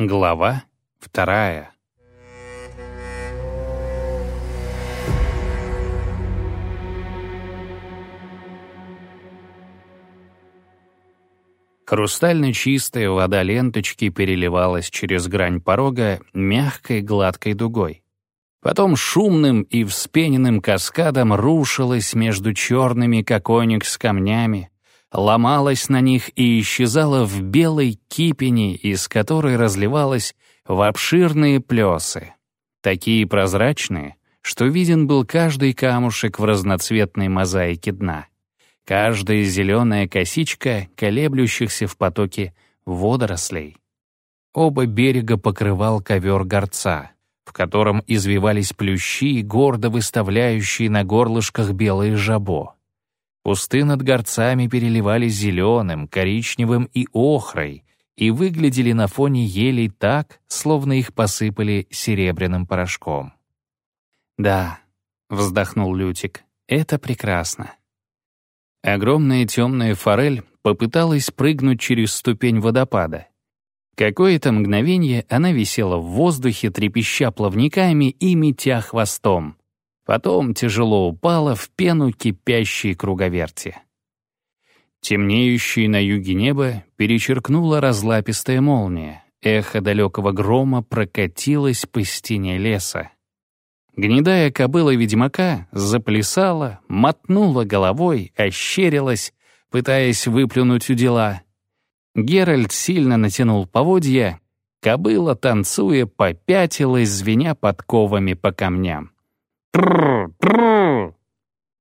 Глава вторая. Хрустально чистая вода ленточки переливалась через грань порога мягкой гладкой дугой. Потом шумным и вспененным каскадом рушилась между черными, как оникс, камнями, ломалась на них и исчезала в белой кипени, из которой разливалась в обширные плесы. Такие прозрачные, что виден был каждый камушек в разноцветной мозаике дна. Каждая зеленая косичка, колеблющихся в потоке водорослей. Оба берега покрывал ковер горца, в котором извивались плющи, гордо выставляющие на горлышках белые жабо. Кусты над горцами переливались зеленым, коричневым и охрой и выглядели на фоне елей так, словно их посыпали серебряным порошком. «Да», — вздохнул Лютик, — «это прекрасно». Огромная темная форель попыталась прыгнуть через ступень водопада. Какое-то мгновение она висела в воздухе, трепеща плавниками и метя хвостом. Потом тяжело упала в пену кипящей круговерти. Темнеющее на юге небо перечеркнула разлапистая молния. Эхо далекого грома прокатилось по стене леса. Гнедая кобыла ведьмака заплясала, мотнула головой, ощерилась, пытаясь выплюнуть у дела. Геральт сильно натянул поводья, кобыла, танцуя, попятилась, звеня подковами по камням.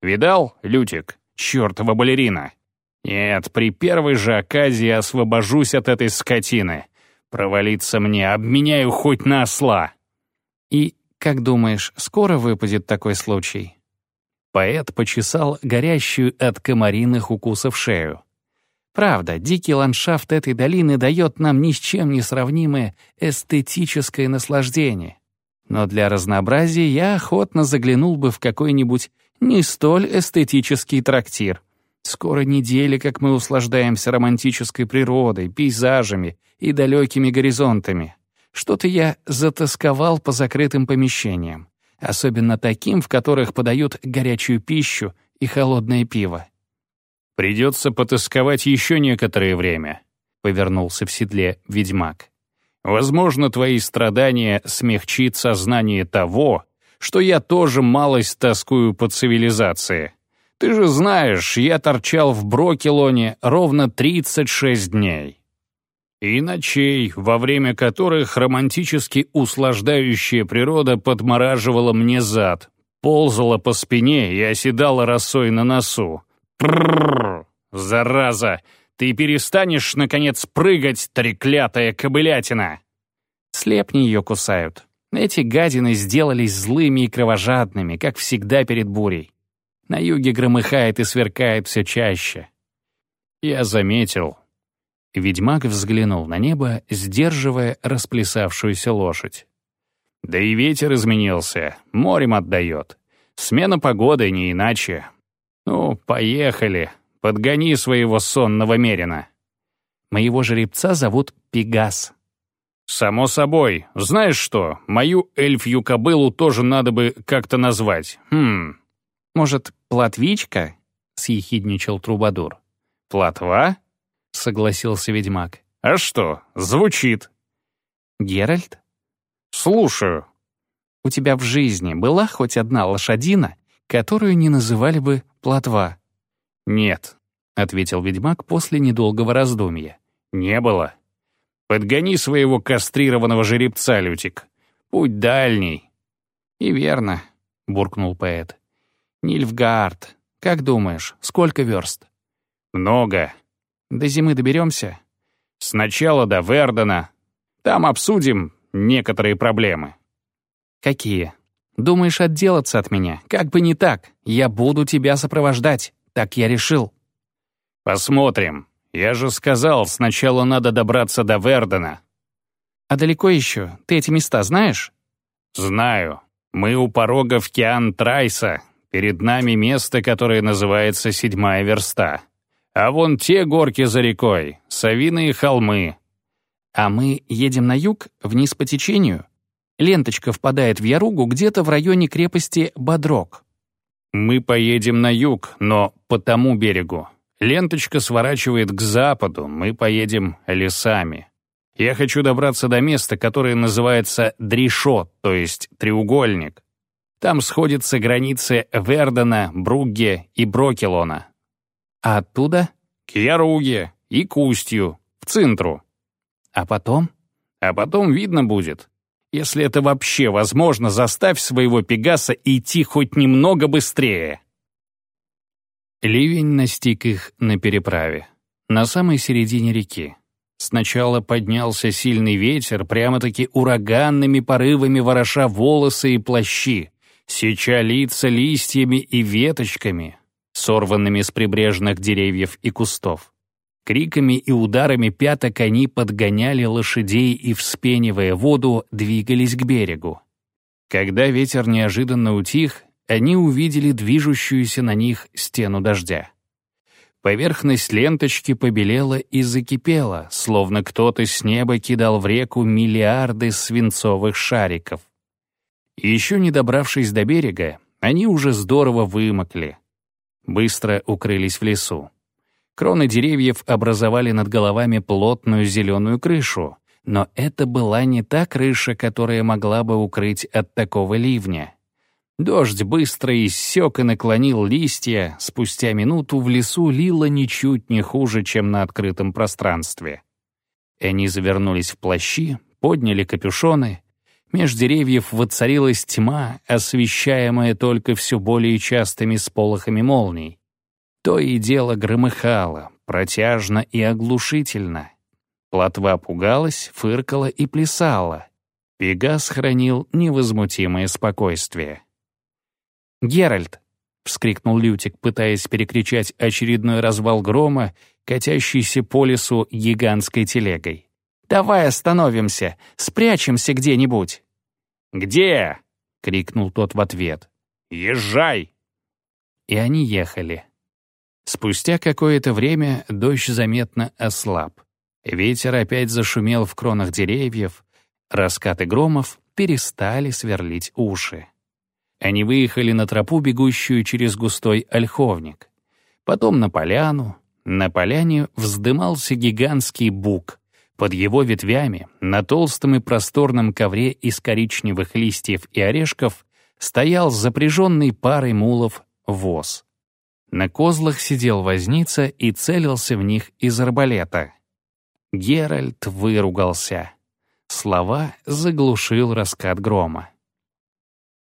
Видал, Лютик, чертова балерина? Нет, при первой же оказии освобожусь от этой скотины. Провалиться мне, обменяю хоть на осла. И, как думаешь, скоро выпадет такой случай? Поэт почесал горящую от комариных укусов шею. Правда, дикий ландшафт этой долины дает нам ни с чем не сравнимое эстетическое наслаждение. Но для разнообразия я охотно заглянул бы в какой-нибудь не столь эстетический трактир. Скоро недели, как мы услаждаемся романтической природой, пейзажами и далекими горизонтами. Что-то я затасковал по закрытым помещениям, особенно таким, в которых подают горячую пищу и холодное пиво. «Придется потасковать еще некоторое время», — повернулся в седле ведьмак. Возможно, твои страдания смягчит сознание того, что я тоже малость тоскую по цивилизации. Ты же знаешь, я торчал в Брокелоне ровно 36 дней. И ночей, во время которых романтически услаждающая природа подмораживала мне зад, ползала по спине и оседала росой на носу. Прррр, зараза, ты перестанешь, наконец, прыгать, треклятая кобылятина!» Слепни ее кусают. Эти гадины сделались злыми и кровожадными, как всегда перед бурей. На юге громыхает и сверкает все чаще. Я заметил. Ведьмак взглянул на небо, сдерживая расплясавшуюся лошадь. Да и ветер изменился, морем отдает. Смена погоды не иначе. Ну, поехали, Подгони своего сонного мерина. Моего жеребца зовут Пегас. Само собой. Знаешь что, мою эльфью кобылу тоже надо бы как-то назвать. Хм. Может, Платвичка? Съехидничал Трубадур. Платва? Согласился ведьмак. А что, звучит. Геральт? Слушаю. У тебя в жизни была хоть одна лошадина, которую не называли бы Платва? «Нет», — ответил ведьмак после недолгого раздумья. «Не было. Подгони своего кастрированного жеребца, Лютик. Путь дальний». «И верно», — буркнул поэт. «Нильфгард, как думаешь, сколько верст?» «Много». «До зимы доберемся?» «Сначала до Вердена. Там обсудим некоторые проблемы». «Какие?» «Думаешь отделаться от меня? Как бы не так. Я буду тебя сопровождать». Так я решил. Посмотрим. Я же сказал, сначала надо добраться до Вердена. А далеко еще? Ты эти места знаешь? Знаю. Мы у порога в Киан Трайса. Перед нами место, которое называется Седьмая Верста. А вон те горки за рекой, Савиные холмы. А мы едем на юг, вниз по течению? Ленточка впадает в Яругу где-то в районе крепости Бодрок. Мы поедем на юг, но по тому берегу. Ленточка сворачивает к западу, мы поедем лесами. Я хочу добраться до места, которое называется Дришот, то есть треугольник. Там сходятся границы Вердена, Бругге и Брокелона. А оттуда? К Яруге и Кустью, в Цинтру. А потом? А потом видно будет. Если это вообще возможно, заставь своего Пегаса идти хоть немного быстрее. Ливень настиг их на переправе, на самой середине реки. Сначала поднялся сильный ветер, прямо-таки ураганными порывами вороша волосы и плащи, сеча лица листьями и веточками, сорванными с прибрежных деревьев и кустов. Криками и ударами пяток они подгоняли лошадей и, вспенивая воду, двигались к берегу. Когда ветер неожиданно утих, они увидели движущуюся на них стену дождя. Поверхность ленточки побелела и закипела, словно кто-то с неба кидал в реку миллиарды свинцовых шариков. Еще не добравшись до берега, они уже здорово вымокли. Быстро укрылись в лесу. Кроны деревьев образовали над головами плотную зеленую крышу, но это была не та крыша, которая могла бы укрыть от такого ливня. Дождь быстро иссек и наклонил листья, спустя минуту в лесу лило ничуть не хуже, чем на открытом пространстве. Они завернулись в плащи, подняли капюшоны. Меж деревьев воцарилась тьма, освещаемая только все более частыми сполохами молний. То и дело громыхало, протяжно и оглушительно. Плотва пугалась, фыркала и плясала. Пегас хранил невозмутимое спокойствие. «Геральт!» — вскрикнул Лютик, пытаясь перекричать очередной развал грома, катящийся по лесу гигантской телегой. «Давай остановимся, спрячемся где-нибудь». «Где?» — крикнул тот в ответ. «Езжай!» И они ехали. Спустя какое-то время дождь заметно ослаб. Ветер опять зашумел в кронах деревьев, раскаты громов перестали сверлить уши. Они выехали на тропу, бегущую через густой ольховник. Потом на поляну. На поляне вздымался гигантский бук. Под его ветвями, на толстом и просторном ковре из коричневых листьев и орешков, стоял запряженный парой мулов воз. На козлах сидел возница и целился в них из арбалета. Геральт выругался. Слова заглушил раскат грома.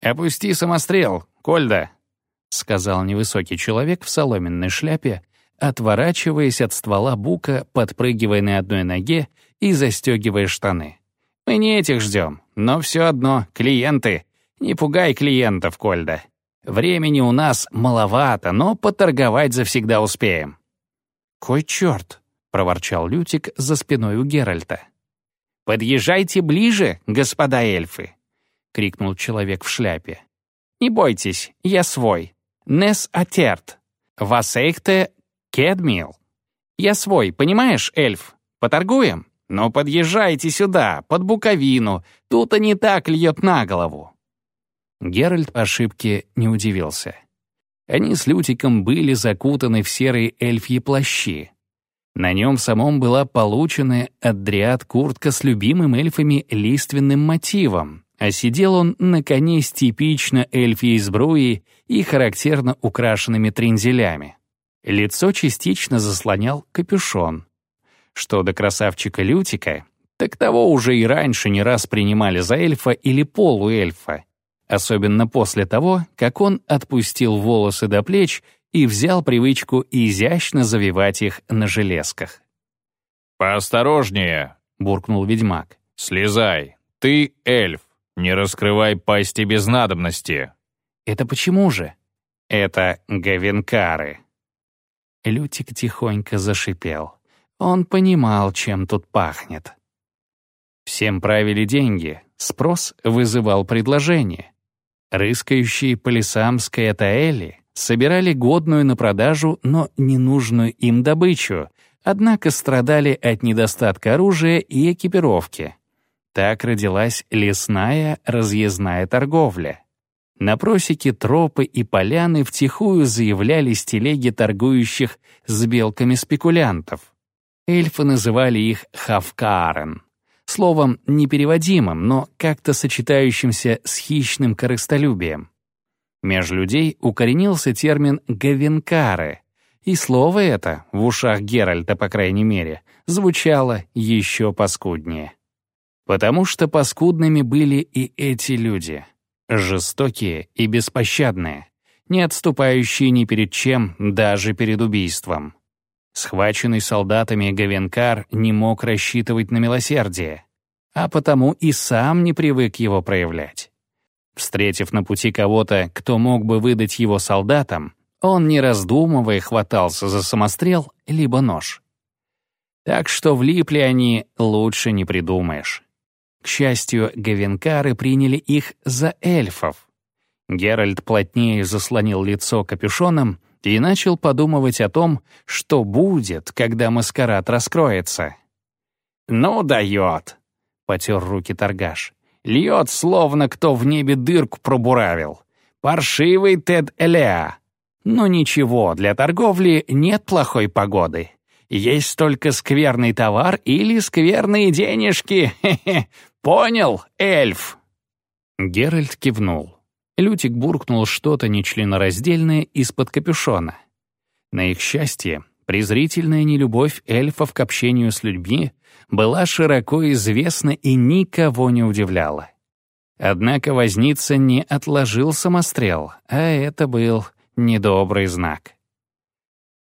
«Опусти самострел, Кольда», — сказал невысокий человек в соломенной шляпе, отворачиваясь от ствола бука, подпрыгивая на одной ноге и застегивая штаны. «Мы не этих ждем, но все одно, клиенты. Не пугай клиентов, Кольда. Времени у нас маловато, но поторговать завсегда успеем». «Кой черт!» — проворчал Лютик за спиной у Геральта. «Подъезжайте ближе, господа эльфы!» — крикнул человек в шляпе. «Не бойтесь, я свой. Нес атерт. Вас эйхте кедмил. Я свой, понимаешь, эльф? Поторгуем? Ну, подъезжайте сюда, под Буковину. Тут и не так льет на голову». Геральт ошибке не удивился. Они с Лютиком были закутаны в серые эльфьи плащи. На нем самом была получена от дриад куртка с любимым эльфами лиственным мотивом, а сидел он на коне с типично эльфией сбруей и характерно украшенными тринзелями. Лицо частично заслонял капюшон. Что до красавчика Лютика, так того уже и раньше не раз принимали за эльфа или полуэльфа, особенно после того, как он отпустил волосы до плеч и взял привычку изящно завивать их на железках. «Поосторожнее», — буркнул ведьмак. «Слезай, ты эльф». Не раскрывай пасти без надобности. Это почему же? Это гавенкары. Лютик тихонько зашипел. Он понимал, чем тут пахнет. Всем правили деньги, спрос вызывал предложение. Рыскающие по лесам скаэтаэли собирали годную на продажу, но ненужную им добычу, однако страдали от недостатка оружия и экипировки. Так родилась лесная разъездная торговля. На просеке тропы и поляны втихую заявлялись телеги торгующих с белками спекулянтов. Эльфы называли их хавкаарен, словом непереводимым, но как-то сочетающимся с хищным корыстолюбием. Меж людей укоренился термин «гавенкары», и слово это, в ушах Геральта, по крайней мере, звучало еще паскуднее. Потому что паскудными были и эти люди. Жестокие и беспощадные, не отступающие ни перед чем, даже перед убийством. Схваченный солдатами Гавенкар не мог рассчитывать на милосердие, а потому и сам не привык его проявлять. Встретив на пути кого-то, кто мог бы выдать его солдатам, он, не раздумывая, хватался за самострел либо нож. Так что влипли они, лучше не придумаешь. К счастью, гавенкары приняли их за эльфов. Геральт плотнее заслонил лицо капюшоном и начал подумывать о том, что будет, когда маскарад раскроется. «Ну дает!» — потер руки торгаш. Льет, словно кто в небе дырку пробуравил. Паршивый Тед Элеа. Но ничего, для торговли нет плохой погоды. Есть только скверный товар или скверные денежки. Хе -хе. Понял, эльф?» Геральт кивнул. Лютик буркнул что-то нечленораздельное из-под капюшона. На их счастье, презрительная нелюбовь эльфов к общению с людьми была широко известна и никого не удивляла. Однако возница не отложил самострел, а это был недобрый знак.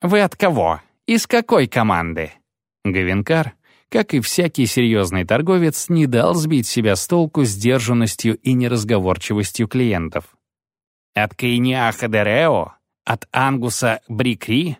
«Вы от кого? Из какой команды?» Гавенкар, как и всякий серьезный торговец, не дал сбить себя с толку сдержанностью и неразговорчивостью клиентов. «От Кайниаха Дерео? От Ангуса Брикри?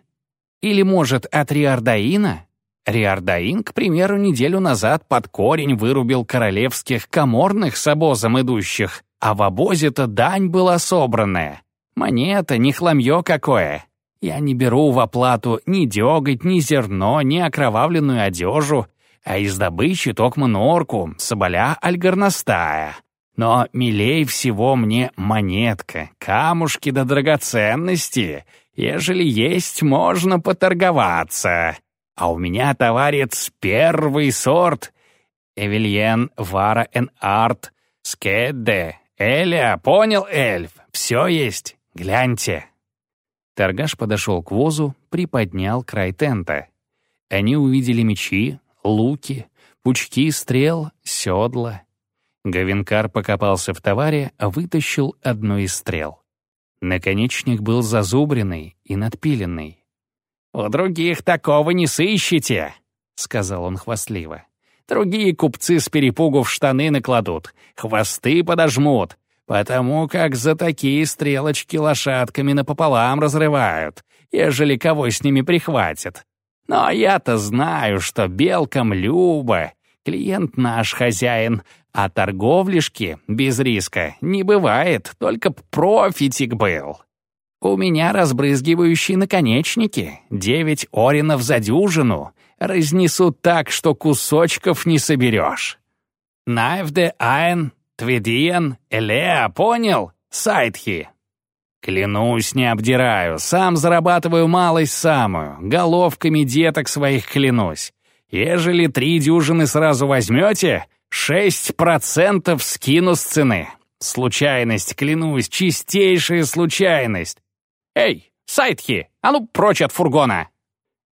Или, может, от Риардаина?» Риардаин, к примеру, неделю назад под корень вырубил королевских коморных с обозом идущих, а в обозе-то дань была собранная. Монета, не хламье какое. Я не беру в оплату ни деготь, ни зерно, ни окровавленную одежу, а из добычи токмо норку, соболя альгорностая. Но милей всего мне монетка, камушки да драгоценности. Ежели есть, можно поторговаться. А у меня, товарец, первый сорт. Эвельен, Вара эн Арт, Скедде, Эля, понял, эльф? Все есть, гляньте. Торгаш подошел к возу, приподнял край тента. Они увидели мечи, луки, пучки стрел, седла. Гавенкар покопался в товаре, вытащил одну из стрел. Наконечник был зазубренный и надпиленный. «У других такого не сыщете», — сказал он хвастливо. «Другие купцы с перепугу в штаны накладут, хвосты подожмут, потому как за такие стрелочки лошадками напополам разрывают, ежели кого с ними прихватят. Но я-то знаю, что белкам любо, клиент наш хозяин, а торговлишки без риска не бывает, только профитик был». У меня разбрызгивающие наконечники, девять оринов за дюжину, разнесут так, что кусочков не соберешь. Найвде айн, твидиен, элеа, понял? Сайтхи. Клянусь, не обдираю, сам зарабатываю малость самую, головками деток своих клянусь. Ежели три дюжины сразу возьмете, шесть процентов скину с цены. Случайность, клянусь, чистейшая случайность. «Эй, Сайтхи, а ну прочь от фургона!»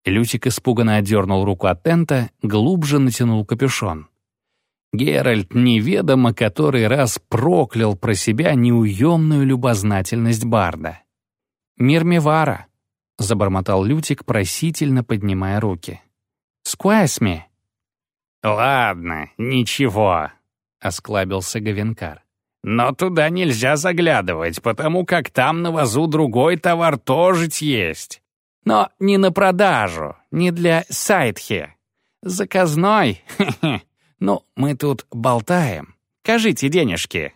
Лютик испуганно отдернул руку от тента, глубже натянул капюшон. Геральт неведомо который раз проклял про себя неуемную любознательность Барда. «Мир Мивара», — забормотал Лютик, просительно поднимая руки. «Сквайсми». «Ладно, ничего», — осклабился Гавенкар. Но туда нельзя заглядывать, потому как там на вазу другой товар тоже есть. Но не на продажу, не для сайтхи. Заказной. Ну, мы тут болтаем. Кажите денежки.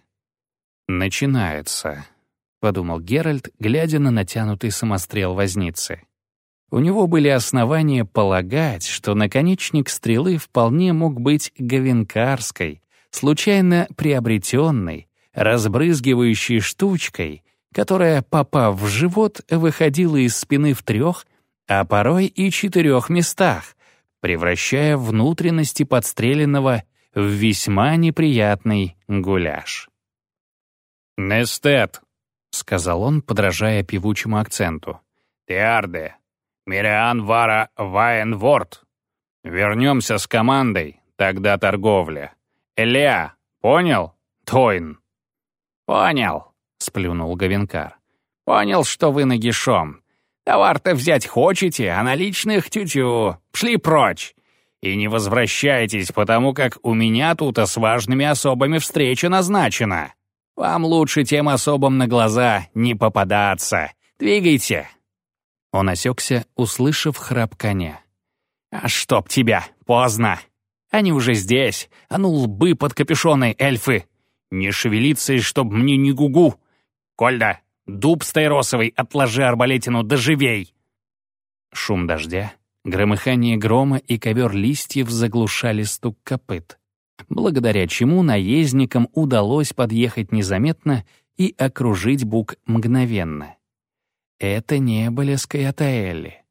Начинается, — подумал Геральт, глядя на натянутый самострел возницы. У него были основания полагать, что наконечник стрелы вполне мог быть гавенкарской, случайно приобретенной, разбрызгивающей штучкой, которая, попав в живот, выходила из спины в трех, а порой и четырех местах, превращая внутренности подстреленного в весьма неприятный гуляш. «Нестет», — сказал он, подражая певучему акценту. «Теарде, Мириан Вара Ваенворд. Вернемся с командой, тогда торговля. Эля, понял? Тойн». «Понял», — сплюнул Гавенкар. «Понял, что вы нагишом. Товар-то взять хочете, а наличных тю-тю. Пшли прочь. И не возвращайтесь, потому как у меня тут с важными особами встреча назначена. Вам лучше тем особам на глаза не попадаться. Двигайте!» Он осекся, услышав храп коня. «А чтоб тебя! Поздно! Они уже здесь! А ну лбы под капюшоны, эльфы! Не шевелиться, чтоб мне не гугу! Кольда, дуб стайросовый, отложи арбалетину, доживей!» Шум дождя, громыхание грома и ковер листьев заглушали стук копыт благодаря чему наездникам удалось подъехать незаметно и окружить бук мгновенно. Это не были скаятаэлли.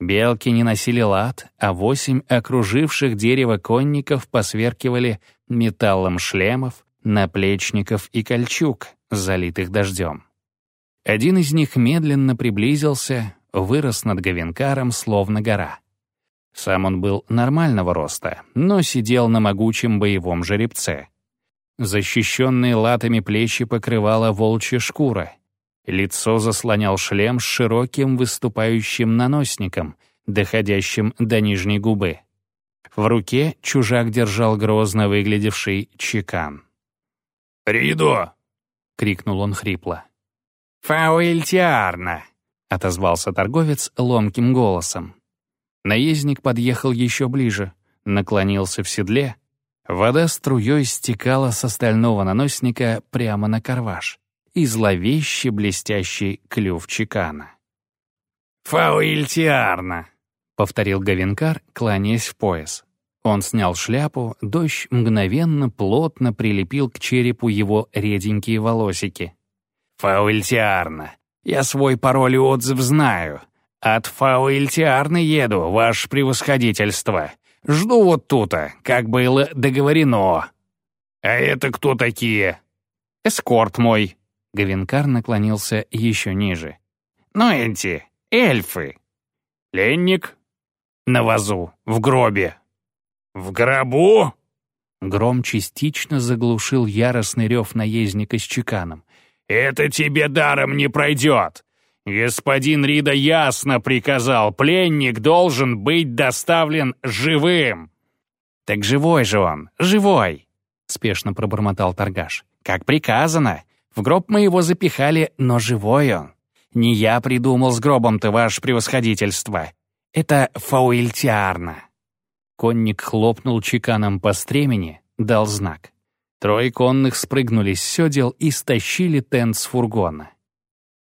Белки не носили лад, а восемь окруживших дерево конников посверкивали металлом шлемов, наплечников и кольчуг, залитых дождем. Один из них медленно приблизился, вырос над Гавенкаром, словно гора. Сам он был нормального роста, но сидел на могучем боевом жеребце. Защищенные латами плечи покрывала волчья шкура. Лицо заслонял шлем с широким выступающим наносником, доходящим до нижней губы. В руке чужак держал грозно выглядевший чекан. «Ридо!» — крикнул он хрипло. «Фауэльтиарно!» — отозвался торговец ломким голосом. Наездник подъехал еще ближе, наклонился в седле. Вода струей стекала с остального наносника прямо на карваш и зловеще блестящий клюв чекана. «Фауильтиарно», — повторил Гавенкар, кланяясь в пояс. Он снял шляпу, дождь мгновенно плотно прилепил к черепу его реденькие волосики. «Фауильтиарно. Я свой пароль и отзыв знаю. От Фауэльтиарны еду, ваше превосходительство. Жду вот тута, как было договорено». «А это кто такие?» «Эскорт мой». Гавенкар наклонился еще ниже. «Ну эти, эльфы». «Пленник?» «На вазу, в гробе». «В гробу?» Гром частично заглушил яростный рев наездника с чеканом. «Это тебе даром не пройдет! Господин Рида ясно приказал, пленник должен быть доставлен живым. Так живой же он, живой, спешно пробормотал торгаш. Как приказано. В гроб мы его запихали, но живой он. Не я придумал с гробом-то ваше превосходительство. Это фауильтиарно. Конник хлопнул чеканом по стремени, дал знак. Трое конных спрыгнули с сёдел и стащили тент с фургона.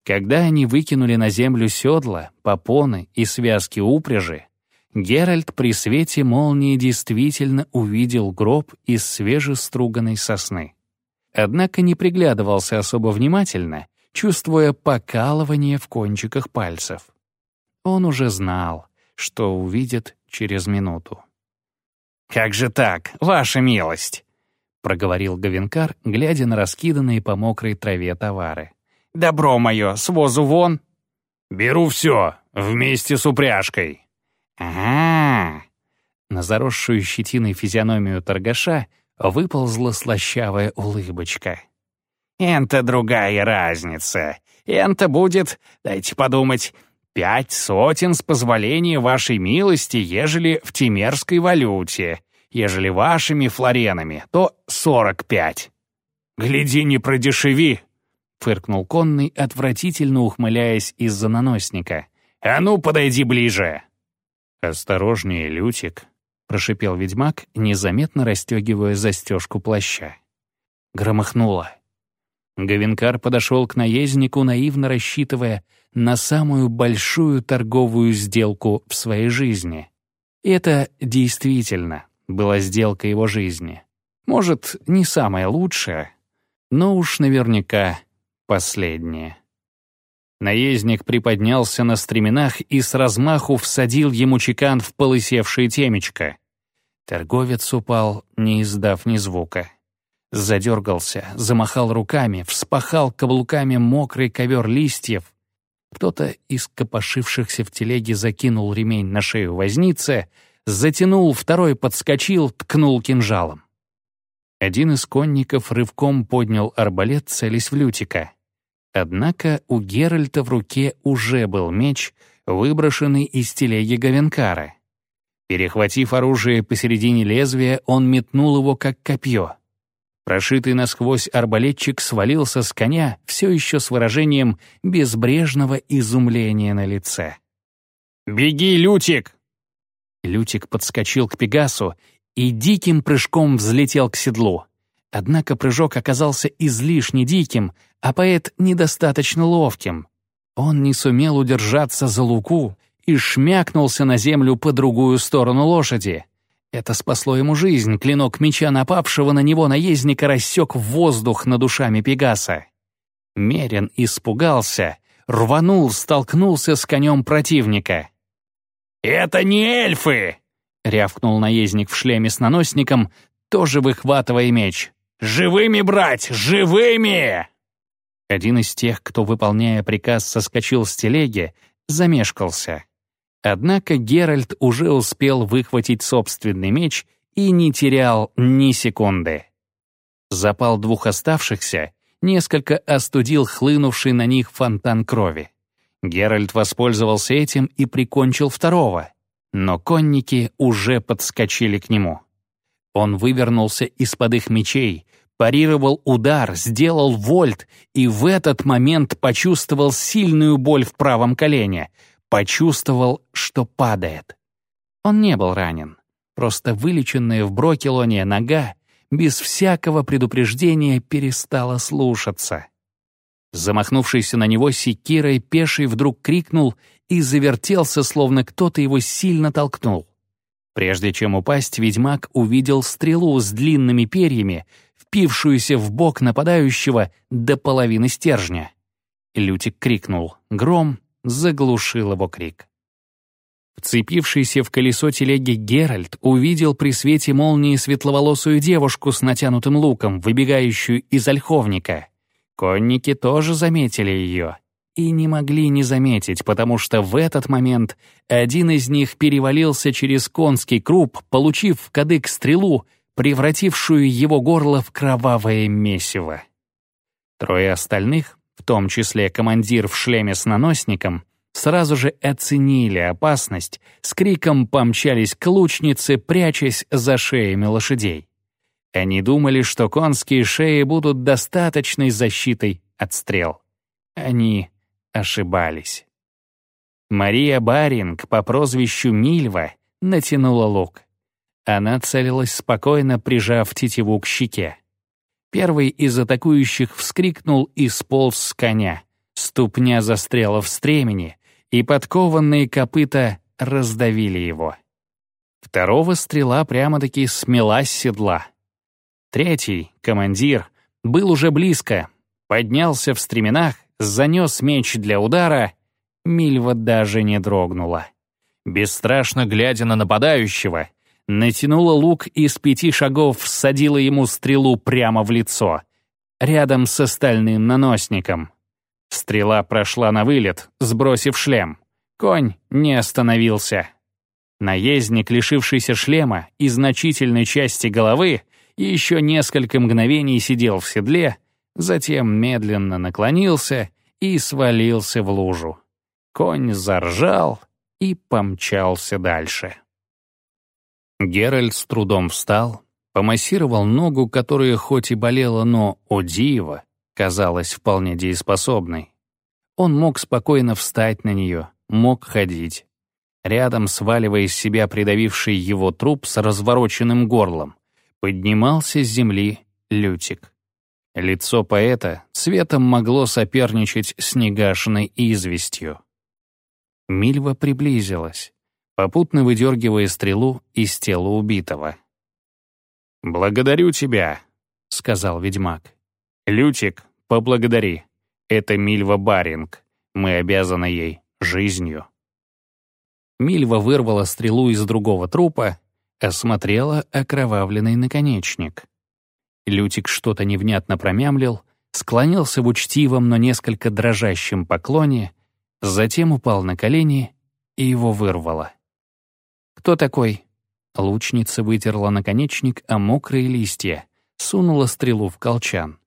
Когда они выкинули на землю седла, попоны и связки упряжи, Геральт при свете молнии действительно увидел гроб из свежеструганной сосны. Однако не приглядывался особо внимательно, чувствуя покалывание в кончиках пальцев. Он уже знал, что увидит через минуту. «Как же так, ваша милость?» — проговорил Гавенкар, глядя на раскиданные по мокрой траве товары. Добро мое, с возу вон!» «Беру все, вместе с упряжкой». «Ага». На заросшую щетиной физиономию торгаша выползла слащавая улыбочка. «Энто другая разница. Энто будет, дайте подумать, пять сотен с позволения вашей милости, ежели в тимерской валюте. Ежели вашими флоренами, то сорок пять». «Гляди, не продешеви!» фыркнул конный, отвратительно ухмыляясь из-за наносника. «А ну, подойди ближе!» «Осторожнее, Лютик», — прошипел ведьмак, незаметно расстегивая застежку плаща. Громыхнуло. Гавенкар подошел к наезднику, наивно рассчитывая на самую большую торговую сделку в своей жизни. Это действительно была сделка его жизни. Может, не самая лучшая, но уж наверняка последняя. Наездник приподнялся на стременах и с размаху всадил ему чекан в полысевшее темечко. Торговец упал, не издав ни звука. Задергался, замахал руками, вспахал каблуками мокрый ковер листьев. Кто-то из копошившихся в телеге закинул ремень на шею возницы, затянул, второй подскочил, ткнул кинжалом. Один из конников рывком поднял арбалет, целясь в Лютика. Однако у Геральта в руке уже был меч, выброшенный из телеги Гавенкара. Перехватив оружие посередине лезвия, он метнул его как копье. Прошитый насквозь арбалетчик свалился с коня все еще с выражением безбрежного изумления на лице. «Беги, Лютик!» Лютик подскочил к Пегасу и диким прыжком взлетел к седлу. Однако прыжок оказался излишне диким, а поэт недостаточно ловким. Он не сумел удержаться за луку и шмякнулся на землю по другую сторону лошади. Это спасло ему жизнь, клинок меча напавшего на него наездника рассек воздух над ушами Пегаса. Мерин испугался, рванул, столкнулся с конем противника. «Это не эльфы!» — рявкнул наездник в шлеме с наносником, тоже выхватывая меч. «Живыми брать! Живыми!» Один из тех, кто, выполняя приказ, соскочил с телеги, замешкался. Однако Геральт уже успел выхватить собственный меч и не терял ни секунды. Запал двух оставшихся несколько остудил хлынувший на них фонтан крови. Геральт воспользовался этим и прикончил второго, но конники уже подскочили к нему. Он вывернулся из-под их мечей, парировал удар, сделал вольт и в этот момент почувствовал сильную боль в правом колене, почувствовал, что падает. Он не был ранен, просто вылеченная в Брокелоне нога без всякого предупреждения перестала слушаться. Замахнувшийся на него секирой, пеший вдруг крикнул и завертелся, словно кто-то его сильно толкнул. Прежде чем упасть, ведьмак увидел стрелу с длинными перьями, впившуюся в бок нападающего до половины стержня. Лютик крикнул. Гром заглушил его крик. Вцепившийся в колесо телеги Геральт увидел при свете молнии светловолосую девушку с натянутым луком, выбегающую из ольховника. Конники тоже заметили ее. И не могли не заметить, потому что в этот момент один из них перевалился через конский круп, получив в кадык стрелу, превратившую его горло в кровавое месиво. Трое остальных, в том числе командир в шлеме с наносником, сразу же оценили опасность, с криком помчались к лучнице, прячась за шеями лошадей. Они думали, что конские шеи будут достаточной защитой от стрел. Они ошибались. Мария Баринг по прозвищу Мильва натянула лук. Она целилась спокойно, прижав тетиву к щеке. Первый из атакующих вскрикнул и сполз с коня. Ступня застряла в стремени, и подкованные копыта раздавили его. Второго стрела прямо-таки смела с седла. Третий, командир, был уже близко, поднялся в стременах, занес меч для удара. Мильва даже не дрогнула. Бесстрашно глядя на нападающего, натянула лук и с пяти шагов всадила ему стрелу прямо в лицо, рядом с остальным наносником. Стрела прошла на вылет, сбросив шлем. Конь не остановился. Наездник, лишившийся шлема и значительной части головы, еще несколько мгновений сидел в седле, затем медленно наклонился и свалился в лужу. Конь заржал и помчался дальше. Геральт с трудом встал, помассировал ногу, которая хоть и болела, но, о диво, казалась вполне дееспособной. Он мог спокойно встать на нее, мог ходить. Рядом, сваливая из себя придавивший его труп с развороченным горлом, поднимался с земли Лютик. Лицо поэта цветом могло соперничать с негашенной известью. Мильва приблизилась, попутно выдергивая стрелу из тела убитого. «Благодарю тебя», — сказал ведьмак. «Лютик, поблагодари. Это Мильва Баринг. Мы обязаны ей жизнью». Мильва вырвала стрелу из другого трупа, осмотрела окровавленный наконечник. Лютик что-то невнятно промямлил, склонился в учтивом, но несколько дрожащем поклоне, затем упал на колени и его вырвало. «Кто такой?» Лучница вытерла наконечник о мокрые листья, сунула стрелу в колчан.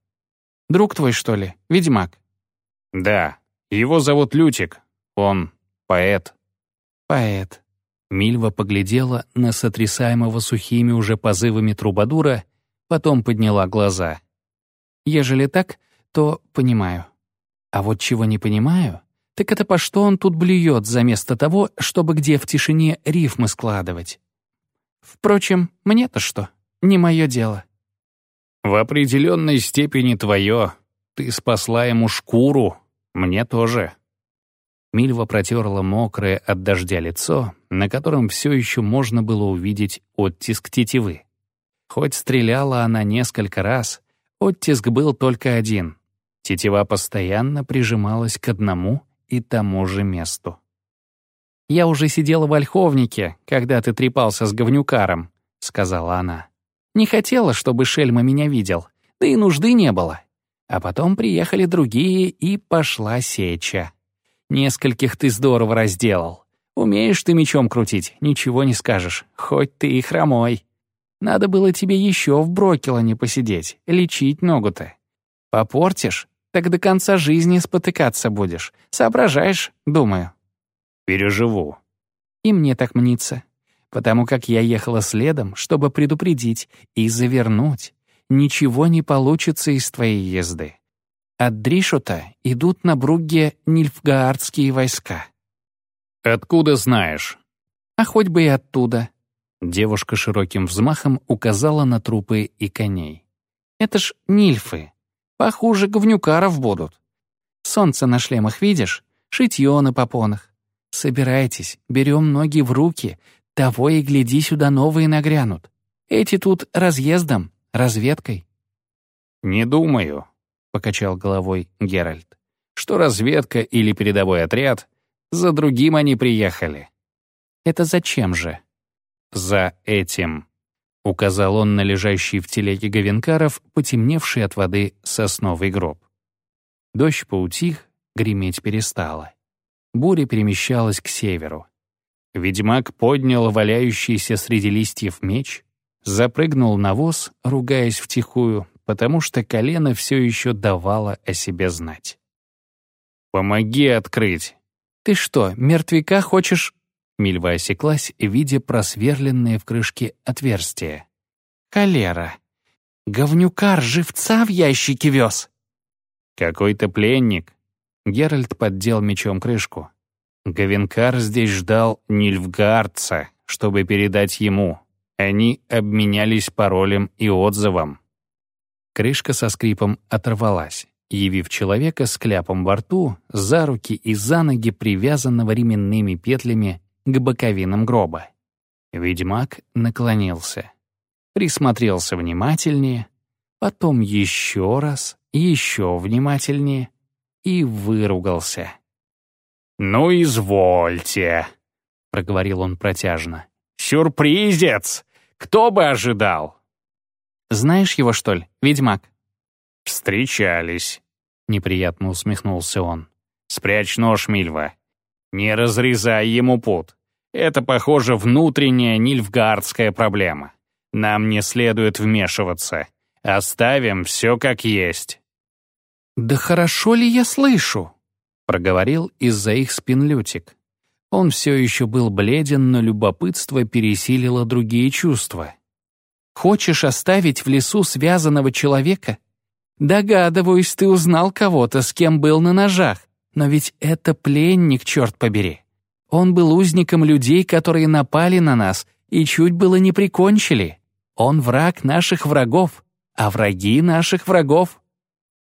«Друг твой, что ли? Ведьмак?» «Да. Его зовут Лютик. Он поэт». «Поэт». Мильва поглядела на сотрясаемого сухими уже позывами трубадура, потом подняла глаза. «Ежели так, то понимаю. А вот чего не понимаю, так это по что он тут блюет, заместо того, чтобы где в тишине рифмы складывать? Впрочем, мне-то что? Не мое дело. В определенной степени твое. Ты спасла ему шкуру. Мне тоже. Мильва протерла мокрое от дождя лицо, на котором все еще можно было увидеть оттиск тетивы. Хоть стреляла она несколько раз, оттиск был только один. Тетива постоянно прижималась к одному и тому же месту. «Я уже сидела в ольховнике, когда ты трепался с говнюкаром», — сказала она. «Не хотела, чтобы Шельма меня видел, да и нужды не было. А потом приехали другие, и пошла сеча. Нескольких ты здорово разделал. Умеешь ты мечом крутить, ничего не скажешь, хоть ты и хромой. Надо было тебе еще в Брокелоне посидеть, лечить ногу-то. Попортишь, так до конца жизни спотыкаться будешь. Соображаешь, думаю. Переживу. И мне так мнится. Потому как я ехала следом, чтобы предупредить и завернуть. Ничего не получится из твоей езды. От Дришута идут на Бругге нильфгаардские войска. Откуда знаешь? А хоть бы и оттуда. Девушка широким взмахом указала на трупы и коней. Это ж нильфы. Похуже говнюкаров будут. Солнце на шлемах видишь? Шитье на попонах. Собирайтесь, берем ноги в руки. Того и гляди, сюда новые нагрянут. Эти тут разъездом, разведкой. «Не думаю», — покачал головой Геральт, «что разведка или передовой отряд, за другим они приехали». «Это зачем же?» «За этим», Указал он на лежащий в телеге Говенкаров, потемневший от воды сосновый гроб. Дождь поутих, греметь перестала. Буря перемещалась к северу. Ведьмак поднял валяющийся среди листьев меч, запрыгнул на воз, ругаясь втихую, потому что колено все еще давало о себе знать. «Помоги открыть!» «Ты что, мертвяка хочешь Мильва осеклась, видя просверленные в крышке отверстия. «Холера! Говнюкар живца в ящике вез!» «Какой-то пленник!» Геральт поддел мечом крышку. Говенкар здесь ждал Нильфгардца, чтобы передать ему. Они обменялись паролем и отзывом. Крышка со скрипом оторвалась, явив человека с кляпом во рту, за руки и за ноги, привязанного ременными петлями к боковинам гроба. Ведьмак наклонился, присмотрелся внимательнее, потом еще раз, еще внимательнее и выругался. «Ну, извольте», — проговорил он протяжно. «Сюрпризец! Кто бы ожидал?» «Знаешь его, что ли, ведьмак?» «Встречались», — неприятно усмехнулся он. «Спрячь нож, Мильва. Не разрезай ему путь. Это, похоже, внутренняя нильфгардская проблема. Нам не следует вмешиваться. Оставим все как есть». «Да хорошо ли я слышу?» — проговорил из-за их спин Лютик. Он все еще был бледен, но любопытство пересилило другие чувства. «Хочешь оставить в лесу связанного человека? Догадываюсь, ты узнал кого-то, с кем был на ножах, но ведь это пленник, черт побери. Он был узником людей, которые напали на нас и чуть было не прикончили. Он враг наших врагов, а враги наших врагов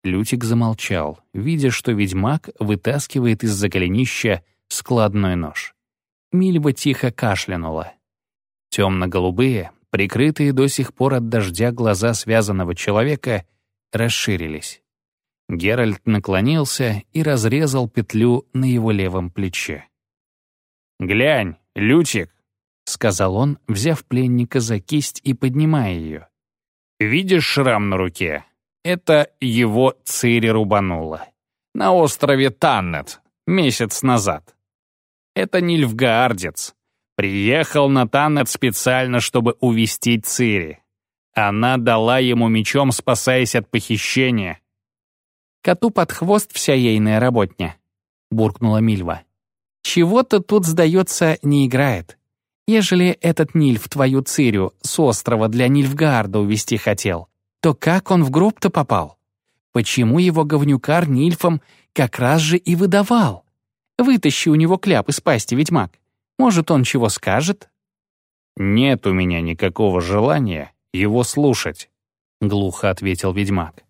Лютик замолчал, видя, что ведьмак вытаскивает из-за голенища складной нож. Мильва тихо кашлянула. Темно-голубые, прикрытые до сих пор от дождя глаза связанного человека, расширились. Геральт наклонился и разрезал петлю на его левом плече. «Глянь, Лютик!» — сказал он, взяв пленника за кисть и поднимая ее. «Видишь шрам на руке? Это его Цири рубануло. На острове Таннет, месяц назад. Это Нильфгаардец. Приехал на Таннет специально, чтобы увести Цири. Она дала ему мечом, спасаясь от похищения. «Коту под хвост вся ейная работня», — буркнула Мильва. «Чего-то тут, сдается, не играет. Ежели этот Нильф твою Цирю с острова для Нильфгаарда увести хотел, то как он в гроб-то попал? Почему его говнюкар Нильфом как раз же и выдавал? Вытащи у него кляп из пасти, ведьмак. Может, он чего скажет?» «Нет у меня никакого желания его слушать», — глухо ответил ведьмак.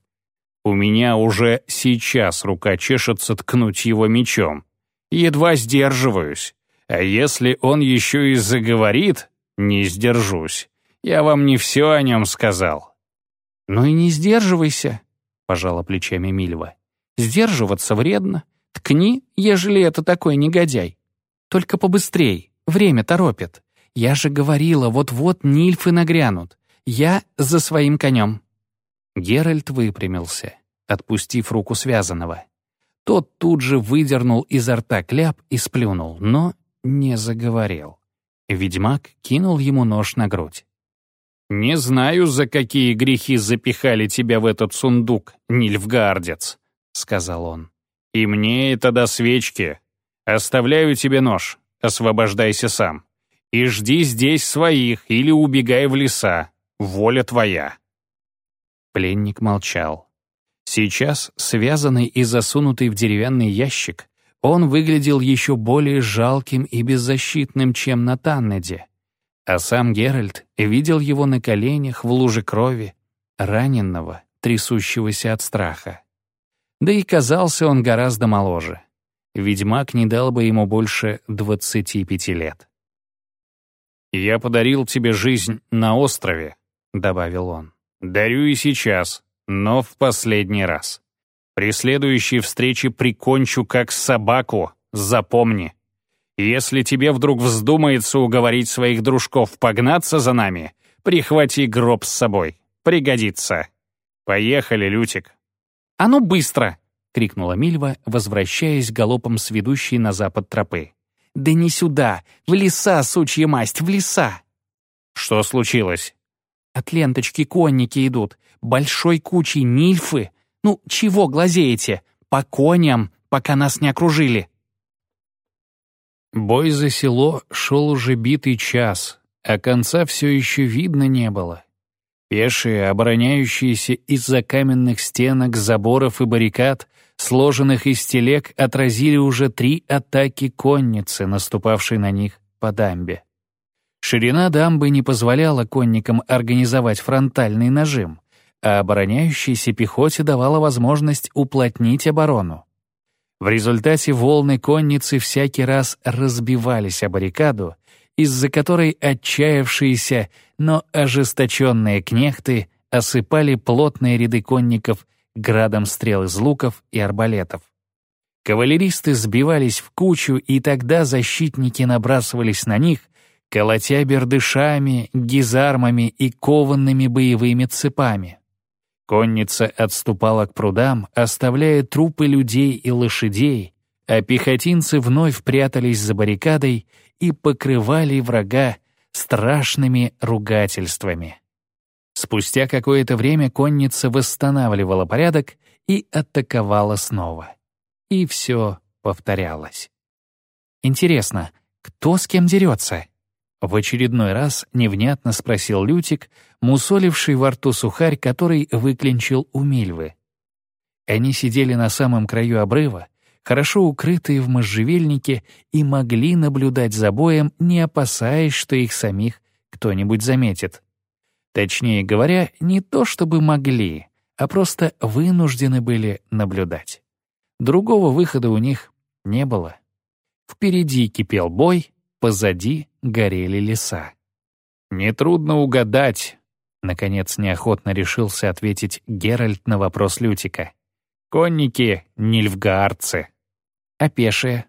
«У меня уже сейчас рука чешется ткнуть его мечом. Едва сдерживаюсь. А если он еще и заговорит, не сдержусь. Я вам не все о нем сказал». «Ну и не сдерживайся», — пожала плечами Мильва. «Сдерживаться вредно. Ткни, ежели это такой негодяй. Только побыстрей, время торопит. Я же говорила, вот-вот нильфы нагрянут. Я за своим конем». Геральт выпрямился, отпустив руку связанного. Тот тут же выдернул изо рта кляп и сплюнул, но не заговорил. Ведьмак кинул ему нож на грудь. «Не знаю, за какие грехи запихали тебя в этот сундук, Нильфгардец», — сказал он. «И мне это до свечки. Оставляю тебе нож, освобождайся сам. И жди здесь своих или убегай в леса. Воля твоя». Пленник молчал. Сейчас, связанный и засунутый в деревянный ящик, он выглядел еще более жалким и беззащитным, чем на Таннеде. А сам Геральт видел его на коленях в луже крови, раненного, трясущегося от страха. Да и казался он гораздо моложе. Ведьмак не дал бы ему больше двадцати пяти лет. «Я подарил тебе жизнь на острове», — добавил он. «Дарю и сейчас, но в последний раз. При следующей встрече прикончу как собаку, запомни. Если тебе вдруг вздумается уговорить своих дружков погнаться за нами, прихвати гроб с собой. Пригодится. Поехали, Лютик. «А ну быстро!» — крикнула Мильва, возвращаясь галопом с ведущей на запад тропы. «Да не сюда! В леса, сучья масть, в леса!» «Что случилось?» «От ленточки конники идут. Большой кучей нильфы. Ну, чего глазеете? По коням, пока нас не окружили!» Бой за село шел уже битый час, а конца все еще видно не было. Пешие, обороняющиеся из-за каменных стенок, заборов и баррикад, сложенных из телег, отразили уже три атаки конницы, наступавшей на них по дамбе. Ширина дамбы не позволяла конникам организовать фронтальный нажим, а обороняющейся пехоте давала возможность уплотнить оборону. В результате волны конницы всякий раз разбивались о баррикаду, из-за которой отчаявшиеся, но ожесточенные кнехты осыпали плотные ряды конников градом стрел из луков и арбалетов. Кавалеристы сбивались в кучу, и тогда защитники набрасывались на них, колотя бердышами, гизармами и кованными боевыми цепами. Конница отступала к прудам, оставляя трупы людей и лошадей, а пехотинцы вновь прятались за баррикадой и покрывали врага страшными ругательствами. Спустя какое-то время конница восстанавливала порядок и атаковала снова. И все повторялось. Интересно, кто с кем дерется? В очередной раз невнятно спросил Лютик, мусоливший во рту сухарь, который выклинчил у Мильвы. Они сидели на самом краю обрыва, хорошо укрытые в можжевельнике, и могли наблюдать за боем, не опасаясь, что их самих кто-нибудь заметит. Точнее говоря, не то чтобы могли, а просто вынуждены были наблюдать. Другого выхода у них не было. Впереди кипел бой, позади горели леса. «Нетрудно угадать», — наконец неохотно решился ответить Геральт на вопрос Лютика. «Конники — нильфгаарцы». «А пешие?»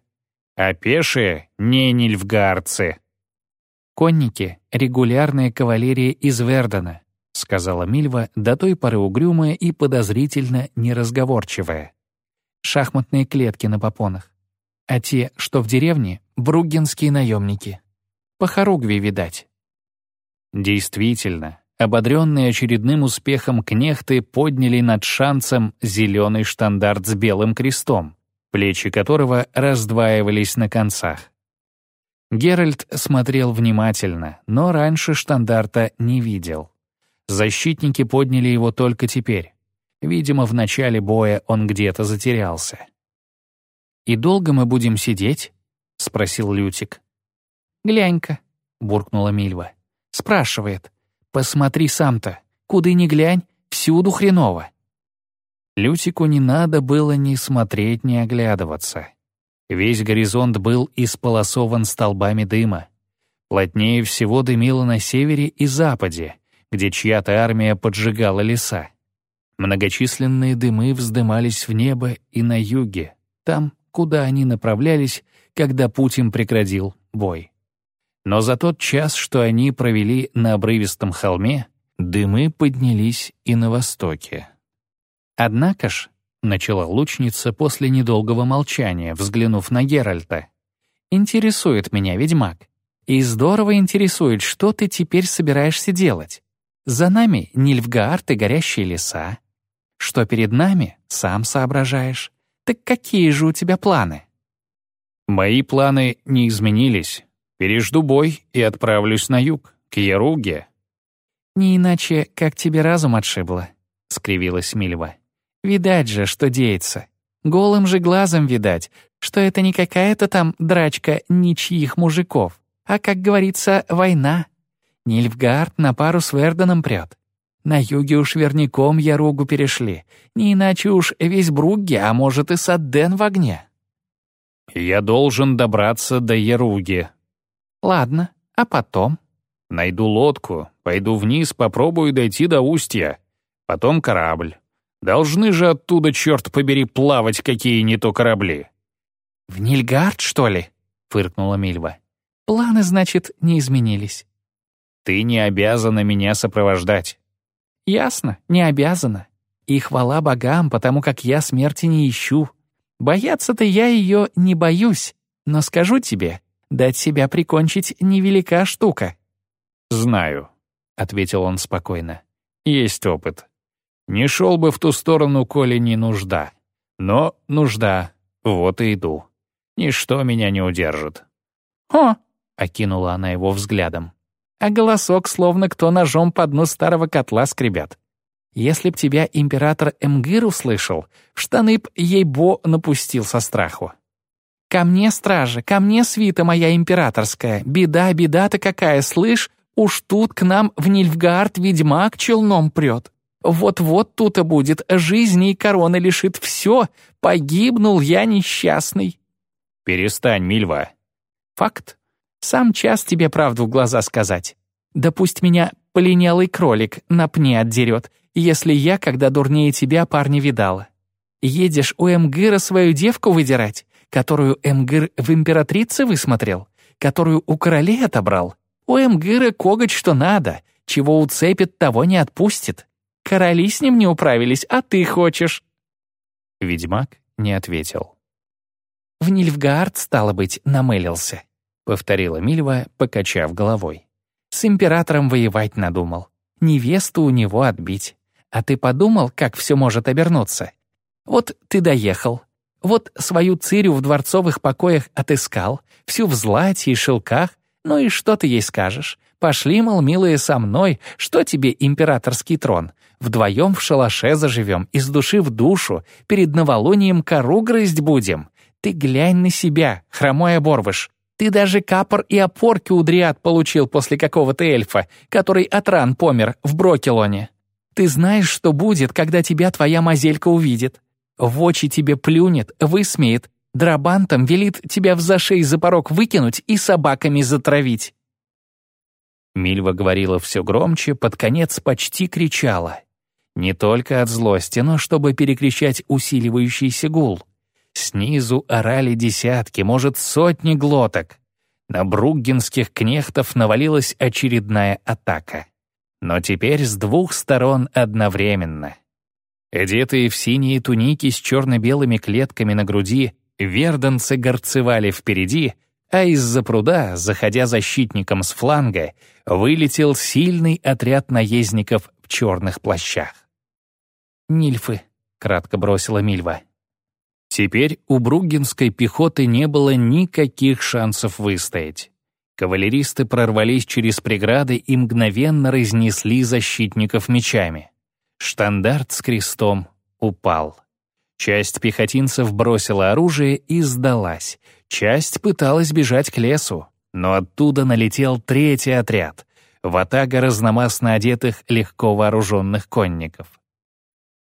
«А пешие — не нильфгаарцы». «Конники — регулярная кавалерия из Вердена», — сказала Мильва, до той поры угрюмая и подозрительно неразговорчивая. «Шахматные клетки на попонах. А те, что в деревне, — бруггенские наемники. По хоругве, видать». Действительно, ободренные очередным успехом кнехты подняли над шансом зеленый штандарт с белым крестом, плечи которого раздваивались на концах. Геральт смотрел внимательно, но раньше штандарта не видел. Защитники подняли его только теперь. Видимо, в начале боя он где-то затерялся. «И долго мы будем сидеть?» — спросил Лютик. «Глянь-ка», — буркнула Мильва. «Спрашивает. Посмотри сам-то. Куда ни глянь, всюду хреново». Лютику не надо было ни смотреть, ни оглядываться. Весь горизонт был исполосован столбами дыма. Плотнее всего дымило на севере и западе, где чья-то армия поджигала леса. Многочисленные дымы вздымались в небо и на юге, там, куда они направлялись, когда Путин прекратил бой. Но за тот час, что они провели на обрывистом холме, дымы поднялись и на востоке. Однако ж, начала лучница после недолгого молчания, взглянув на Геральта, «интересует меня, ведьмак, и здорово интересует, что ты теперь собираешься делать. За нами Нильфгаард и горящие леса. Что перед нами, сам соображаешь. Так какие же у тебя планы? Мои планы не изменились. Пережду бой и отправлюсь на юг, к Яруге. Не иначе, как тебе разум отшибло, — скривилась Мильва. Видать же, что деется. Голым же глазом видать, что это не какая-то там драчка ничьих мужиков, а, как говорится, война. Нильфгард на пару с Верденом прет. На юге уж верняком Яругу перешли, не иначе уж весь Бругге, а может и Садден в огне. Я должен добраться до Яруги. Ладно, а потом? Найду лодку, пойду вниз, попробую дойти до устья. Потом корабль. Должны же оттуда, черт побери, плавать какие не то корабли. «В Нильгард, что ли?» — фыркнула Мильва. «Планы, значит, не изменились». «Ты не обязана меня сопровождать. Ясно, не обязана. И хвала богам, потому как я смерти не ищу. Бояться-то я ее не боюсь, но скажу тебе, дать себя прикончить невелика штука». «Знаю», — ответил он спокойно. «Есть опыт. Не шел бы в ту сторону, коли не нужда. Но нужда, вот и иду. Ничто меня не удержит». «О!» — окинула она его взглядом а голосок словно кто ножом по дну старого котла скребят. Если б тебя император Эмгир услышал, штаны б ей-бо напустил со страху. «Ко мне, стража, ко мне, свита моя императорская, беда, беда-то какая, слышь, уж тут к нам в Нильфгаард ведьмак челном прет. Вот-вот тут и будет, жизни и короны лишит все, погибнул я несчастный». «Перестань, Мильва». «Факт. Сам час тебе правду в глаза сказать. Да пусть меня полинялый кролик на пне отдерет, если я, когда дурнее тебя, парня видала. Едешь у Эмгыра свою девку выдирать, которую Эмгыр в императрице высмотрел, которую у королей отобрал. У Эмгыра коготь что надо, чего уцепит, того не отпустит. Короли с ним не управились, а ты хочешь». Ведьмак не ответил. В Нильфгаард, стало быть, намылился повторила Мильва, покачав головой. «С императором воевать надумал. Невесту у него отбить. А ты подумал, как все может обернуться? Вот ты доехал. Вот свою цирю в дворцовых покоях отыскал, всю в злате и шелках. Ну и что ты ей скажешь? Пошли, мол, милые, со мной. Что тебе императорский трон? Вдвоем в шалаше заживем, из души в душу, перед новолунием кору грызть будем. Ты глянь на себя, хромой оборвыш. Ты даже капор и опорки у дриад получил после какого-то эльфа, который от ран помер в Брокелоне. Ты знаешь, что будет, когда тебя твоя мазелька увидит. В очи тебе плюнет, высмеет, драбантом велит тебя в зашей за порог выкинуть и собаками затравить». Мильва говорила все громче, под конец почти кричала. Не только от злости, но чтобы перекричать усиливающийся гул. Снизу орали десятки, может, сотни глоток. На бруггенских кнехтов навалилась очередная атака. Но теперь с двух сторон одновременно. Одетые в синие туники с черно-белыми клетками на груди, верданцы горцевали впереди, а из-за пруда, заходя защитником с фланга, вылетел сильный отряд наездников в черных плащах. «Нильфы», — кратко бросила Мильва. Теперь у бруггенской пехоты не было никаких шансов выстоять. Кавалеристы прорвались через преграды и мгновенно разнесли защитников мечами. Штандарт с крестом упал. Часть пехотинцев бросила оружие и сдалась. Часть пыталась бежать к лесу, но оттуда налетел третий отряд — ватага разномастно одетых легко вооруженных конников.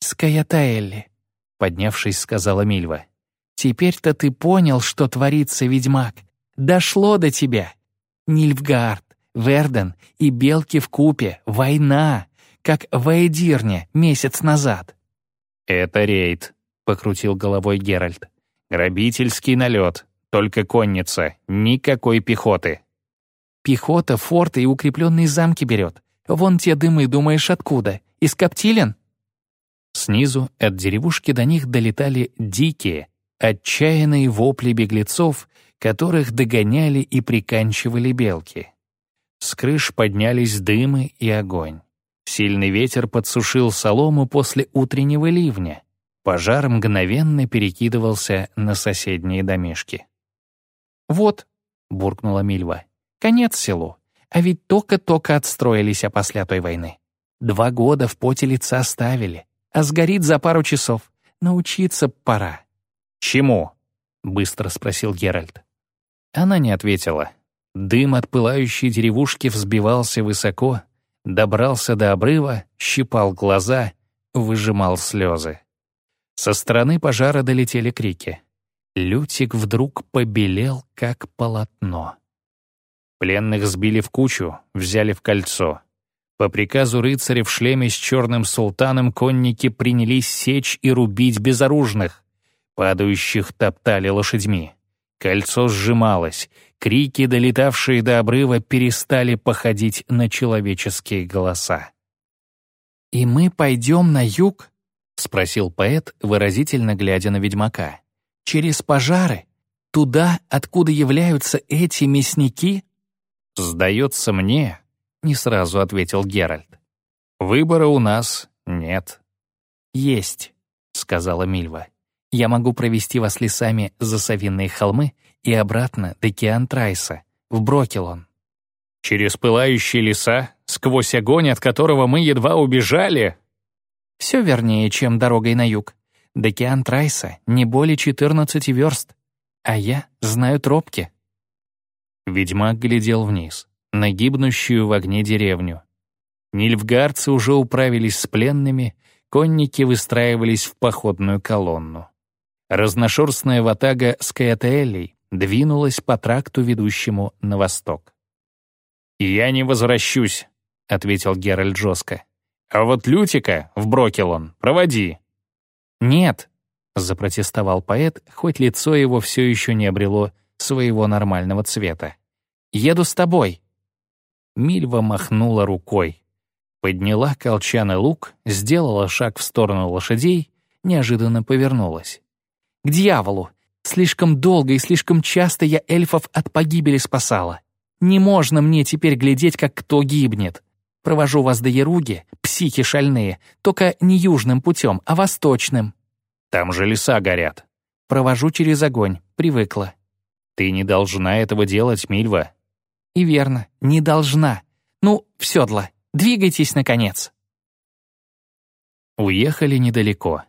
«Скаятаэлли», поднявшись, сказала Мильва. «Теперь-то ты понял, что творится, ведьмак. Дошло до тебя. Нильфгард, Верден и Белки в купе. Война, как в Эдирне месяц назад». «Это рейд», — покрутил головой Геральт. «Грабительский налет, только конница, никакой пехоты». «Пехота форты и укрепленные замки берет. Вон те дымы, думаешь, откуда? Из Коптилен?» Снизу от деревушки до них долетали дикие, отчаянные вопли беглецов, которых догоняли и приканчивали белки. С крыш поднялись дымы и огонь. Сильный ветер подсушил солому после утреннего ливня. Пожар мгновенно перекидывался на соседние домишки. «Вот», — буркнула Мильва, — «конец селу. А ведь только-только отстроились опосля той войны. Два года в поте лица ставили, а сгорит за пару часов. Научиться пора». «Чему?» — быстро спросил Геральт. Она не ответила. Дым от пылающей деревушки взбивался высоко, добрался до обрыва, щипал глаза, выжимал слезы. Со стороны пожара долетели крики. Лютик вдруг побелел, как полотно. Пленных сбили в кучу, взяли в кольцо. По приказу рыцаря в шлеме с черным султаном конники принялись сечь и рубить безоружных. Падающих топтали лошадьми. Кольцо сжималось, крики, долетавшие до обрыва, перестали походить на человеческие голоса. «И мы пойдем на юг?» — спросил поэт, выразительно глядя на ведьмака. «Через пожары? Туда, откуда являются эти мясники?» «Сдается мне, не сразу ответил Геральт. «Выбора у нас нет». «Есть», — сказала Мильва. «Я могу провести вас лесами за Савинные холмы и обратно до Киантрайса, в Брокелон». «Через пылающие леса, сквозь огонь, от которого мы едва убежали?» «Все вернее, чем дорогой на юг. До Киантрайса не более 14 верст, а я знаю тропки». Ведьмак глядел вниз на гибнущую в огне деревню. Нильфгарцы уже управились с пленными, конники выстраивались в походную колонну. Разношерстная ватага с Каэтаэлей двинулась по тракту, ведущему на восток. «Я не возвращусь», — ответил Геральт жестко. «А вот Лютика в Брокелон проводи». «Нет», — запротестовал поэт, хоть лицо его все еще не обрело своего нормального цвета. «Еду с тобой». Мильва махнула рукой. Подняла колчан лук, сделала шаг в сторону лошадей, неожиданно повернулась. «К дьяволу! Слишком долго и слишком часто я эльфов от погибели спасала. Не можно мне теперь глядеть, как кто гибнет. Провожу вас до Яруги, психи шальные, только не южным путем, а восточным». «Там же леса горят». «Провожу через огонь, привыкла». «Ты не должна этого делать, Мильва», и верно, не должна. Ну, в седло, двигайтесь, наконец. Уехали недалеко.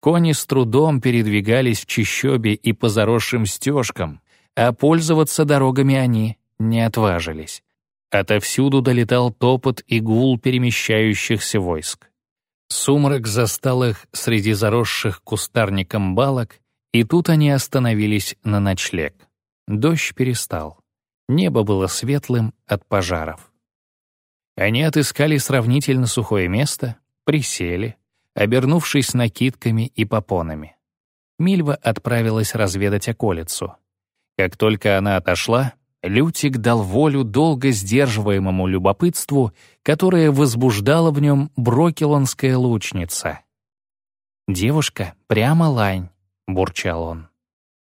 Кони с трудом передвигались в чищобе и по заросшим стежкам, а пользоваться дорогами они не отважились. Отовсюду долетал топот и гул перемещающихся войск. Сумрак застал их среди заросших кустарником балок, и тут они остановились на ночлег. Дождь перестал. Небо было светлым от пожаров. Они отыскали сравнительно сухое место, присели, обернувшись накидками и попонами. Мильва отправилась разведать околицу. Как только она отошла, Лютик дал волю долго сдерживаемому любопытству, которое возбуждало в нем брокелонская лучница. «Девушка прямо лань», — бурчал он.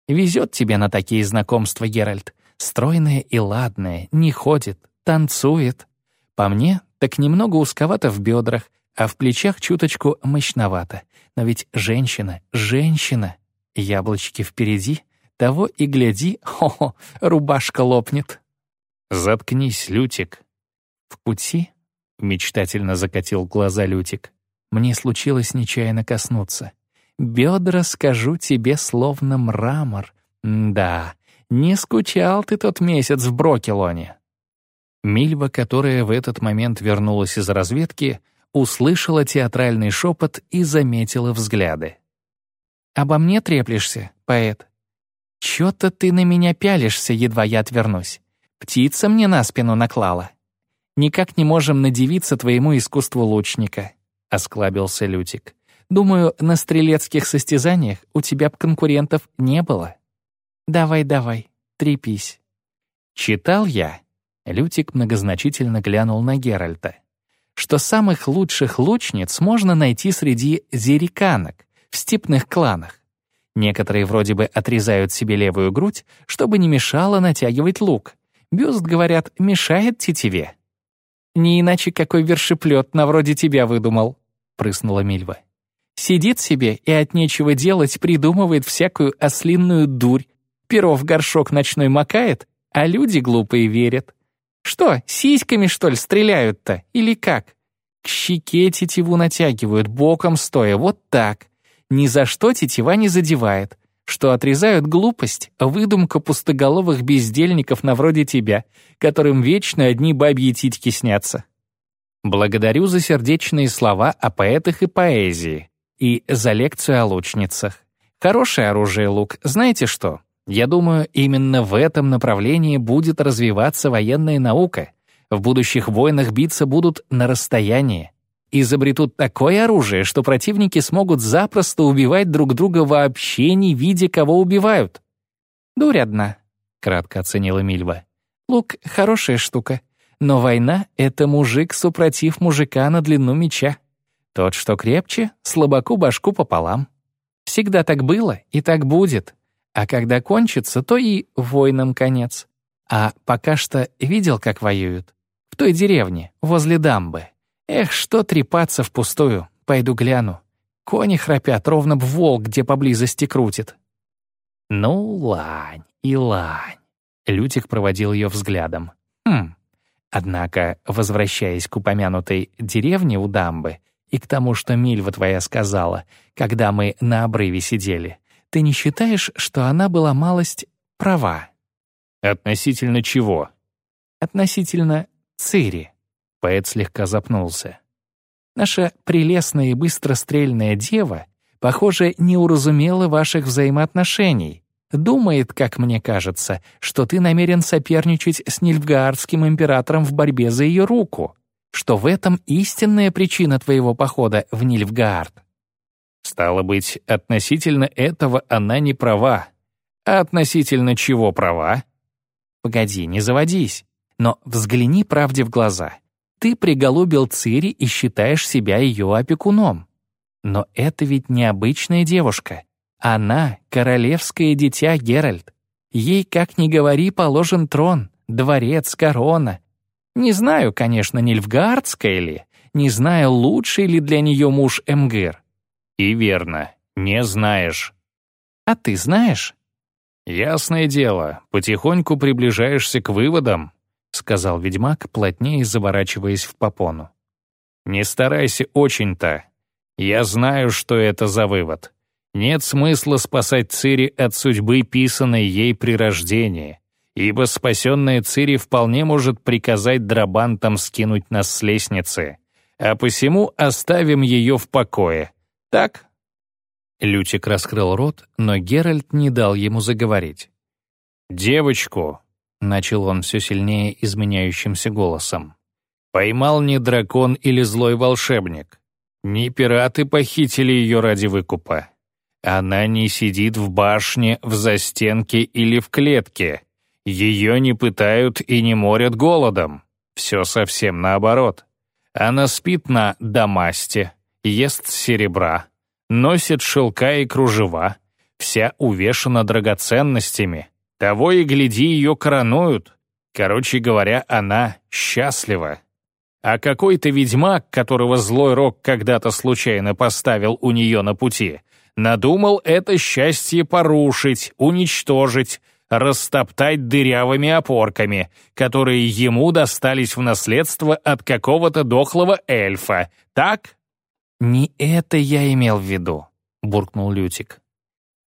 «Везет тебе на такие знакомства, Геральт. Стройная и ладная, не ходит, танцует. По мне, так немного узковато в бедрах, а в плечах чуточку мощновато. Но ведь женщина, женщина. Яблочки впереди, того и гляди, хо-хо, рубашка лопнет. Заткнись, Лютик. В пути, мечтательно закатил глаза Лютик, мне случилось нечаянно коснуться. Бедра, скажу тебе, словно мрамор. да, не скучал ты тот месяц в Брокелоне. Мильва, которая в этот момент вернулась из разведки, услышала театральный шепот и заметила взгляды. «Обо мне треплешься, поэт? Чё-то ты на меня пялишься, едва я отвернусь. Птица мне на спину наклала. Никак не можем надевиться твоему искусству лучника», — осклабился Лютик. «Думаю, на стрелецких состязаниях у тебя б конкурентов не было. Давай, давай, трепись». «Читал я», — Лютик многозначительно глянул на Геральта что самых лучших лучниц можно найти среди зериканок в степных кланах. Некоторые вроде бы отрезают себе левую грудь, чтобы не мешало натягивать лук. Бюст, говорят, мешает тетиве. «Не иначе какой вершеплет на вроде тебя выдумал», — прыснула Мильва. «Сидит себе и от нечего делать придумывает всякую ослинную дурь, перо в горшок ночной макает, а люди глупые верят. Что, сиськами, что ли, стреляют-то? Или как? К щеке тетиву натягивают, боком стоя, вот так. Ни за что тетива не задевает. Что отрезают глупость, выдумка пустоголовых бездельников на вроде тебя, которым вечно одни бабьи титьки снятся. Благодарю за сердечные слова о поэтах и поэзии, и за лекцию о лучницах. Хорошее оружие лук, знаете что? Я думаю, именно в этом направлении будет развиваться военная наука. В будущих войнах биться будут на расстоянии. Изобретут такое оружие, что противники смогут запросто убивать друг друга вообще не видя, кого убивают. «Дурь одна», — кратко оценила Мильва. «Лук — хорошая штука, но война — это мужик супротив мужика на длину меча. Тот, что крепче, слабаку башку пополам. Всегда так было и так будет. А когда кончится, то и воинам конец. А пока что видел, как воюют? В той деревне, возле дамбы. Эх, что трепаться впустую, пойду гляну. Кони храпят, ровно б волк, где поблизости крутит. Ну, лань и лань. Лютик проводил ее взглядом. Хм. Однако, возвращаясь к упомянутой деревне у дамбы и к тому, что Мильва твоя сказала, когда мы на обрыве сидели, ты не считаешь, что она была малость права? Относительно чего? Относительно Цири. Поэт слегка запнулся. Наша прелестная и быстрострельная дева, похоже, не уразумела ваших взаимоотношений. Думает, как мне кажется, что ты намерен соперничать с Нильфгаардским императором в борьбе за ее руку, что в этом истинная причина твоего похода в Нильфгаард. Стало быть, относительно этого она не права. А относительно чего права? Погоди, не заводись. Но взгляни правде в глаза. Ты приголубил Цири и считаешь себя ее опекуном. Но это ведь необычная девушка. Она — королевское дитя Геральт. Ей, как ни говори, положен трон, дворец, корона. Не знаю, конечно, Нильфгаардская ли, не знаю, лучший ли для нее муж Эмгир. И верно, не знаешь. А ты знаешь? Ясное дело, потихоньку приближаешься к выводам, сказал ведьмак, плотнее заворачиваясь в попону. Не старайся очень-то. Я знаю, что это за вывод. Нет смысла спасать Цири от судьбы, писанной ей при рождении, ибо спасенная Цири вполне может приказать драбантам скинуть нас с лестницы, а посему оставим ее в покое. Так?» Лютик раскрыл рот, но Геральт не дал ему заговорить. «Девочку», — начал он все сильнее изменяющимся голосом, «поймал не дракон или злой волшебник. Не пираты похитили ее ради выкупа. Она не сидит в башне, в застенке или в клетке. Ее не пытают и не морят голодом. Все совсем наоборот. Она спит на дамасте, ест серебра, носит шелка и кружева, вся увешана драгоценностями. Того и гляди, ее коронуют. Короче говоря, она счастлива. А какой-то ведьмак, которого злой рок когда-то случайно поставил у нее на пути, надумал это счастье порушить, уничтожить, растоптать дырявыми опорками, которые ему достались в наследство от какого-то дохлого эльфа. Так? «Не это я имел в виду», — буркнул Лютик.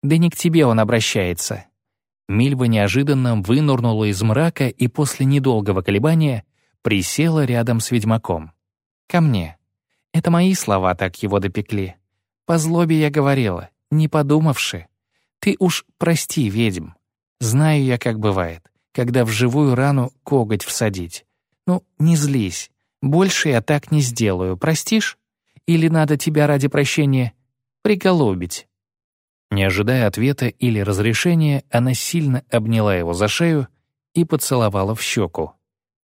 «Да не к тебе он обращается». Мильва неожиданно вынурнула из мрака и после недолгого колебания присела рядом с ведьмаком. «Ко мне. Это мои слова так его допекли. По злобе я говорила, не подумавши. Ты уж прости, ведьм. Знаю я, как бывает, когда в живую рану коготь всадить. Ну, не злись. Больше я так не сделаю, простишь? Или надо тебя ради прощения приколобить?» Не ожидая ответа или разрешения, она сильно обняла его за шею и поцеловала в щеку.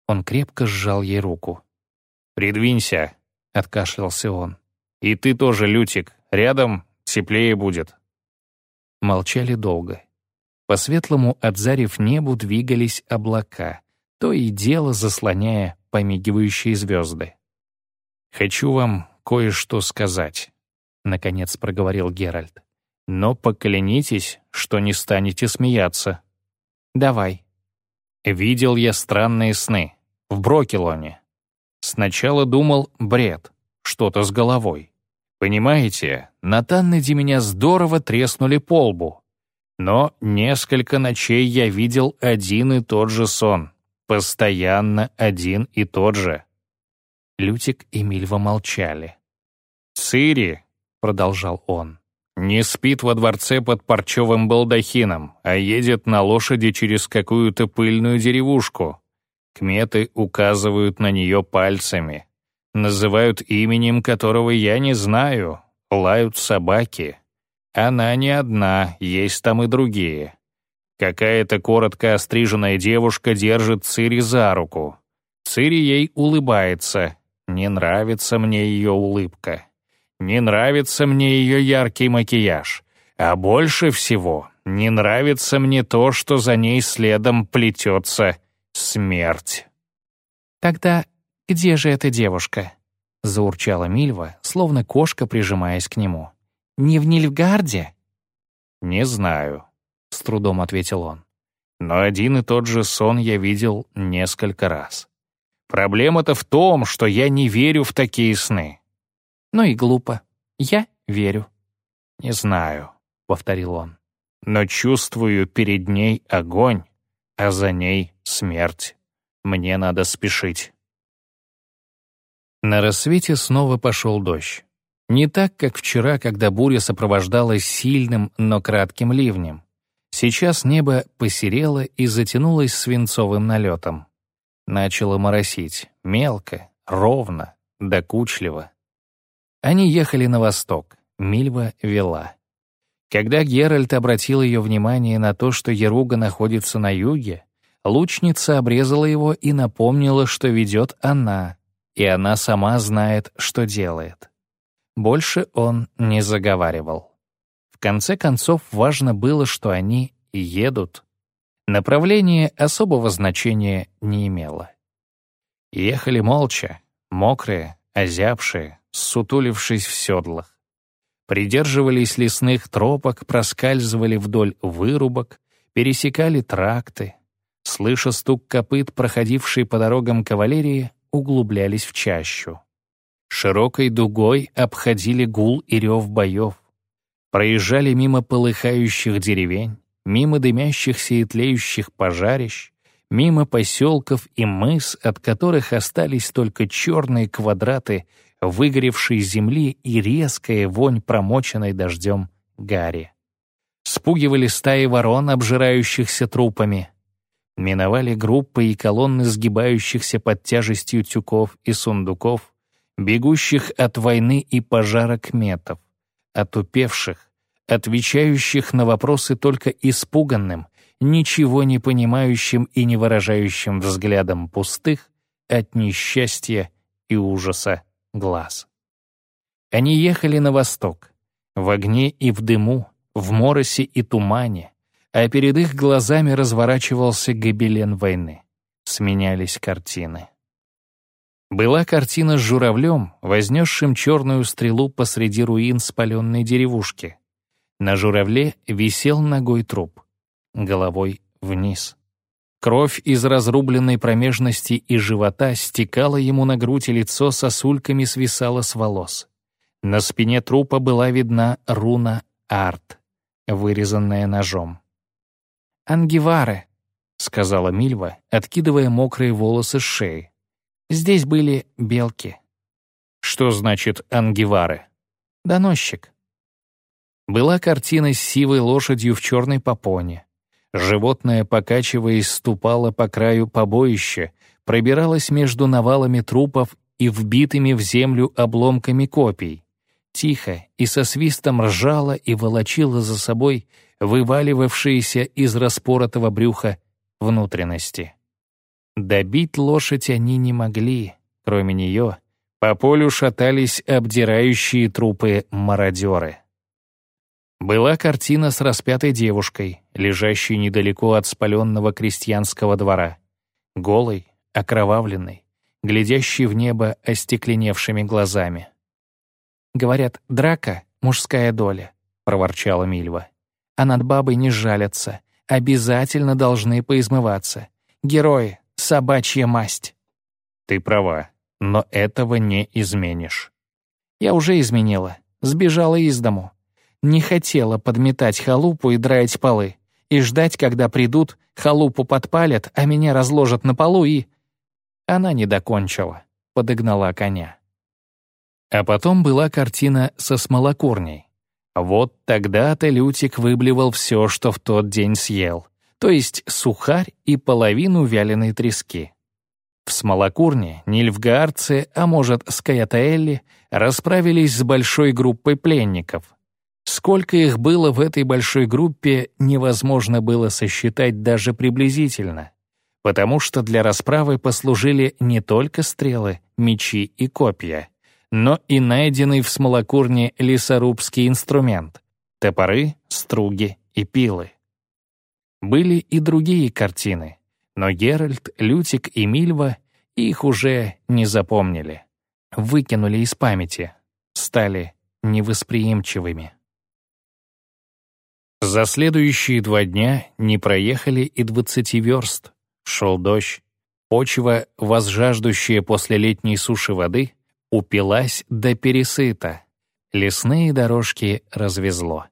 Он крепко сжал ей руку. «Придвинься», — откашлялся он. «И ты тоже, Лютик, рядом теплее будет». Молчали долго. По светлому от зарев небу двигались облака, то и дело заслоняя помигивающие звезды. «Хочу вам кое-что сказать», — наконец проговорил Геральт. «Но поклянитесь, что не станете смеяться». «Давай». «Видел я странные сны. В Брокелоне. Сначала думал бред, что-то с головой. Понимаете, на Таннеде меня здорово треснули по лбу. Но несколько ночей я видел один и тот же сон. Постоянно один и тот же. Лютик и Мильва молчали. «Цири», — продолжал он, — «не спит во дворце под парчевым балдахином, а едет на лошади через какую-то пыльную деревушку. Кметы указывают на нее пальцами. Называют именем, которого я не знаю. Лают собаки. Она не одна, есть там и другие. Какая-то коротко остриженная девушка держит Цири за руку. Цири ей улыбается. Не нравится мне ее улыбка. Не нравится мне ее яркий макияж. А больше всего не нравится мне то, что за ней следом плетется смерть. «Тогда где же эта девушка?» — заурчала Мильва, словно кошка, прижимаясь к нему. Не в Нильфгарде?» «Не знаю», — с трудом ответил он. «Но один и тот же сон я видел несколько раз. Проблема-то в том, что я не верю в такие сны». «Ну и глупо. Я верю». «Не знаю», — повторил он. «Но чувствую перед ней огонь, а за ней смерть. Мне надо спешить». На рассвете снова пошел дождь. Не так, как вчера, когда буря сопровождалась сильным, но кратким ливнем. Сейчас небо посерело и затянулось свинцовым налетом. Начало моросить, мелко, ровно, докучливо. Они ехали на восток, Мильва вела. Когда Геральт обратил ее внимание на то, что Еруга находится на юге, лучница обрезала его и напомнила, что ведет она, и она сама знает, что делает. Больше он не заговаривал. В конце концов, важно было, что они едут. Направление особого значения не имело. Ехали молча, мокрые, озябшие, сутулившись в седлах. Придерживались лесных тропок, проскальзывали вдоль вырубок, пересекали тракты. Слыша стук копыт, проходившей по дорогам кавалерии, углублялись в чащу широкой дугой обходили гул и рев боев, проезжали мимо полыхающих деревень, мимо дымящихся и тлеющих пожарищ, мимо поселков и мыс, от которых остались только черные квадраты выгоревшей земли и резкая вонь промоченной дождем гари. Спугивали стаи ворон, обжирающихся трупами. Миновали группы и колонны сгибающихся под тяжестью тюков и сундуков, бегущих от войны и пожара кметов, отупевших, отвечающих на вопросы только испуганным, ничего не понимающим и не выражающим взглядом пустых от несчастья и ужаса глаз. Они ехали на восток, в огне и в дыму, в моросе и тумане, а перед их глазами разворачивался гобелен войны. Сменялись картины. Была картина с журавлем, вознесшим черную стрелу посреди руин спаленной деревушки. На журавле висел ногой труп, головой вниз. Кровь из разрубленной промежности и живота стекала ему на грудь и лицо сосульками свисала с волос. На спине трупа была видна руна «Арт», вырезанная ножом. «Ангивары», — сказала Мильва, откидывая мокрые волосы с шеи. «Здесь были белки». «Что значит ангивары?» «Доносчик». Была картина с сивой лошадью в черной попоне. Животное, покачиваясь, ступало по краю побоища, пробиралось между навалами трупов и вбитыми в землю обломками копий. Тихо и со свистом ржало и волочило за собой вываливавшиеся из распоротого брюха внутренности. Добить лошадь они не могли, кроме нее, по полю шатались обдирающие трупы мародеры. Была картина с распятой девушкой, лежащей недалеко от спаленного крестьянского двора, голой, окровавленной, глядящей в небо остекленевшими глазами. «Говорят, драка — мужская доля», — проворчала Мильва. «А над бабой не жалятся, обязательно должны поизмываться. Герои, собачья масть». «Ты права, но этого не изменишь». «Я уже изменила, сбежала из дому, не хотела подметать халупу и драить полы, и ждать, когда придут, халупу подпалят, а меня разложат на полу и... Она не докончила, подогнала коня. А потом была картина со смолокурней. Вот тогда-то Лютик выблевал все, что в тот день съел, то есть сухарь и половину вяленой трески. В смолокурне нильфгаарцы, а может, скаятаэлли, расправились с большой группой пленников, Сколько их было в этой большой группе, невозможно было сосчитать даже приблизительно, потому что для расправы послужили не только стрелы, мечи и копья, но и найденный в смолокурне лесорубский инструмент — топоры, струги и пилы. Были и другие картины, но Геральт, Лютик и Мильва их уже не запомнили. Выкинули из памяти, стали невосприимчивыми. За следующие два дня не проехали и двадцати верст. Шел дождь. Почва, возжаждущая после летней суши воды, упилась до пересыта. Лесные дорожки развезло.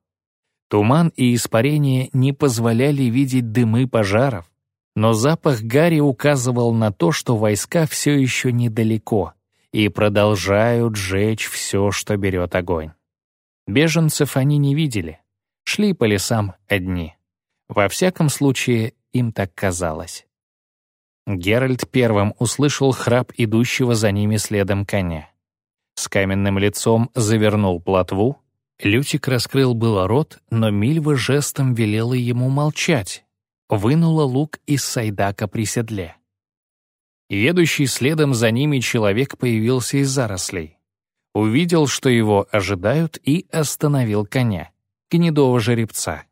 Туман и испарение не позволяли видеть дымы пожаров, но запах гари указывал на то, что войска все еще недалеко и продолжают жечь все, что берет огонь. Беженцев они не видели шли по лесам одни. Во всяком случае, им так казалось. Геральт первым услышал храп идущего за ними следом коня. С каменным лицом завернул плотву. Лютик раскрыл было рот, но Мильва жестом велела ему молчать. Вынула лук из сайдака при седле. Едущий следом за ними человек появился из зарослей. Увидел, что его ожидают, и остановил коня гнедого жеребца.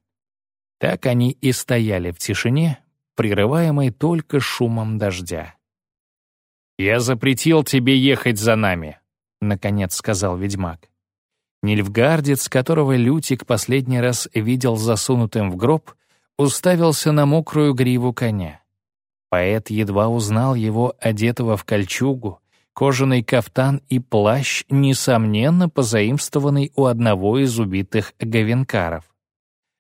Так они и стояли в тишине, прерываемой только шумом дождя. «Я запретил тебе ехать за нами», — наконец сказал ведьмак. Нильфгардец, которого Лютик последний раз видел засунутым в гроб, уставился на мокрую гриву коня. Поэт едва узнал его, одетого в кольчугу, кожаный кафтан и плащ, несомненно, позаимствованный у одного из убитых гавенкаров.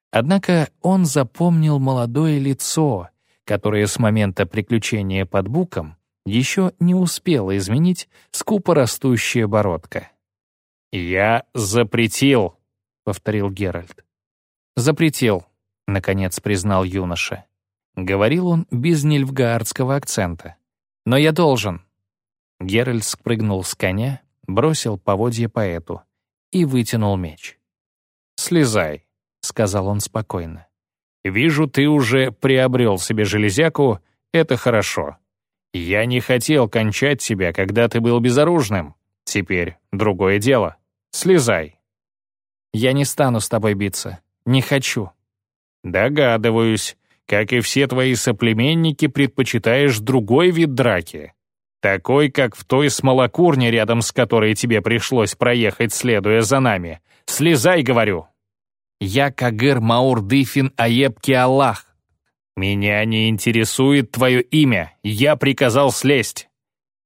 Однако он запомнил молодое лицо, которое с момента приключения под буком еще не успела изменить скупо растущая бородка. «Я запретил», — повторил Геральт. «Запретил», — наконец признал юноша. Говорил он без нильфгаардского акцента. «Но я должен». Геральт спрыгнул с коня, бросил поводье поэту и вытянул меч. «Слезай», — сказал он спокойно. «Вижу, ты уже приобрел себе железяку, это хорошо. Я не хотел кончать тебя, когда ты был безоружным. Теперь другое дело. Слезай». «Я не стану с тобой биться. Не хочу». «Догадываюсь. Как и все твои соплеменники, предпочитаешь другой вид драки. Такой, как в той смолокурне, рядом с которой тебе пришлось проехать, следуя за нами. Слезай, говорю!» «Я Кагыр Маур Дыфин Аебки Аллах». «Меня не интересует твое имя. Я приказал слезть».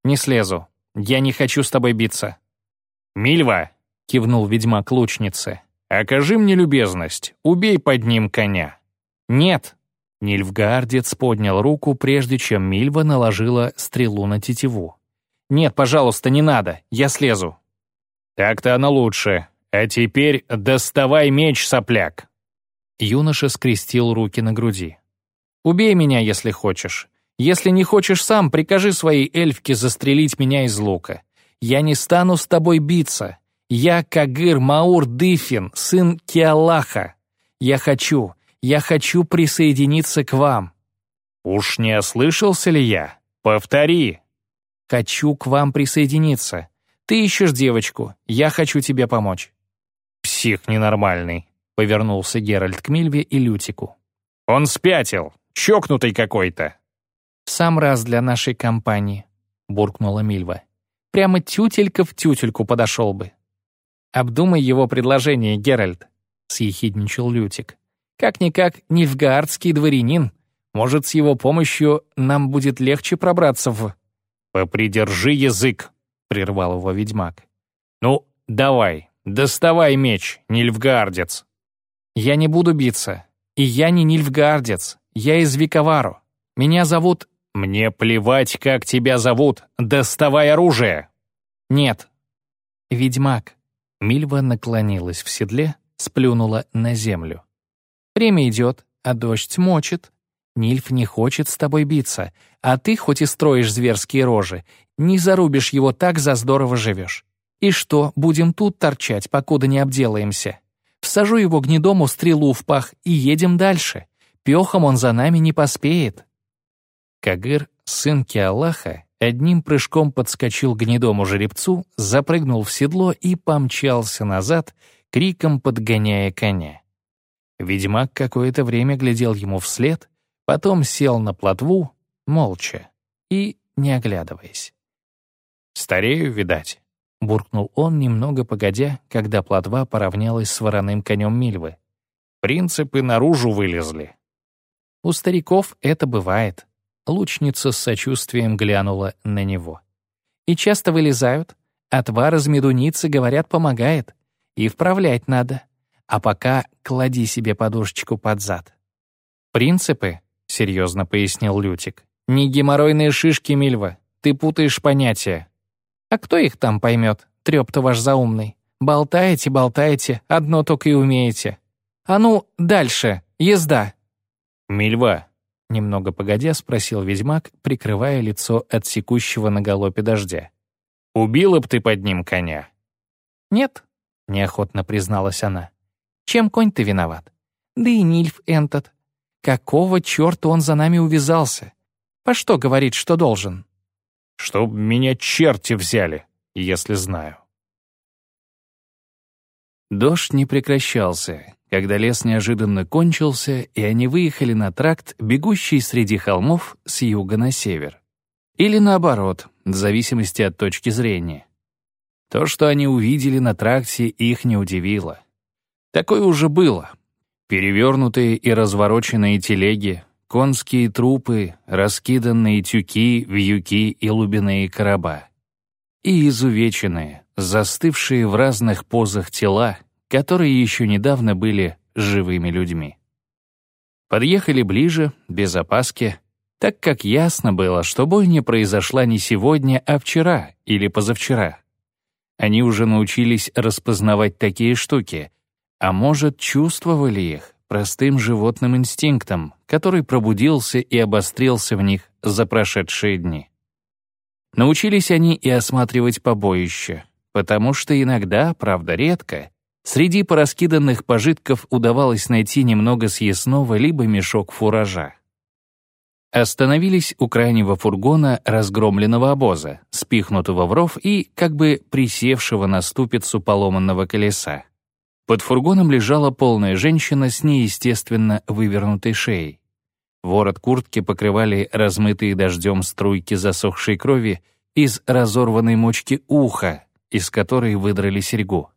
«Не слезу. Я не хочу с тобой биться». «Мильва», — кивнул ведьмак лучнице, — «окажи мне любезность. Убей под ним коня». «Нет», Нильфгаардец поднял руку, прежде чем Мильва наложила стрелу на тетиву. «Нет, пожалуйста, не надо, я слезу». «Так-то оно лучше. А теперь доставай меч, сопляк». Юноша скрестил руки на груди. «Убей меня, если хочешь. Если не хочешь сам, прикажи своей эльфке застрелить меня из лука. Я не стану с тобой биться. Я Кагыр Маур Дыфин, сын Киалаха. Я хочу, я хочу присоединиться к вам». «Уж не ослышался ли я? Повтори». «Хочу к вам присоединиться. Ты ищешь девочку, я хочу тебе помочь». «Псих ненормальный», — повернулся Геральт к Мильве и Лютику. «Он спятил, чокнутый какой-то». «Сам раз для нашей компании», — буркнула Мильва. «Прямо тютелька в тютельку подошел бы». «Обдумай его предложение, Геральт», — съехидничал Лютик. Как-никак нильфгаардский дворянин. Может, с его помощью нам будет легче пробраться в...» «Попридержи язык», — прервал его ведьмак. «Ну, давай, доставай меч, нильфгаардец». «Я не буду биться. И я не нильфгаардец. Я из Виковару. Меня зовут...» «Мне плевать, как тебя зовут. Доставай оружие!» «Нет». «Ведьмак». Мильва наклонилась в седле, сплюнула на землю. Время идет, а дождь мочит. Нильф не хочет с тобой биться, а ты, хоть и строишь зверские рожи, не зарубишь его так за здорово живешь. И что, будем тут торчать, покуда не обделаемся? Всажу его гнедому стрелу в пах и едем дальше. Пехом он за нами не поспеет». Кагыр, сын Киалаха, одним прыжком подскочил к гнедому жеребцу, запрыгнул в седло и помчался назад, криком подгоняя коня. Ведьмак какое-то время глядел ему вслед, потом сел на плотву, молча и не оглядываясь. «Старею, видать», — буркнул он, немного погодя, когда плотва поравнялась с вороным конем Мильвы. «Принципы наружу вылезли». «У стариков это бывает», — лучница с сочувствием глянула на него. «И часто вылезают. Отвар из медуницы, говорят, помогает. И вправлять надо. А пока клади себе подушечку под зад. «Принципы», — серьезно пояснил Лютик, — «не геморройные шишки, Мильва. Ты путаешь понятия». «А кто их там поймет, трёп-то ваш заумный? Болтаете, болтаете, одно только и умеете. А ну, дальше, езда». «Мильва», — немного погодя спросил ведьмак, прикрывая лицо от секущего на галопе дождя. «Убила б ты под ним коня?» «Нет», — неохотно призналась она. Чем конь-то виноват? Да и Нильф Энтот. Какого черта он за нами увязался? По что говорит, что должен? Чтоб меня черти взяли, если знаю. Дождь не прекращался, когда лес неожиданно кончился, и они выехали на тракт, бегущий среди холмов с юга на север. Или наоборот, в зависимости от точки зрения. То, что они увидели на тракте, их не удивило. Такое уже было. Перевернутые и развороченные телеги, конские трупы, раскиданные тюки, вьюки и лубиные короба. И изувеченные, застывшие в разных позах тела, которые еще недавно были живыми людьми. Подъехали ближе, без опаски, так как ясно было, что бойня произошла не сегодня, а вчера или позавчера. Они уже научились распознавать такие штуки, а может, чувствовали их простым животным инстинктом, который пробудился и обострился в них за прошедшие дни. Научились они и осматривать побоище, потому что иногда, правда редко, среди пораскиданных пожитков удавалось найти немного съестного либо мешок фуража. Остановились у крайнего фургона разгромленного обоза, спихнутого в ров и как бы присевшего на ступицу поломанного колеса. Под фургоном лежала полная женщина с неестественно вывернутой шеей. Ворот куртки покрывали размытые дождем струйки засохшей крови из разорванной мочки уха, из которой выдрали серьгу.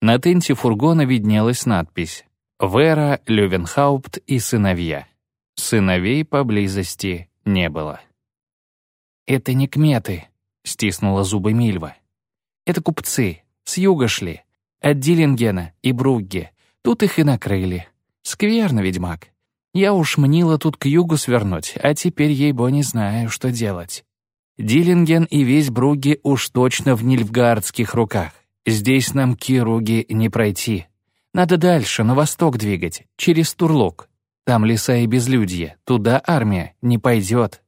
На тенте фургона виднелась надпись «Вера, Левенхаупт и сыновья». Сыновей поблизости не было. «Это не кметы», — стиснула зубы Мильва. «Это купцы, с юга шли, от Диллингена и Бругге. Тут их и накрыли. Скверно, ведьмак. Я уж мнила тут к югу свернуть, а теперь, ей-бо, не знаю, что делать. Диллинген и весь Бругге уж точно в нильфгардских руках. Здесь нам Кируги не пройти. Надо дальше, на восток двигать, через Турлук. Там леса и безлюдье, туда армия не пойдет».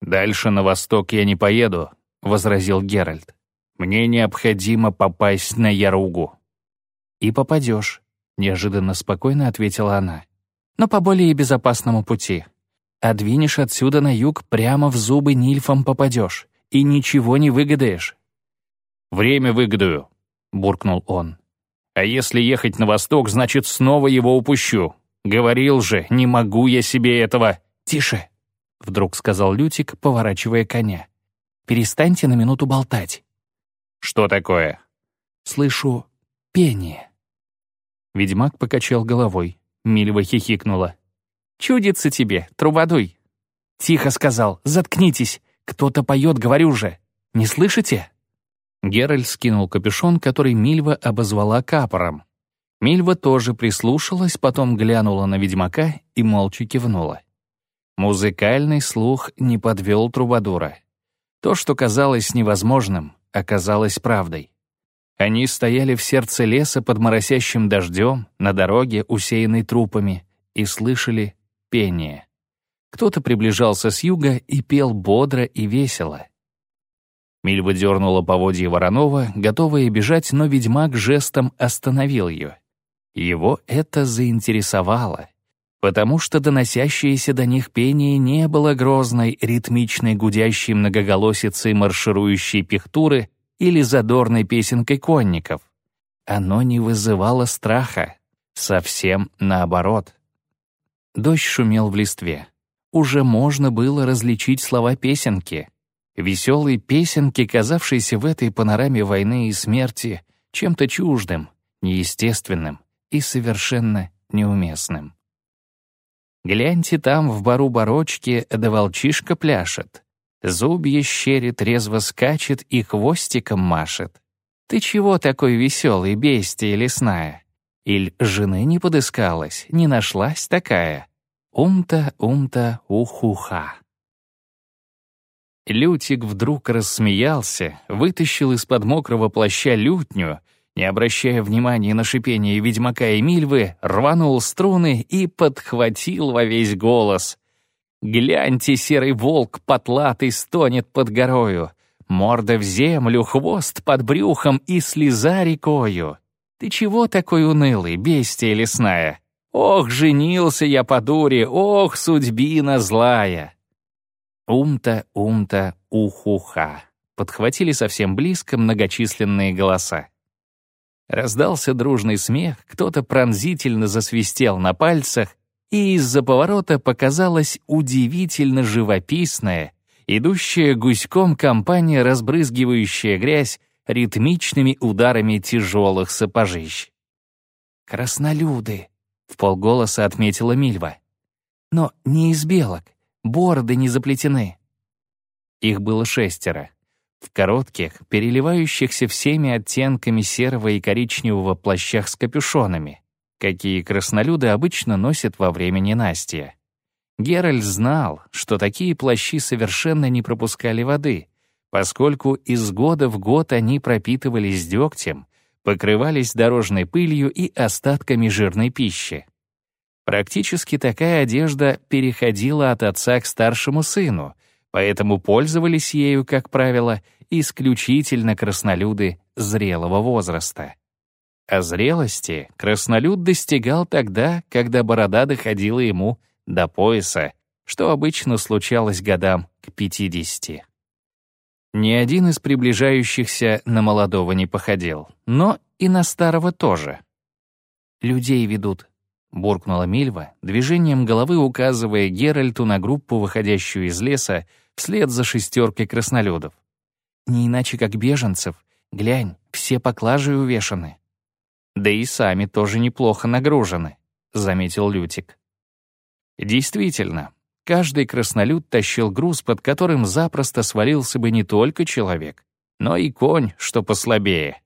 «Дальше на восток я не поеду», — возразил Геральт. «Мне необходимо попасть на Яругу». «И попадешь», — неожиданно спокойно ответила она. «Но по более безопасному пути. А двинешь отсюда на юг, прямо в зубы нильфам попадешь, и ничего не выгадаешь». «Время выгадаю», — буркнул он. «А если ехать на восток, значит, снова его упущу. Говорил же, не могу я себе этого...» «Тише!» — вдруг сказал Лютик, поворачивая коня. «Перестаньте на минуту болтать». «Что такое?» «Слышу пение». Ведьмак покачал головой. Мильва хихикнула. «Чудится тебе, трубадуй!» «Тихо сказал, заткнитесь! Кто-то поет, говорю же! Не слышите?» Геральт скинул капюшон, который Мильва обозвала капором. Мильва тоже прислушалась, потом глянула на ведьмака и молча кивнула. Музыкальный слух не подвел Трубадура. То, что казалось невозможным, оказалось правдой. Они стояли в сердце леса под моросящим дождем, на дороге, усеянной трупами, и слышали пение. Кто-то приближался с юга и пел бодро и весело. Мильва дернула поводье Воронова, готовая бежать, но ведьмак жестом остановил ее. Его это заинтересовало, потому что доносящееся до них пение не было грозной, ритмичной, гудящей многоголосицей марширующей пихтуры или задорной песенкой конников. Оно не вызывало страха, совсем наоборот. Дождь шумел в листве. Уже можно было различить слова песенки. Веселые песенки, казавшиеся в этой панораме войны и смерти чем-то чуждым, неестественным, и совершенно неуместным. Гляньте, там в бару барочки да волчишка пляшет. Зубья щерит, резво скачет и хвостиком машет. Ты чего такой веселый, бестия лесная? Иль жены не подыскалась, не нашлась такая? Умта, умта, ухуха. Лютик вдруг рассмеялся, вытащил из-под мокрого плаща лютню — не обращая внимания на шипение ведьмака и Мильвы, рванул струны и подхватил во весь голос. «Гляньте, серый волк потлатый стонет под горою, морда в землю, хвост под брюхом и слеза рекою. Ты чего такой унылый, бестия лесная? Ох, женился я по дуре, ох, судьбина злая!» «Ум-то, ум-то, ухуха!» подхватили совсем близко многочисленные голоса. Раздался дружный смех, кто-то пронзительно засвистел на пальцах, и из-за поворота показалась удивительно живописная, идущая гуськом компания, разбрызгивающая грязь ритмичными ударами тяжелых сапожищ. «Краснолюды», — в полголоса отметила Мильва. «Но не из белок, бороды не заплетены». Их было шестеро. В коротких, переливающихся всеми оттенками серого и коричневого плащах с капюшонами, какие краснолюды обычно носят во время ненастья. Геральт знал, что такие плащи совершенно не пропускали воды, поскольку из года в год они пропитывались дегтем, покрывались дорожной пылью и остатками жирной пищи. Практически такая одежда переходила от отца к старшему сыну, поэтому пользовались ею, как правило, исключительно краснолюды зрелого возраста. А зрелости краснолюд достигал тогда, когда борода доходила ему до пояса, что обычно случалось годам к 50. Ни один из приближающихся на молодого не походил, но и на старого тоже. «Людей ведут», — буркнула Мильва, движением головы указывая Геральту на группу, выходящую из леса, вслед за шестеркой краснолюдов. «Не иначе как беженцев. Глянь, все поклажи увешаны». «Да и сами тоже неплохо нагружены», — заметил Лютик. Действительно, каждый краснолюд тащил груз, под которым запросто свалился бы не только человек, но и конь, что послабее.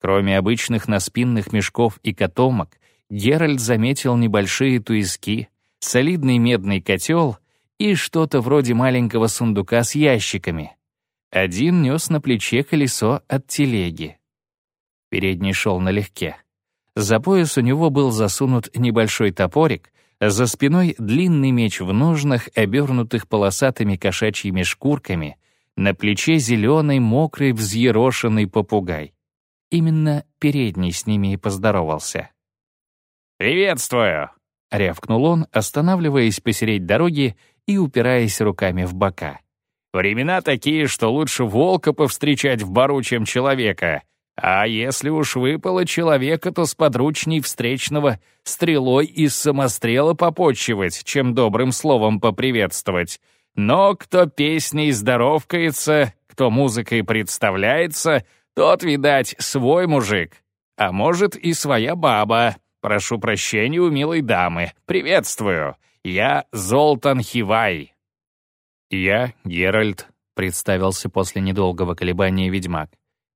Кроме обычных наспинных мешков и котомок, Геральт заметил небольшие туиски, солидный медный котел и что-то вроде маленького сундука с ящиками. Один нес на плече колесо от телеги. Передний шел налегке. За пояс у него был засунут небольшой топорик, за спиной длинный меч в ножнах, обернутых полосатыми кошачьими шкурками, на плече зеленый, мокрый, взъерошенный попугай. Именно передний с ними и поздоровался. «Приветствую!» — рявкнул он, останавливаясь посередь дороги и упираясь руками в бока. «Времена такие, что лучше волка повстречать в бару, чем человека, а если уж выпало человека, то с подручней встречного стрелой из самострела попотчевать, чем добрым словом поприветствовать. Но кто песней здоровкается, кто музыкой представляется, тот, видать, свой мужик. А может, и своя баба. Прошу прощения у милой дамы. Приветствую. Я Золтан Хивай. Я Геральт, представился после недолгого колебания ведьмак.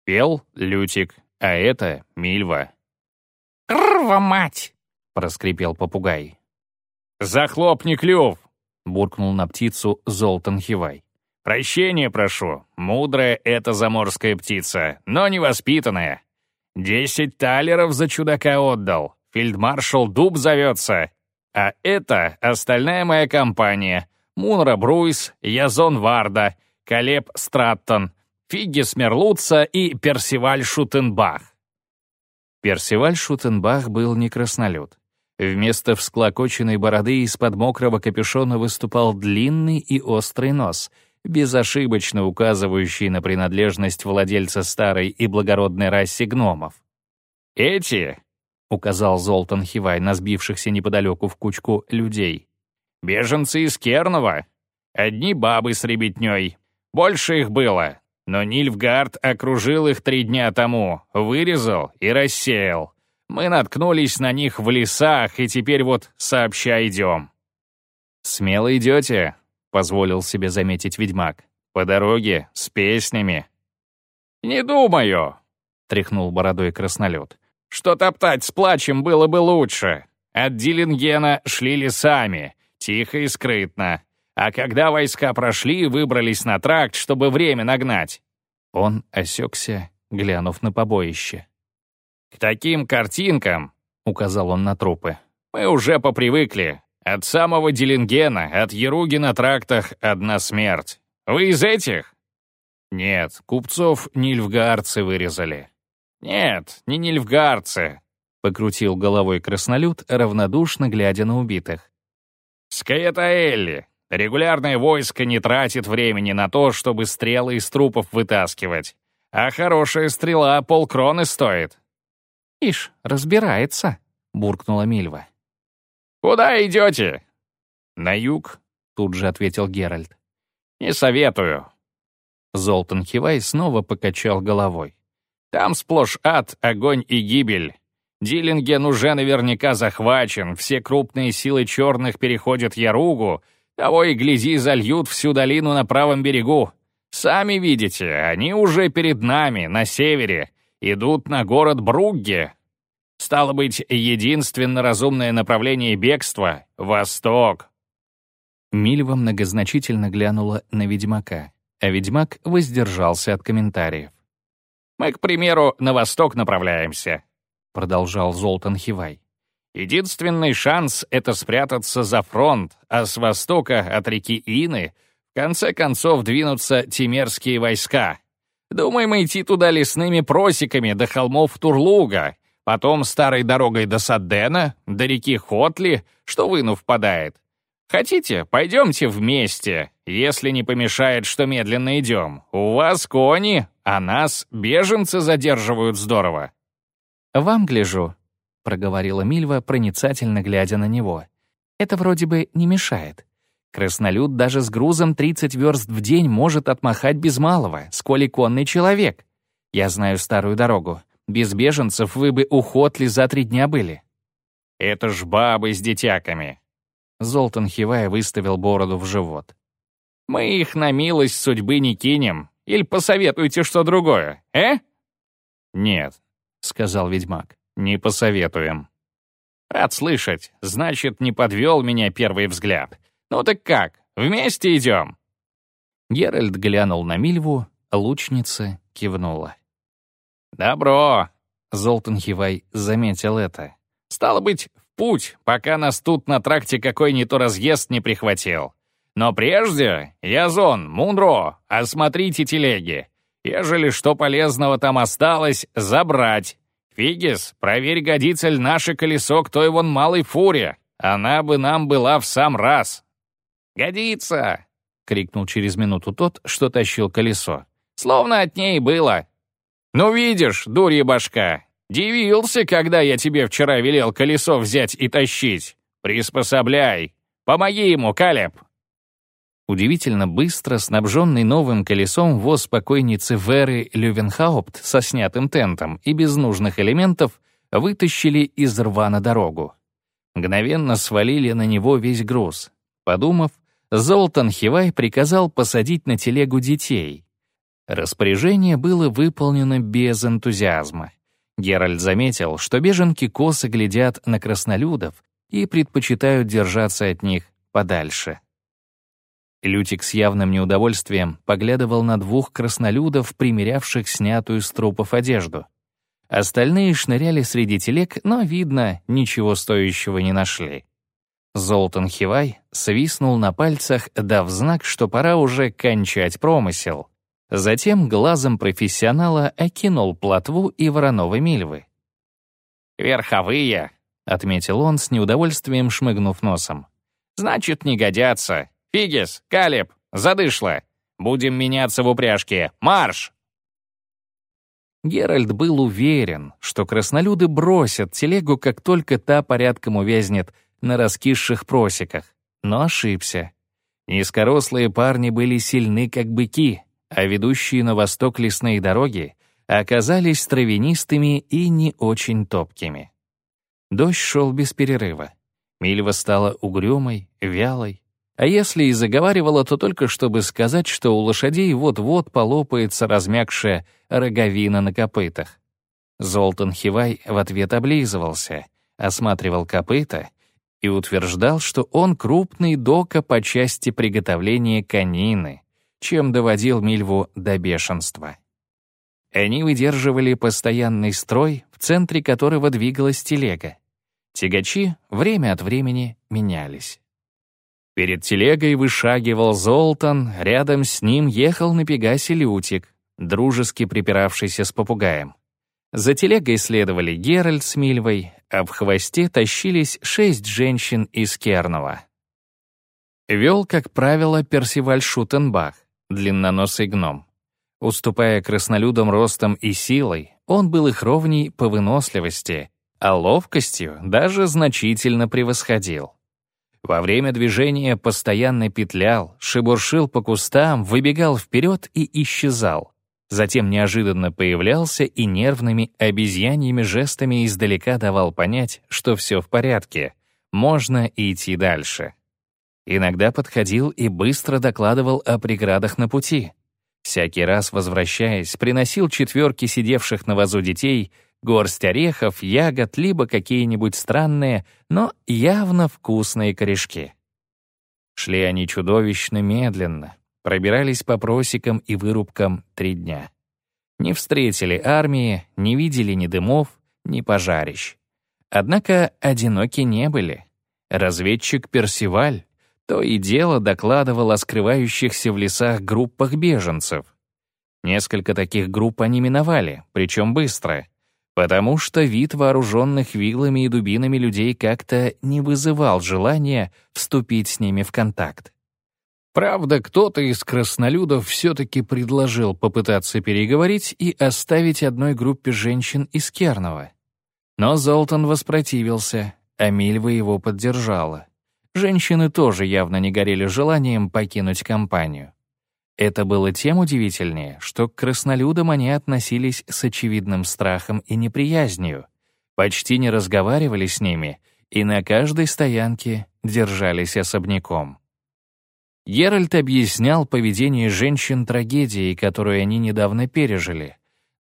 Пел Лютик, а это Мильва. «Рва, мать!» — проскрипел попугай. «Захлопни клюв!» — буркнул на птицу Золтан Хивай. «Прощения прошу. Мудрая эта заморская птица, но невоспитанная. Десять талеров за чудака отдал. Фельдмаршал Дуб зовется. А это остальная моя компания. Мунра Бруйс, Язон Варда, Калеб Страттон, Фиггис Мерлуца и Персиваль Шутенбах. Персиваль Шутенбах был не краснолюд. Вместо всклокоченной бороды из-под мокрого капюшона выступал длинный и острый нос, безошибочно указывающий на принадлежность владельца старой и благородной расе гномов. «Эти», — указал Золтан Хивай на сбившихся неподалеку в кучку людей, — «беженцы из Кернова. Одни бабы с ребятней. Больше их было, но Нильфгард окружил их три дня тому, вырезал и рассеял. Мы наткнулись на них в лесах, и теперь вот сообща идем». «Смело идете», — позволил себе заметить ведьмак. «По дороге, с песнями». «Не думаю», — тряхнул бородой краснолет, «что топтать с плачем было бы лучше. От Диллингена шли лесами, тихо и скрытно. А когда войска прошли, выбрались на тракт, чтобы время нагнать. Он осекся, глянув на побоище. «К таким картинкам», — указал он на трупы, — «мы уже попривыкли. От самого Диллингена, от Еруги на трактах одна смерть. Вы из этих?» «Нет, купцов нильфгаарцы вырезали». «Нет, не нильфгаарцы», — покрутил головой краснолюд, равнодушно глядя на убитых. «Скаэтаэлли, Регулярное войско не тратит времени на то, чтобы стрелы из трупов вытаскивать. А хорошая стрела полкроны стоит. «Ишь, разбирается», — буркнула Мильва. «Куда идете?» «На юг», — тут же ответил Геральт. «Не советую». Золтан Хивай снова покачал головой. «Там сплошь ад, огонь и гибель. Диллинген уже наверняка захвачен, все крупные силы черных переходят Яругу, того и гляди, зальют всю долину на правом берегу. Сами видите, они уже перед нами, на севере, идут на город Бругге. Стало быть, единственно разумное направление бегства — восток. Мильва многозначительно глянула на ведьмака, а ведьмак воздержался от комментариев. «Мы, к примеру, на восток направляемся», — продолжал Золтан Хивай. «Единственный шанс — это спрятаться за фронт, а с востока от реки Ины в конце концов двинутся тимерские войска. Думаем идти туда лесными просеками до холмов Турлуга, потом старой дорогой до Саддена, до реки Хотли, что в Ину впадает, Хотите, пойдемте вместе, если не помешает, что медленно идем. У вас кони, а нас беженцы задерживают здорово». «Вам гляжу», — проговорила Мильва, проницательно глядя на него. «Это вроде бы не мешает. Краснолюд даже с грузом 30 верст в день может отмахать без малого, сколь конный человек. Я знаю старую дорогу. Без беженцев вы бы ухотли за три дня были». «Это ж бабы с детяками», Золтан Хивая выставил бороду в живот. «Мы их на милость судьбы не кинем. Или посоветуйте что другое, э?» «Нет», — сказал ведьмак, — «не посоветуем». «Рад слышать. Значит, не подвел меня первый взгляд. Ну так как, вместе идем?» Геральт глянул на Мильву, лучница кивнула. «Добро», — Золтан Хивай заметил это. «Стало быть, путь, пока нас тут на тракте какой ни то разъезд не прихватил. Но прежде, Язон, Мундро, осмотрите телеги. Ежели что полезного там осталось, забрать. Фигис, проверь, годится ли наше колесо к той вон малой фуре. Она бы нам была в сам раз. «Годится!» — крикнул через минуту тот, что тащил колесо. «Словно от ней было». «Ну видишь, дурья башка, Дивился, когда я тебе вчера велел колесо взять и тащить. Приспособляй. Помоги ему, Калеб!» Удивительно быстро, снабженный новым колесом воз покойницы Веры Лювенхаупт со снятым тентом и без нужных элементов вытащили из рва на дорогу. Мгновенно свалили на него весь груз. Подумав, Золтан Хивай приказал посадить на телегу детей. Распоряжение было выполнено без энтузиазма. Геральт заметил, что беженки косо глядят на краснолюдов и предпочитают держаться от них подальше. Лютик с явным неудовольствием поглядывал на двух краснолюдов, примерявших снятую с трупов одежду. Остальные шныряли среди телег, но, видно, ничего стоящего не нашли. Золтан Хивай свистнул на пальцах, дав знак, что пора уже кончать промысел. Затем глазом профессионала окинул плотву и вороновы мильвы. «Верховые», — отметил он с неудовольствием, шмыгнув носом. «Значит, не годятся. Фигис, Калеб, задышло. Будем меняться в упряжке. Марш!» Геральт был уверен, что краснолюды бросят телегу, как только та порядком увязнет на раскисших просеках, но ошибся. Низкорослые парни были сильны, как быки, а ведущие на восток лесные дороги оказались травянистыми и не очень топкими. Дождь шел без перерыва. Мильва стала угрюмой, вялой, а если и заговаривала, то только чтобы сказать, что у лошадей вот-вот полопается размягшая роговина на копытах. Золтан Хивай в ответ облизывался, осматривал копыта и утверждал, что он крупный дока по части приготовления конины, чем доводил Мильву до бешенства. Они выдерживали постоянный строй, в центре которого двигалась телега. Тягачи время от времени менялись. Перед телегой вышагивал Золтан, рядом с ним ехал на Пегасе Лютик, дружески припиравшийся с попугаем. За телегой следовали Геральт с Мильвой, а в хвосте тащились шесть женщин из Кернова. Вел, как правило, Персиваль Шутенбах, длинноносый гном. Уступая краснолюдам ростом и силой, он был их ровней по выносливости, а ловкостью даже значительно превосходил. Во время движения постоянно петлял, шебуршил по кустам, выбегал вперед и исчезал. Затем неожиданно появлялся и нервными обезьяньими жестами издалека давал понять, что все в порядке, можно идти дальше. Иногда подходил и быстро докладывал о преградах на пути. Всякий раз, возвращаясь, приносил четверки сидевших на вазу детей горсть орехов, ягод, либо какие-нибудь странные, но явно вкусные корешки. Шли они чудовищно медленно, пробирались по просекам и вырубкам три дня. Не встретили армии, не видели ни дымов, ни пожарищ. Однако одиноки не были. Разведчик Персиваль то и дело докладывал о скрывающихся в лесах группах беженцев. Несколько таких групп они миновали, причем быстро, потому что вид вооруженных вилами и дубинами людей как-то не вызывал желания вступить с ними в контакт. Правда, кто-то из краснолюдов все-таки предложил попытаться переговорить и оставить одной группе женщин из Кернова. Но Золтан воспротивился, а Мильва его поддержала. Женщины тоже явно не горели желанием покинуть компанию. Это было тем удивительнее, что к краснолюдам они относились с очевидным страхом и неприязнью, почти не разговаривали с ними и на каждой стоянке держались особняком. Геральт объяснял поведение женщин трагедией, которую они недавно пережили,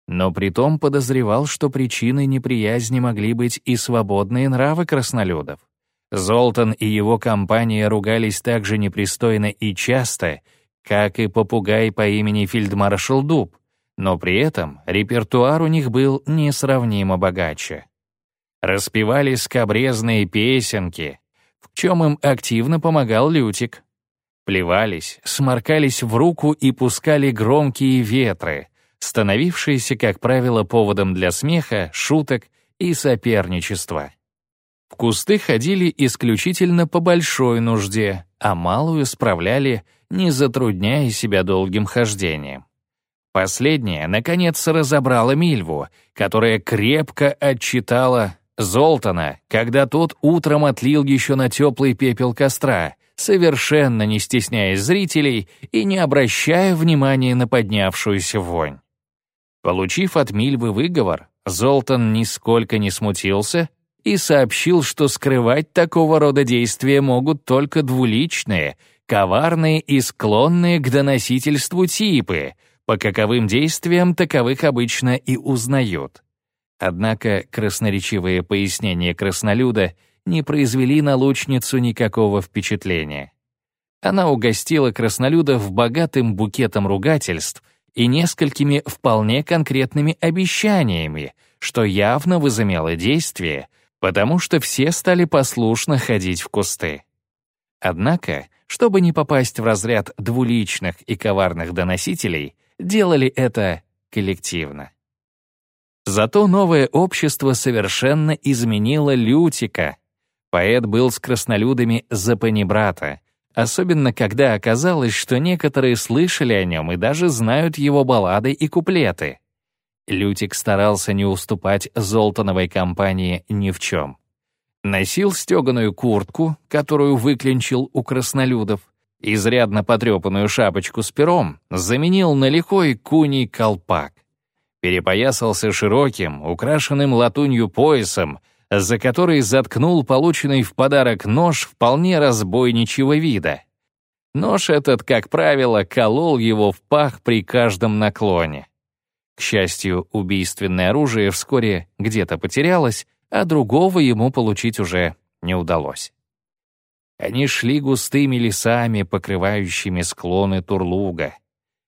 но притом подозревал, что причиной неприязни могли быть и свободные нравы краснолюдов. Золтан и его компания ругались так же непристойно и часто, как и попугай по имени фельдмаршал Дуб, но при этом репертуар у них был несравнимо богаче. Распевали скобрезные песенки, в чем им активно помогал Лютик. Плевались, сморкались в руку и пускали громкие ветры, становившиеся, как правило, поводом для смеха, шуток и соперничества. В кусты ходили исключительно по большой нужде, а малую справляли, не затрудняя себя долгим хождением. Последняя, наконец, разобрала Мильву, которая крепко отчитала Золтана, когда тот утром отлил еще на теплый пепел костра, совершенно не стесняясь зрителей и не обращая внимания на поднявшуюся вонь. Получив от Мильвы выговор, Золтан нисколько не смутился и сообщил, что скрывать такого рода действия могут только двуличные, коварные и склонные к доносительству типы, по каковым действиям таковых обычно и узнают. Однако красноречивые пояснения краснолюда не произвели на лучницу никакого впечатления. Она угостила краснолюдов богатым букетом ругательств и несколькими вполне конкретными обещаниями, что явно возымело действие — потому что все стали послушно ходить в кусты. Однако, чтобы не попасть в разряд двуличных и коварных доносителей, делали это коллективно. Зато новое общество совершенно изменило Лютика. Поэт был с краснолюдами за панибрата, особенно когда оказалось, что некоторые слышали о нем и даже знают его баллады и куплеты. Лютик старался не уступать Золтановой компании ни в чем. Носил стеганую куртку, которую выклинчил у краснолюдов, изрядно потрепанную шапочку с пером, заменил на лихой куний колпак. Перепоясался широким, украшенным латунью поясом, за который заткнул полученный в подарок нож вполне разбойничьего вида. Нож этот, как правило, колол его в пах при каждом наклоне. К счастью, убийственное оружие вскоре где-то потерялось, а другого ему получить уже не удалось. Они шли густыми лесами, покрывающими склоны Турлуга.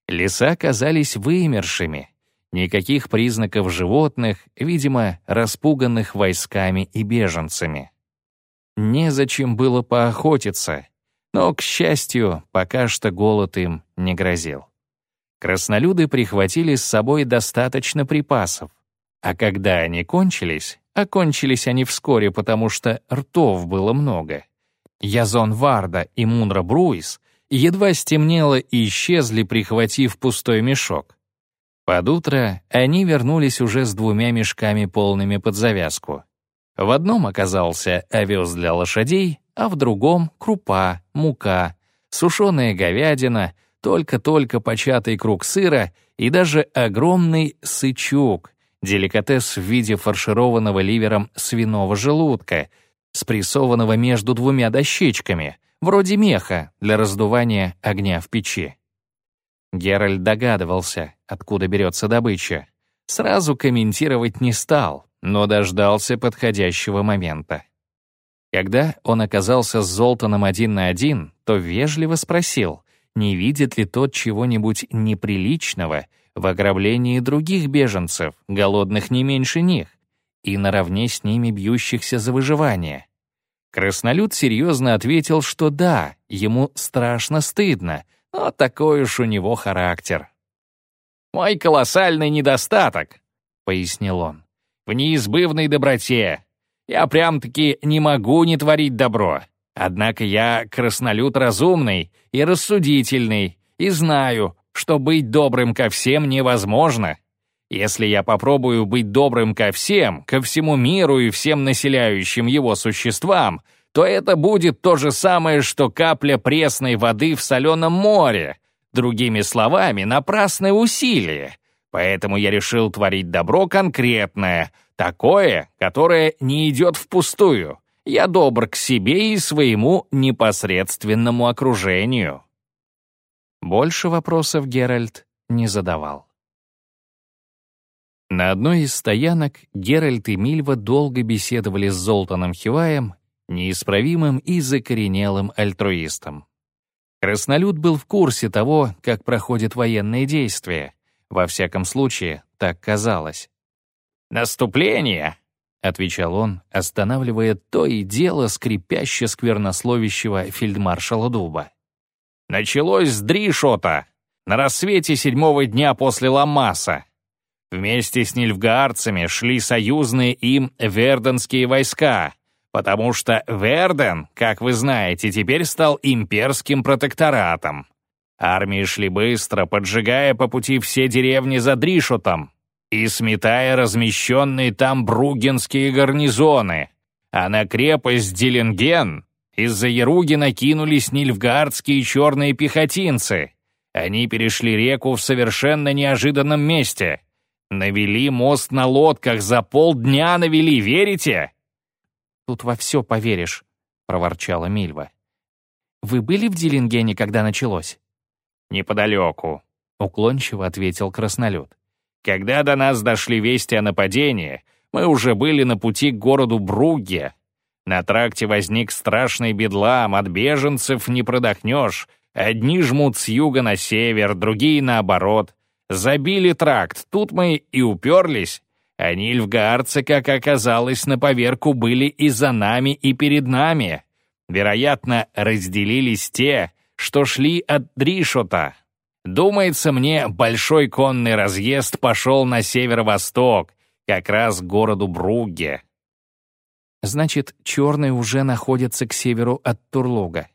Леса казались вымершими. Никаких признаков животных, видимо, распуганных войсками и беженцами. Незачем было поохотиться, но, к счастью, пока что голод им не грозил. Краснолюды прихватили с собой достаточно припасов. А когда они кончились, а кончились они вскоре, потому что ртов было много, Язон Варда и Мунра Бруис едва стемнело и исчезли, прихватив пустой мешок. Под утро они вернулись уже с двумя мешками, полными под завязку. В одном оказался овес для лошадей, а в другом — крупа, мука, сушеная говядина — только-только початый круг сыра и даже огромный сычук, деликатес в виде фаршированного ливером свиного желудка, спрессованного между двумя дощечками, вроде меха для раздувания огня в печи. Геральт догадывался, откуда берется добыча. Сразу комментировать не стал, но дождался подходящего момента. Когда он оказался с Золтаном один на один, то вежливо спросил, не видит ли тот чего-нибудь неприличного в ограблении других беженцев, голодных не меньше них, и наравне с ними бьющихся за выживание. Краснолюд серьезно ответил, что да, ему страшно стыдно, но такой уж у него характер. «Мой колоссальный недостаток», — пояснил он, — «в неизбывной доброте. Я прям-таки не могу не творить добро. Однако я краснолюд разумный и рассудительный, и знаю, что быть добрым ко всем невозможно. Если я попробую быть добрым ко всем, ко всему миру и всем населяющим его существам, то это будет то же самое, что капля пресной воды в соленом море. Другими словами, напрасное усилие. Поэтому я решил творить добро конкретное, такое, которое не идет впустую. Я добр к себе и своему непосредственному окружению. Больше вопросов Геральт не задавал. На одной из стоянок Геральт и Мильва долго беседовали с Золтаном Хиваем, неисправимым и закоренелым альтруистом. Краснолюд был в курсе того, как проходят военные действия. Во всяком случае, так казалось. «Наступление!» — отвечал он, останавливая то и дело скрипяще сквернословящего фельдмаршала Дуба. «Началось с Дришота, на рассвете седьмого дня после Ламаса. Вместе с нильфгаарцами шли союзные им верденские войска, потому что Верден, как вы знаете, теперь стал имперским протекторатом. Армии шли быстро, поджигая по пути все деревни за Дришутом и сметая размещенные там бругенские гарнизоны, а на крепость Дилинген из-за Яруги накинулись нильфгаардские черные пехотинцы. Они перешли реку в совершенно неожиданном месте. Навели мост на лодках, за полдня навели, верите? «Тут во все поверишь», — проворчала Мильва. «Вы были в Дилингене, когда началось?» «Неподалеку», — уклончиво ответил краснолюд. «Когда до нас дошли вести о нападении, мы уже были на пути к городу Бругге. На тракте возник страшный бедлам, от беженцев не продохнешь. Одни жмут с юга на север, другие наоборот. Забили тракт, тут мы и уперлись. А нильфгаарцы, как оказалось, на поверку были и за нами, и перед нами. Вероятно, разделились те, что шли от Дришота. Думается мне, большой конный разъезд пошел на северо-восток, как раз к городу Бругге. Значит, черный уже находится к северу от Турлуга.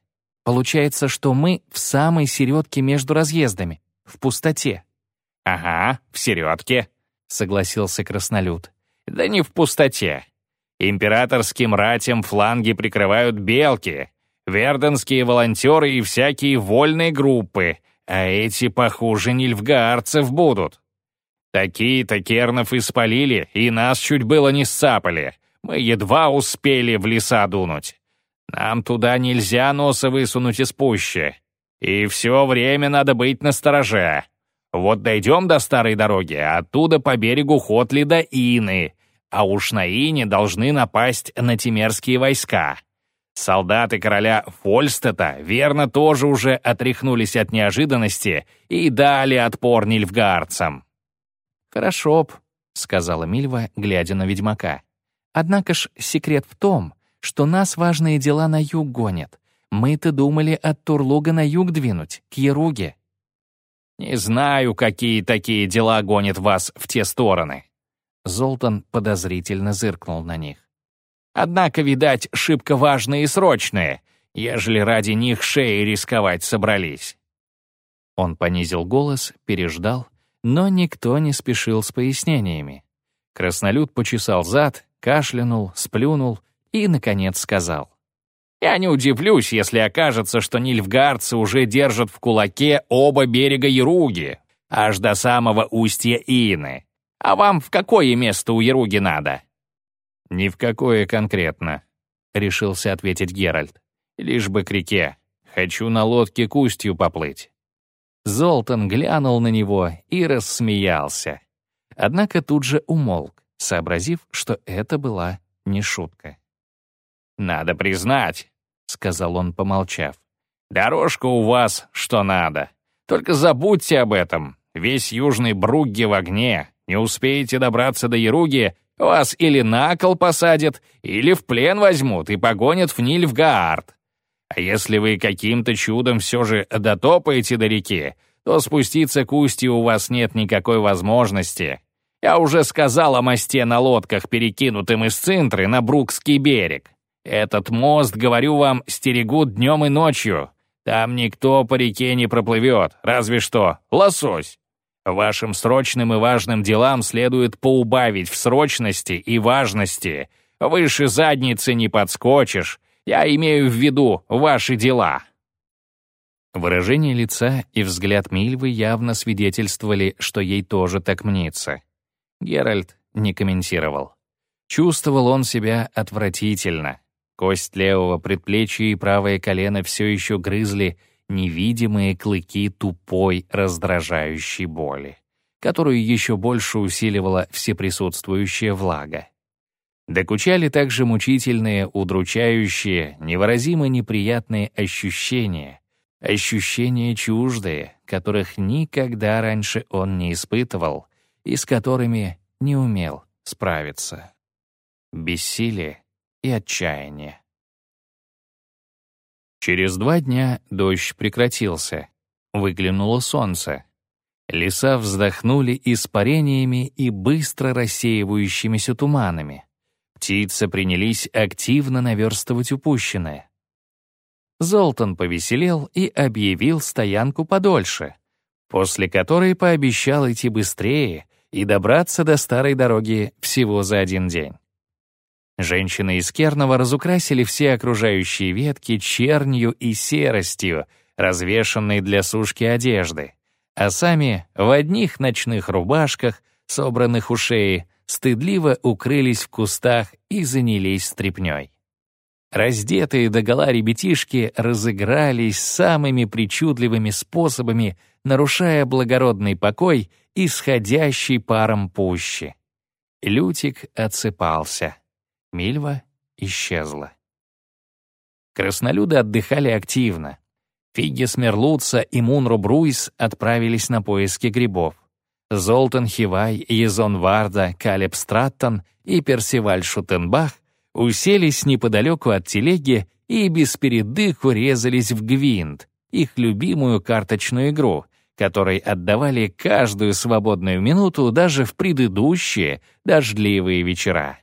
Получается, что мы в самой середке между разъездами, в пустоте. Ага, в середке, согласился краснолюд. Да не в пустоте. Императорским ратям фланги прикрывают белки, верденские волонтеры и всякие вольные группы, а эти похуже нильфгаарцев будут. Такие-то кернов испалили, и нас чуть было не сцапали. Мы едва успели в леса дунуть. Нам туда нельзя носа высунуть из пущи. И все время надо быть настороже. Вот дойдем до старой дороги, оттуда по берегу Хотли до Ины, а уж на Ине должны напасть на тимерские войска. Солдаты короля Фольстета, верно, тоже уже отряхнулись от неожиданности и дали отпор нильфгаарцам. «Хорошо б», — сказала Мильва, глядя на ведьмака. «Однако ж секрет в том, что нас важные дела на юг гонят. Мы-то думали от Турлуга на юг двинуть, к Еруге. «Не знаю, какие такие дела гонят вас в те стороны». Золтан подозрительно зыркнул на них. «Однако, видать, шибко важные и срочные, ежели ради них шеи рисковать собрались». Он понизил голос, переждал, но никто не спешил с пояснениями. Краснолюд почесал зад, кашлянул, сплюнул и, наконец, сказал. Я не удивлюсь, если окажется, что нильфгардцы уже держат в кулаке оба берега Яруги, аж до самого устья Ины. А вам в какое место у Яруги надо?» «Ни в какое конкретно», — решился ответить Геральт. «Лишь бы к реке. Хочу на лодке к устью поплыть». Золтан глянул на него и рассмеялся. Однако тут же умолк, сообразив, что это была не шутка. надо признать», — сказал он, помолчав. «Дорожка у вас что надо. Только забудьте об этом. Весь южный Бругге в огне. Не успеете добраться до Яруги, вас или на кол посадят, или в плен возьмут и погонят в Нильфгаард. А если вы каким-то чудом все же дотопаете до реки, то спуститься к устью у вас нет никакой возможности. Я уже сказал о мосте на лодках, перекинутым из Цинтры на Брукский берег. Этот мост, говорю вам, стерегут днем и ночью. Там никто по реке не проплывет, разве что лосось. Вашим срочным и важным делам следует поубавить в срочности и важности. Выше задницы не подскочишь. Я имею в виду ваши дела». Выражение лица и взгляд Мильвы явно свидетельствовали, что ей тоже так мнится. Геральт не комментировал. Чувствовал он себя отвратительно. Кость левого предплечья и правое колено все еще грызли невидимые клыки тупой, раздражающей боли, которую еще больше усиливала всеприсутствующая влага. Докучали также мучительные, удручающие, невыразимо неприятные ощущения, ощущения чуждые, которых никогда раньше он не испытывал и с которыми не умел справиться. Бессилие и отчаяние. Через два дня дождь прекратился. Выглянуло солнце. Леса вздохнули испарениями и быстро рассеивающимися туманами. Птицы принялись активно наверстывать упущенное. Золтан повеселел и объявил стоянку подольше, после которой пообещал идти быстрее и добраться до старой дороги всего за один день. Женщины из Кернова разукрасили все окружающие ветки чернью и серостью, развешанной для сушки одежды, а сами в одних ночных рубашках, собранных у шеи, стыдливо укрылись в кустах и занялись стряпнёй. Раздетые догола ребятишки разыгрались самыми причудливыми способами, нарушая благородный покой, исходящий паром пущи. Лютик отсыпался. Мильва исчезла. Краснолюды отдыхали активно. Фиггис Мерлуца и Мунро Бруйс отправились на поиски грибов. Золтан Хивай, Езон Варда, Калеб Страттон и Персиваль Шутенбах уселись неподалеку от телеги и без передыху резались в гвинт, их любимую карточную игру, которой отдавали каждую свободную минуту даже в предыдущие дождливые вечера.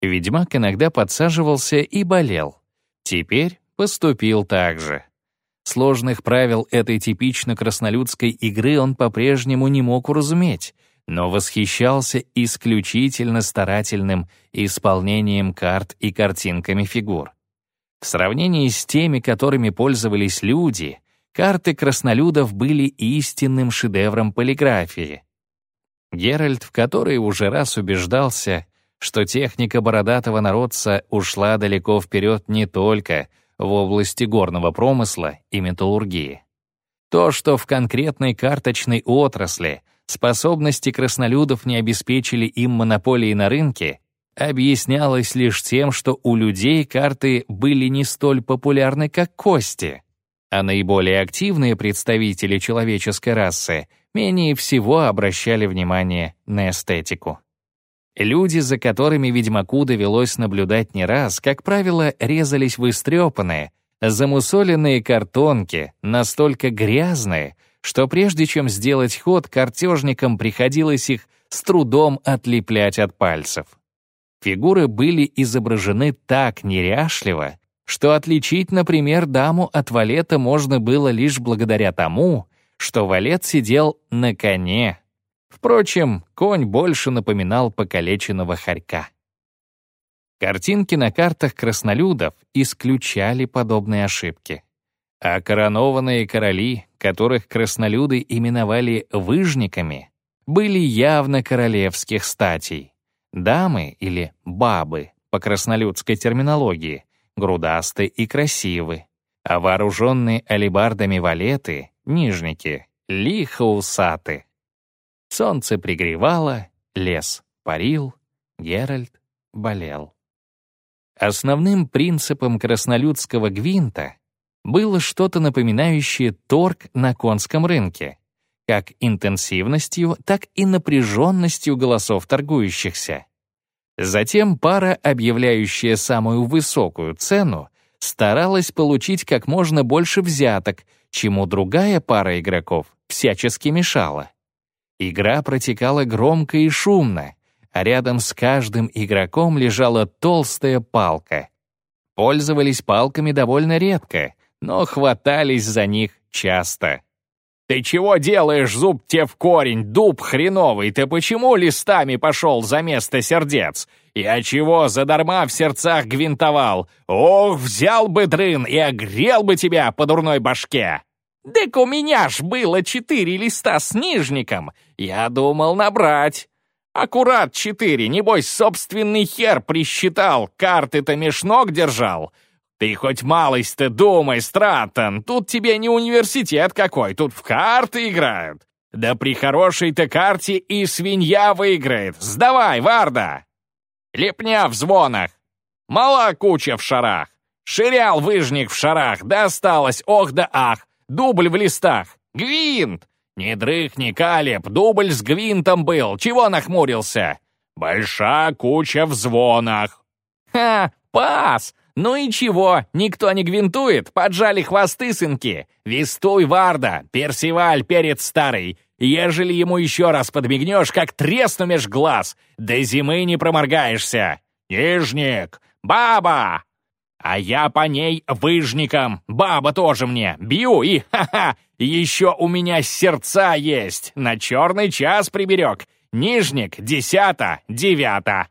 Ведьмак иногда подсаживался и болел. Теперь поступил так же. Сложных правил этой типично краснолюдской игры он по-прежнему не мог уразуметь, но восхищался исключительно старательным исполнением карт и картинками фигур. В сравнении с теми, которыми пользовались люди, карты краснолюдов были истинным шедевром полиграфии. Геральт, в который уже раз убеждался, что техника бородатого народца ушла далеко вперед не только в области горного промысла и металлургии. То, что в конкретной карточной отрасли способности краснолюдов не обеспечили им монополии на рынке, объяснялось лишь тем, что у людей карты были не столь популярны, как кости, а наиболее активные представители человеческой расы менее всего обращали внимание на эстетику. Люди, за которыми ведьмаку довелось наблюдать не раз, как правило, резались в истрепанные, замусоленные картонки, настолько грязные, что прежде чем сделать ход, картежникам приходилось их с трудом отлеплять от пальцев. Фигуры были изображены так неряшливо, что отличить, например, даму от валета можно было лишь благодаря тому, что валет сидел на коне, Впрочем, конь больше напоминал покалеченного хорька. Картинки на картах краснолюдов исключали подобные ошибки. А коронованные короли, которых краснолюды именовали выжниками, были явно королевских статей. Дамы или бабы, по краснолюдской терминологии, грудасты и красивы, а вооруженные алебардами валеты, нижники, лихо усаты. Солнце пригревало, лес парил, Геральт болел. Основным принципом краснолюдского гвинта было что-то напоминающее торг на конском рынке, как интенсивностью, так и напряженностью голосов торгующихся. Затем пара, объявляющая самую высокую цену, старалась получить как можно больше взяток, чему другая пара игроков всячески мешала. Игра протекала громко и шумно, а рядом с каждым игроком лежала толстая палка. Пользовались палками довольно редко, но хватались за них часто. «Ты чего делаешь, зуб те в корень, дуб хреновый? Ты почему листами пошел за место сердец? Я чего задарма в сердцах гвинтовал? Ох, взял бы дрын и огрел бы тебя по дурной башке!» «Дык у меня ж было четыре листа с нижником. Я думал набрать. Аккурат четыре, небось, собственный хер присчитал, карты-то меж ног держал. Ты хоть малость-то думай, Стратон, тут тебе не университет какой, тут в карты играют. Да при хорошей-то карте и свинья выиграет. Сдавай, Варда!» Лепня в звонах. Мала куча в шарах. Ширял выжник в шарах, досталось, ох да ах. Дубль в листах. Гвинт! «Не дрыхни, Калеб, дубль с гвинтом был, чего нахмурился?» «Большая куча в звонах». «Ха, пас! Ну и чего, никто не гвинтует, поджали хвосты, сынки. Вестуй, Варда, Персиваль, перед старый. Ежели ему еще раз подмигнешь, как тресну меж глаз, до зимы не проморгаешься. Нижник! Баба!» А я по ней выжником, баба тоже мне, бью и, ха-ха, еще у меня сердца есть, на черный час приберег. Нижник, десята, девята.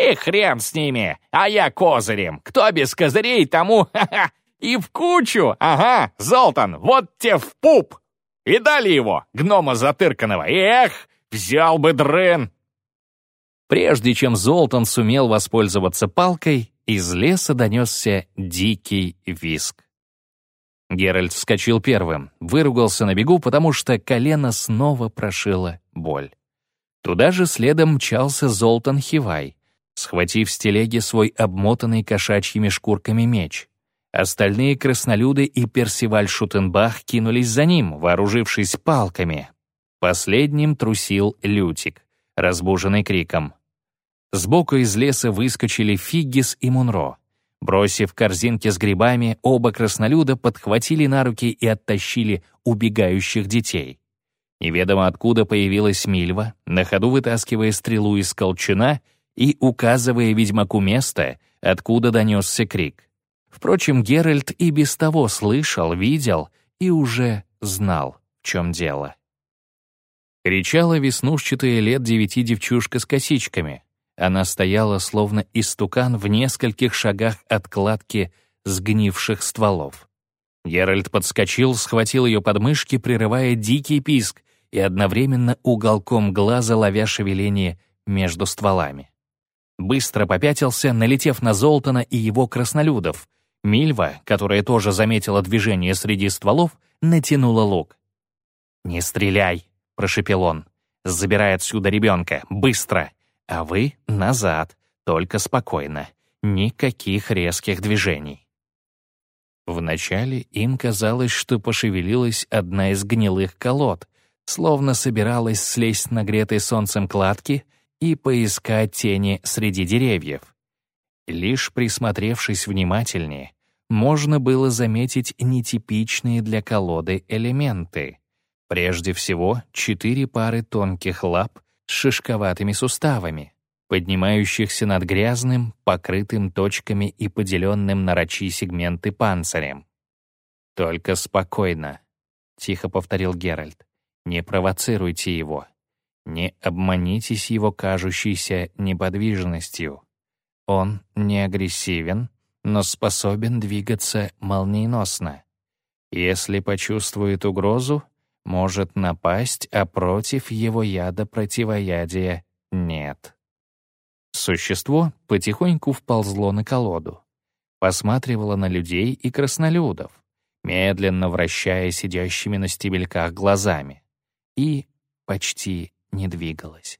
И хрен с ними, а я козырем. Кто без козырей, тому, ха-ха, и в кучу, ага, Золтан, вот те в пуп. И дали его, гнома затырканного, эх, взял бы дрын. Прежде чем Золтан сумел воспользоваться палкой, из леса донесся дикий виск. Геральт вскочил первым, выругался на бегу, потому что колено снова прошило боль. Туда же следом мчался Золтан Хивай, схватив с телеги свой обмотанный кошачьими шкурками меч. Остальные краснолюды и Персиваль Шутенбах кинулись за ним, вооружившись палками. Последним трусил Лютик, разбуженный криком. Сбоку из леса выскочили Фиггис и Мунро. Бросив корзинки с грибами, оба краснолюда подхватили на руки и оттащили убегающих детей. Неведомо откуда появилась Мильва, на ходу вытаскивая стрелу из колчана и указывая ведьмаку место, откуда донесся крик. Впрочем, Геральт и без того слышал, видел и уже знал, в чем дело. Кричала веснушчатая лет девяти девчушка с косичками. Она стояла, словно истукан, в нескольких шагах от кладки сгнивших стволов. Геральт подскочил, схватил ее подмышки, прерывая дикий писк, и одновременно уголком глаза ловя шевеление между стволами. Быстро попятился, налетев на Золтана и его краснолюдов. Мильва, которая тоже заметила движение среди стволов, натянула лук. «Не стреляй!» — прошепел он. «Забирай отсюда ребенка! Быстро! А вы — назад, только спокойно. Никаких резких движений. Вначале им казалось, что пошевелилась одна из гнилых колод, словно собиралась слезть нагретой солнцем кладки и поискать тени среди деревьев. Лишь присмотревшись внимательнее, можно было заметить нетипичные для колоды элементы. Прежде всего, четыре пары тонких лап с шишковатыми суставами, поднимающихся над грязным, покрытым точками и поделенным на рачи сегменты панцирем. «Только спокойно», — тихо повторил Геральт. «Не провоцируйте его. Не обманитесь его кажущейся неподвижностью. Он не агрессивен, но способен двигаться молниеносно. Если почувствует угрозу, может напасть, а против его яда противоядия нет. Существо потихоньку вползло на колоду, посматривало на людей и краснолюдов, медленно вращая сидящими на стебельках глазами, и почти не двигалось.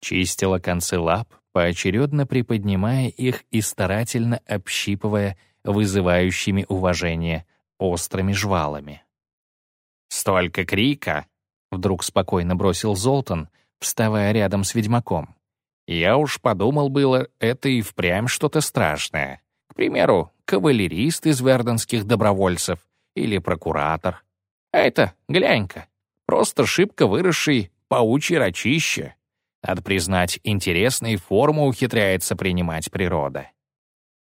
Чистила концы лап, поочередно приподнимая их и старательно общипывая вызывающими уважение острыми жвалами. «Столько крика!» — вдруг спокойно бросил Золтан, вставая рядом с ведьмаком. «Я уж подумал было, это и впрямь что-то страшное. К примеру, кавалерист из верденских добровольцев или прокуратор. А это, глянь-ка, просто шибко выросший паучий рачище. Надо признать, интересные формы ухитряется принимать природа.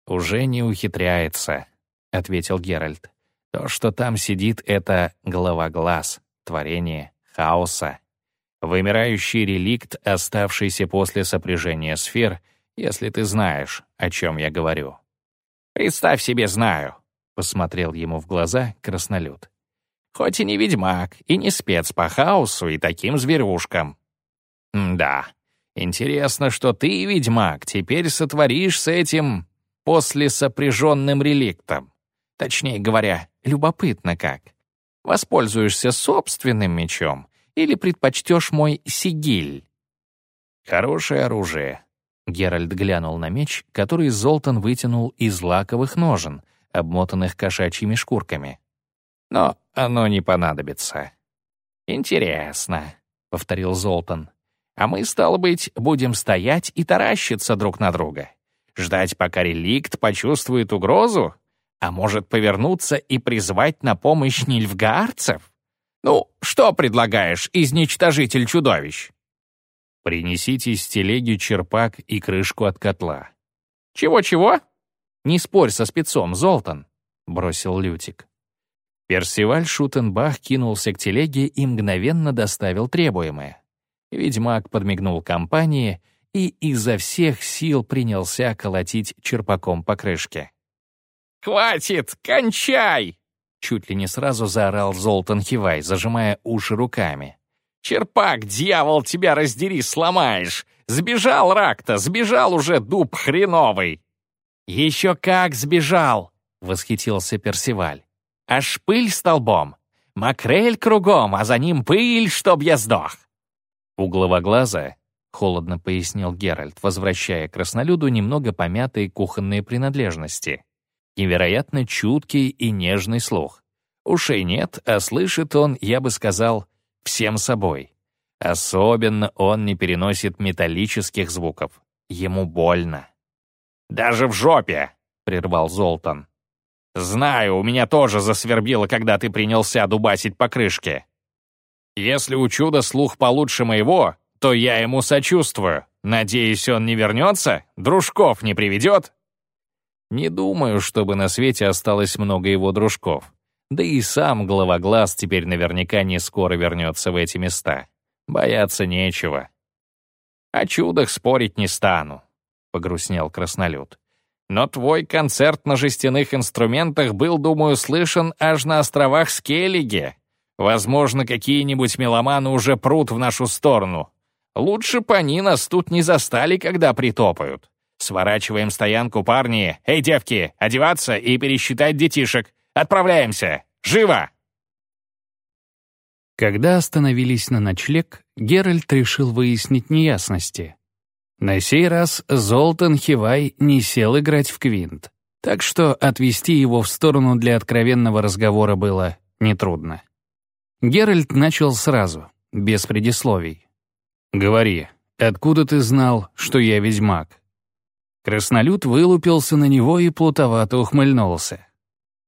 «Уже не ухитряется», — ответил Геральт. «То, что там сидит, — это голова-глаз, творение хаоса. Вымирающий реликт, оставшийся после сопряжения сфер, если ты знаешь, о чем я говорю». «Представь себе, знаю», — посмотрел ему в глаза краснолюд. «Хоть и не ведьмак, и не спец по хаосу и таким зверюшкам». «Да, интересно, что ты, ведьмак, теперь сотворишь с этим после сопряженным реликтом. Точнее говоря, любопытно как. Воспользуешься собственным мечом или предпочтешь мой сигиль? Хорошее оружие. Геральт глянул на меч, который Золтан вытянул из лаковых ножен, обмотанных кошачьими шкурками. Но оно не понадобится. «Интересно», — повторил Золтан. «А мы, стало быть, будем стоять и таращиться друг на друга. Ждать, пока реликт почувствует угрозу? А может, повернуться и призвать на помощь нильфгаарцев? Ну, что предлагаешь, изничтожитель чудовищ? Принесите из телеги черпак и крышку от котла. Чего-чего? Не спорь со спецом, Золтан, бросил Лютик. Персиваль Шутенбах кинулся к телеге и мгновенно доставил требуемое. Ведьмак подмигнул компании — и изо всех сил принялся колотить черпаком по крышке. «Хватит! Кончай!» Чуть ли не сразу заорал Золтан Хивай, зажимая уши руками. «Черпак, дьявол, тебя раздери, сломаешь! Сбежал рак-то, сбежал уже дуб хреновый!» «Еще как сбежал!» — восхитился Персиваль. «Аж пыль столбом! Макрель кругом, а за ним пыль, чтоб я сдох!» У глаза — холодно пояснил Геральт, возвращая краснолюду немного помятые кухонные принадлежности. Невероятно чуткий и нежный слух. Ушей нет, а слышит он, я бы сказал, всем собой. Особенно он не переносит металлических звуков. Ему больно. «Даже в жопе!» — прервал Золтан. «Знаю, у меня тоже засвербило, когда ты принялся дубасить по крышке. Если у чуда слух получше моего, то я ему сочувствую. Надеюсь, он не вернется? Дружков не приведет?» Не думаю, чтобы на свете осталось много его дружков. Да и сам главоглаз теперь наверняка не скоро вернется в эти места. Бояться нечего. «О чудах спорить не стану», — погрустнел краснолюд. «Но твой концерт на жестяных инструментах был, думаю, слышен аж на островах Скеллиге. Возможно, какие-нибудь меломаны уже прут в нашу сторону. Лучше бы они нас тут не застали, когда притопают. Сворачиваем стоянку, парни. Эй, девки, одеваться и пересчитать детишек. Отправляемся. Живо!» Когда остановились на ночлег, Геральт решил выяснить неясности. На сей раз Золтан Хивай не сел играть в квинт, так что отвести его в сторону для откровенного разговора было нетрудно. Геральт начал сразу, без предисловий. «Говори, откуда ты знал, что я ведьмак?» Краснолюд вылупился на него и плутовато ухмыльнулся.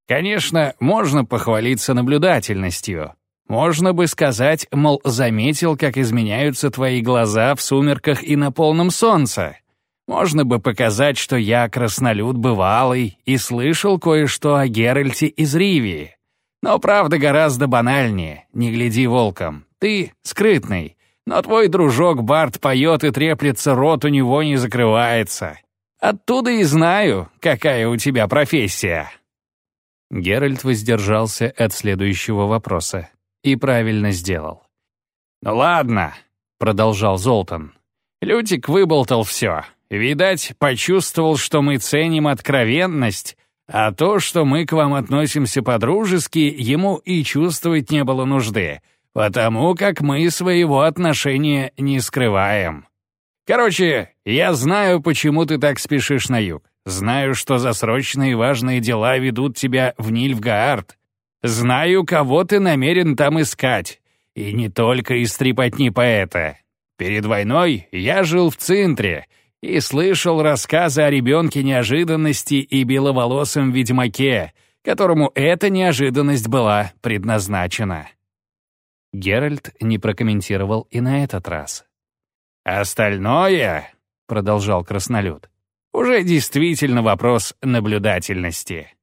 «Конечно, можно похвалиться наблюдательностью. Можно бы сказать, мол, заметил, как изменяются твои глаза в сумерках и на полном солнце. Можно бы показать, что я краснолюд бывалый и слышал кое-что о Геральте из Ривии. Но правда гораздо банальнее, не гляди волком. Ты скрытный, но твой дружок Барт поет и треплется, рот у него не закрывается. Оттуда и знаю, какая у тебя профессия». Геральт воздержался от следующего вопроса. И правильно сделал. «Ну ладно», — продолжал Золтан. «Лютик выболтал все. Видать, почувствовал, что мы ценим откровенность, а то, что мы к вам относимся по-дружески, ему и чувствовать не было нужды потому как мы своего отношения не скрываем. Короче, я знаю, почему ты так спешишь на юг. Знаю, что за срочные и важные дела ведут тебя в Нильфгаард. Знаю, кого ты намерен там искать. И не только из трепотни поэта. Перед войной я жил в Центре и слышал рассказы о ребенке неожиданности и беловолосом ведьмаке, которому эта неожиданность была предназначена. Геральт не прокомментировал и на этот раз. «Остальное», — продолжал краснолюд, — «уже действительно вопрос наблюдательности.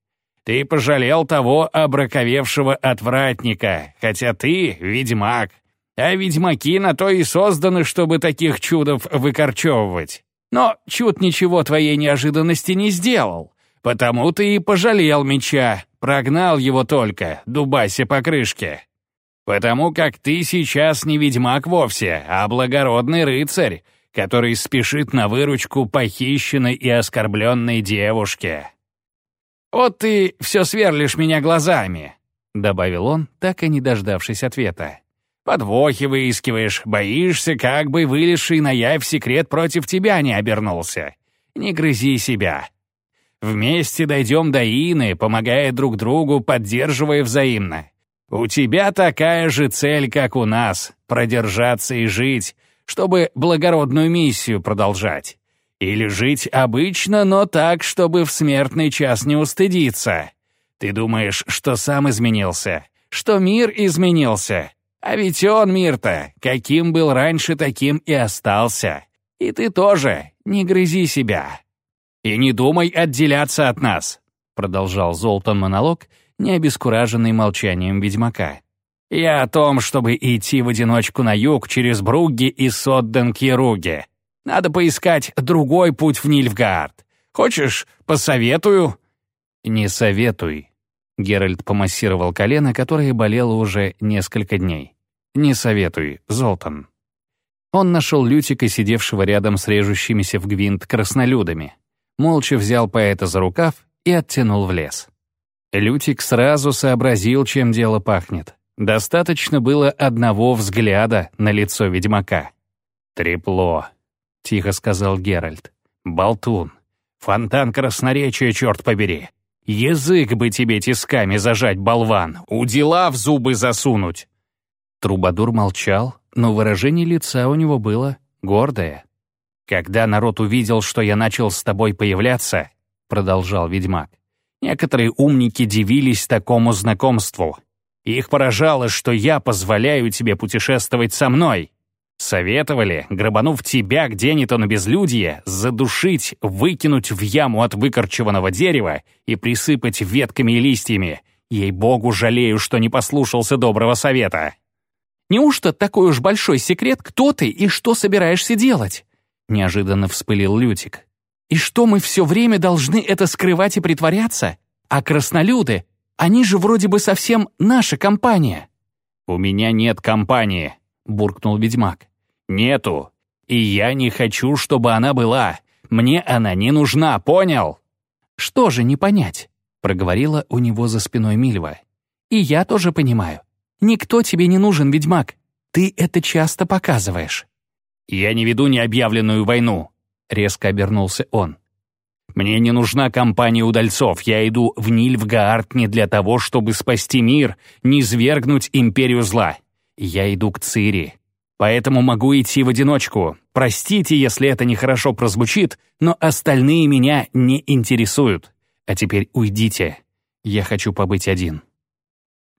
Ты пожалел того обраковевшего отвратника, хотя ты — ведьмак, а ведьмаки на то и созданы, чтобы таких чудов выкорчевывать. Но чуд ничего твоей неожиданности не сделал, потому ты и пожалел меча, прогнал его только, дубася по крышке. Потому как ты сейчас не ведьмак вовсе, а благородный рыцарь, который спешит на выручку похищенной и оскорбленной девушке. «Вот ты все сверлишь меня глазами», — добавил он, так и не дождавшись ответа. «Подвохи выискиваешь, боишься, как бы вылезший на явь секрет против тебя не обернулся. Не грызи себя. Вместе дойдем до Ины, помогая друг другу, поддерживая взаимно. У тебя такая же цель, как у нас — продержаться и жить, чтобы благородную миссию продолжать. Или жить обычно, но так, чтобы в смертный час не устыдиться. Ты думаешь, что сам изменился, что мир изменился. А ведь он мир-то, каким был раньше, таким и остался. И ты тоже, не грызи себя. И не думай отделяться от нас, продолжал Золтан монолог, не обескураженный молчанием ведьмака. «Я о том, чтобы идти в одиночку на юг через Бругги и Содден-Кируги. Надо поискать другой путь в Нильфгаард. Хочешь, посоветую?» «Не советуй». Геральт помассировал колено, которое болело уже несколько дней. «Не советуй, Золтан». Он нашел Лютика, сидевшего рядом с режущимися в гвинт краснолюдами. Молча взял поэта за рукав и оттянул в лес. Лютик сразу сообразил, чем дело пахнет. Достаточно было одного взгляда на лицо ведьмака. «Трепло», — тихо сказал Геральт. «Болтун. Фонтан красноречия, черт побери. Язык бы тебе тисками зажать, болван, у дела в зубы засунуть». Трубадур молчал, но выражение лица у него было гордое. «Когда народ увидел, что я начал с тобой появляться», — продолжал ведьмак, Некоторые умники дивились такому знакомству. Их поражало, что я позволяю тебе путешествовать со мной. Советовали, грабанув тебя где-нибудь на безлюдье, задушить, выкинуть в яму от выкорчеванного дерева и присыпать ветками и листьями. Ей-богу, жалею, что не послушался доброго совета. «Неужто такой уж большой секрет, кто ты и что собираешься делать?» Неожиданно вспылил Лютик. И что мы все время должны это скрывать и притворяться? А краснолюды, они же вроде бы совсем наша компания». «У меня нет компании», — буркнул ведьмак. «Нету. И я не хочу, чтобы она была. Мне она не нужна, понял?» «Что же не понять?» — проговорила у него за спиной Мильва. «И я тоже понимаю. Никто тебе не нужен, ведьмак. Ты это часто показываешь». «Я не веду необъявленную войну», резко обернулся он. «Мне не нужна компания удальцов. Я иду в Нильфгаард не для того, чтобы спасти мир, не свергнуть империю зла. Я иду к Цири. Поэтому могу идти в одиночку. Простите, если это нехорошо прозвучит, но остальные меня не интересуют. А теперь уйдите. Я хочу побыть один».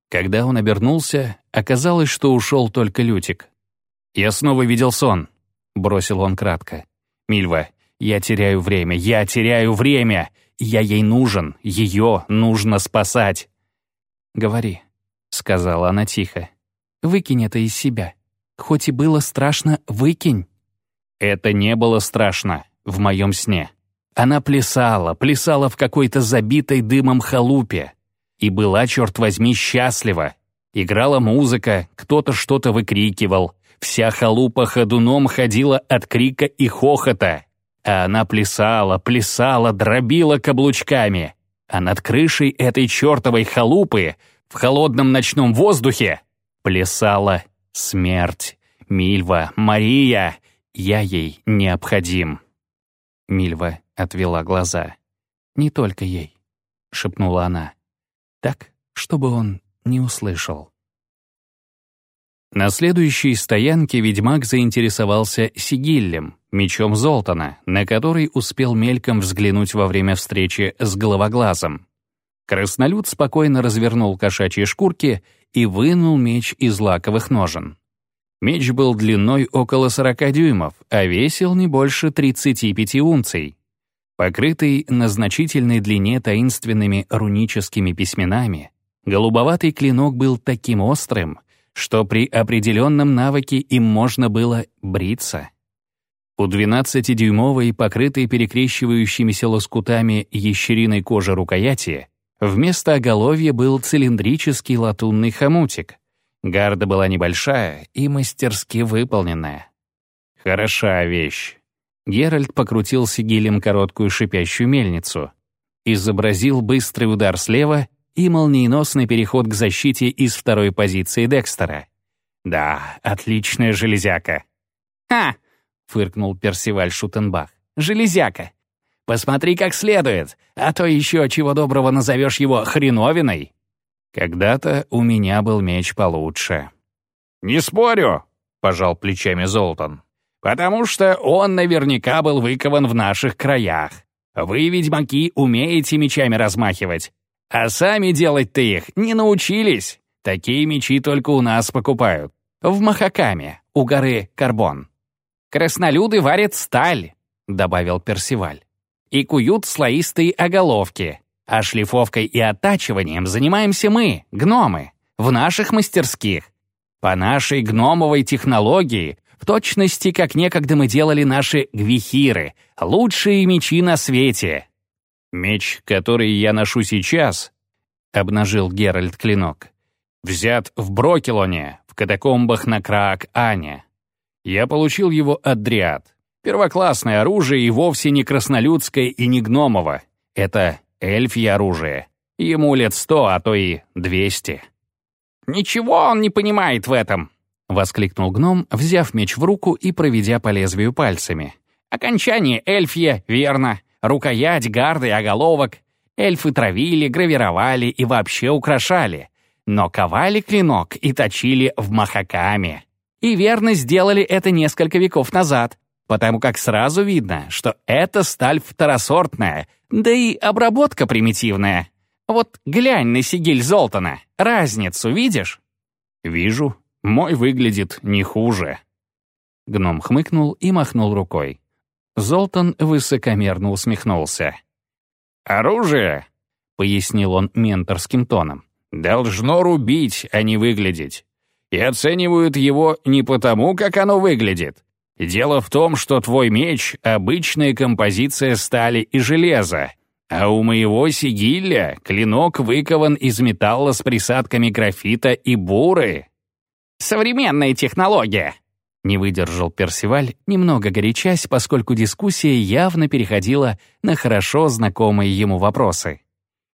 Когда он обернулся, оказалось, что ушел только Лютик. «Я снова видел сон», — бросил он кратко. Мильва, я теряю время, я теряю время. Я ей нужен, ее нужно спасать. «Говори», — сказала она тихо. «Выкинь это из себя. Хоть и было страшно, выкинь». Это не было страшно в моем сне. Она плясала, плясала в какой-то забитой дымом халупе. И была, черт возьми, счастлива. Играла музыка, кто-то что-то выкрикивал. Вся халупа ходуном ходила от крика и хохота. А она плясала, плясала, дробила каблучками. А над крышей этой чертовой халупы в холодном ночном воздухе плясала смерть. Мильва, Мария, Я ей необходим». Мильва отвела глаза. «Не только ей», — шепнула она. «Так, чтобы он не услышал». На следующей стоянке ведьмак заинтересовался сигиллем, мечом Золтана, на который успел мельком взглянуть во время встречи с головоглазом. Краснолюд спокойно развернул кошачьи шкурки и вынул меч из лаковых ножен. Меч был длиной около 40 дюймов, а весил не больше 35 унций. Покрытый на значительной длине таинственными руническими письменами, голубоватый клинок был таким острым, что при определенном навыке им можно было бриться. У 12-дюймовой, покрытой перекрещивающимися лоскутами ящериной кожи рукояти, вместо оголовья был цилиндрический латунный хомутик. Гарда была небольшая и мастерски выполненная. Хороша вещь. Геральт покрутил сигилем короткую шипящую мельницу. Изобразил быстрый удар слева и молниеносный переход к защите из второй позиции Декстера. «Да, отличная железяка». «Ха!» — фыркнул Персиваль Шутенбах. «Железяка! Посмотри как следует, а то еще чего доброго назовешь его хреновиной». «Когда-то у меня был меч получше». «Не спорю», — пожал плечами Золтан. «Потому что он наверняка был выкован в наших краях. Вы, ведьмаки, умеете мечами размахивать, а сами делать-то их не научились. Такие мечи только у нас покупают. В Махакаме, у горы Карбон. «Краснолюды варят сталь», — добавил Персиваль. «И куют слоистые оголовки. А шлифовкой и оттачиванием занимаемся мы, гномы, в наших мастерских. По нашей гномовой технологии, в точности, как некогда мы делали наши гвихиры, лучшие мечи на свете. «Меч, который я ношу сейчас», — обнажил Геральт клинок, «взят в Брокелоне, в катакомбах на Краак-Ане. Я получил его от Дриад. Первоклассное оружие и вовсе не краснолюдское и не гномово. Это эльфье оружие. Ему лет сто, а то и двести». «Ничего он не понимает в этом», — воскликнул гном, взяв меч в руку и проведя по лезвию пальцами. «Окончание эльфье, верно. Рукоять, гарды, оголовок. Эльфы травили, гравировали и вообще украшали. Но ковали клинок и точили в махакаме. И верно сделали это несколько веков назад, потому как сразу видно, что это сталь второсортная, да и обработка примитивная. Вот глянь на сигиль Золтана. Разницу видишь? Вижу. Мой выглядит не хуже. Гном хмыкнул и махнул рукой. Золтан высокомерно усмехнулся. «Оружие», — пояснил он менторским тоном, «должно рубить, а не выглядеть. И оценивают его не потому, как оно выглядит. Дело в том, что твой меч — обычная композиция стали и железа, а у моего сигилля клинок выкован из металла с присадками графита и буры». «Современная технология», не выдержал Персиваль, немного горячась, поскольку дискуссия явно переходила на хорошо знакомые ему вопросы.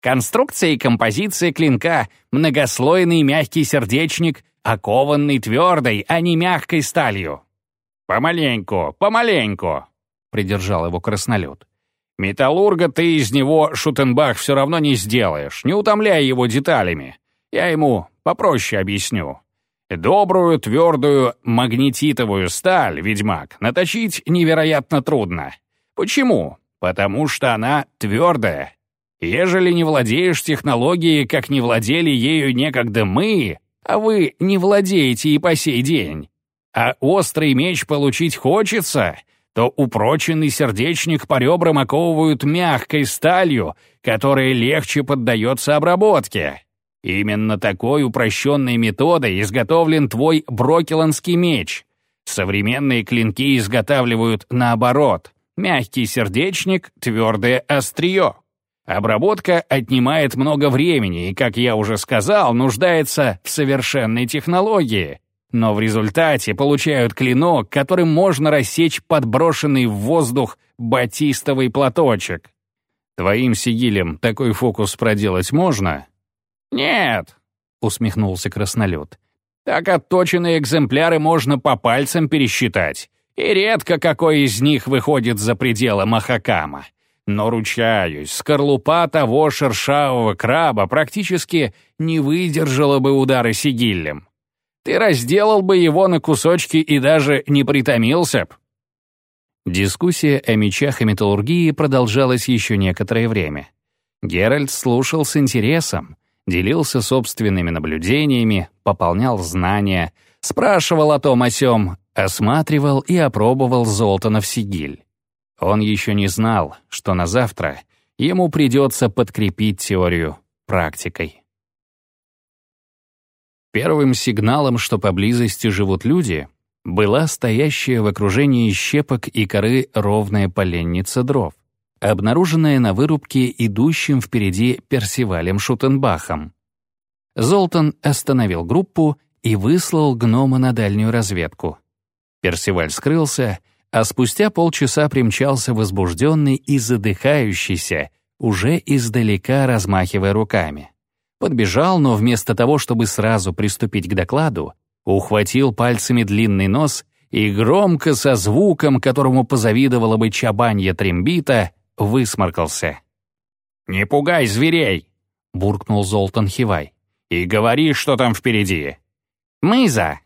Конструкция и композиция клинка, многослойный мягкий сердечник, окованный твердой, а не мягкой сталью. «Помаленьку, помаленьку», — придержал его краснолюд. «Металлурга ты из него, Шутенбах, все равно не сделаешь, не утомляй его деталями. Я ему попроще объясню. Добрую, твердую, магнетитовую сталь, ведьмак, наточить невероятно трудно. Почему? Потому что она твердая. Ежели не владеешь технологией, как не владели ею некогда мы, а вы не владеете и по сей день, а острый меч получить хочется, то упроченный сердечник по ребрам оковывают мягкой сталью, которая легче поддается обработке. Именно такой упрощенной методой изготовлен твой брокеланский меч. Современные клинки изготавливают наоборот. Мягкий сердечник, твердое острие. Обработка отнимает много времени и, как я уже сказал, нуждается в совершенной технологии. Но в результате получают клинок, которым можно рассечь подброшенный в воздух батистовый платочек. Твоим сигилем такой фокус проделать можно? «Нет», — усмехнулся краснолет. «Так отточенные экземпляры можно по пальцам пересчитать. И редко какой из них выходит за пределы Махакама. Но, ручаюсь, скорлупа того шершавого краба практически не выдержала бы удара сигиллем. Ты разделал бы его на кусочки и даже не притомился б. Дискуссия о мечах и металлургии продолжалась еще некоторое время. Геральт слушал с интересом, делился собственными наблюдениями, пополнял знания, спрашивал о том о сём, осматривал и опробовал Золтанов сигиль. Он еще не знал, что на завтра ему придется подкрепить теорию практикой. Первым сигналом, что поблизости живут люди, была стоящая в окружении щепок и коры ровная поленница дров, обнаруженная на вырубке идущим впереди Персивалем Шутенбахом. Золтан остановил группу и выслал гнома на дальнюю разведку. Персиваль скрылся, а спустя полчаса примчался возбужденный и задыхающийся, уже издалека размахивая руками. Подбежал, но вместо того, чтобы сразу приступить к докладу, ухватил пальцами длинный нос и громко со звуком, которому позавидовала бы чабанья трембита, высморкался. «Не пугай зверей!» — буркнул Золтан Хивай. «И говори, что там впереди!» «Мыза!»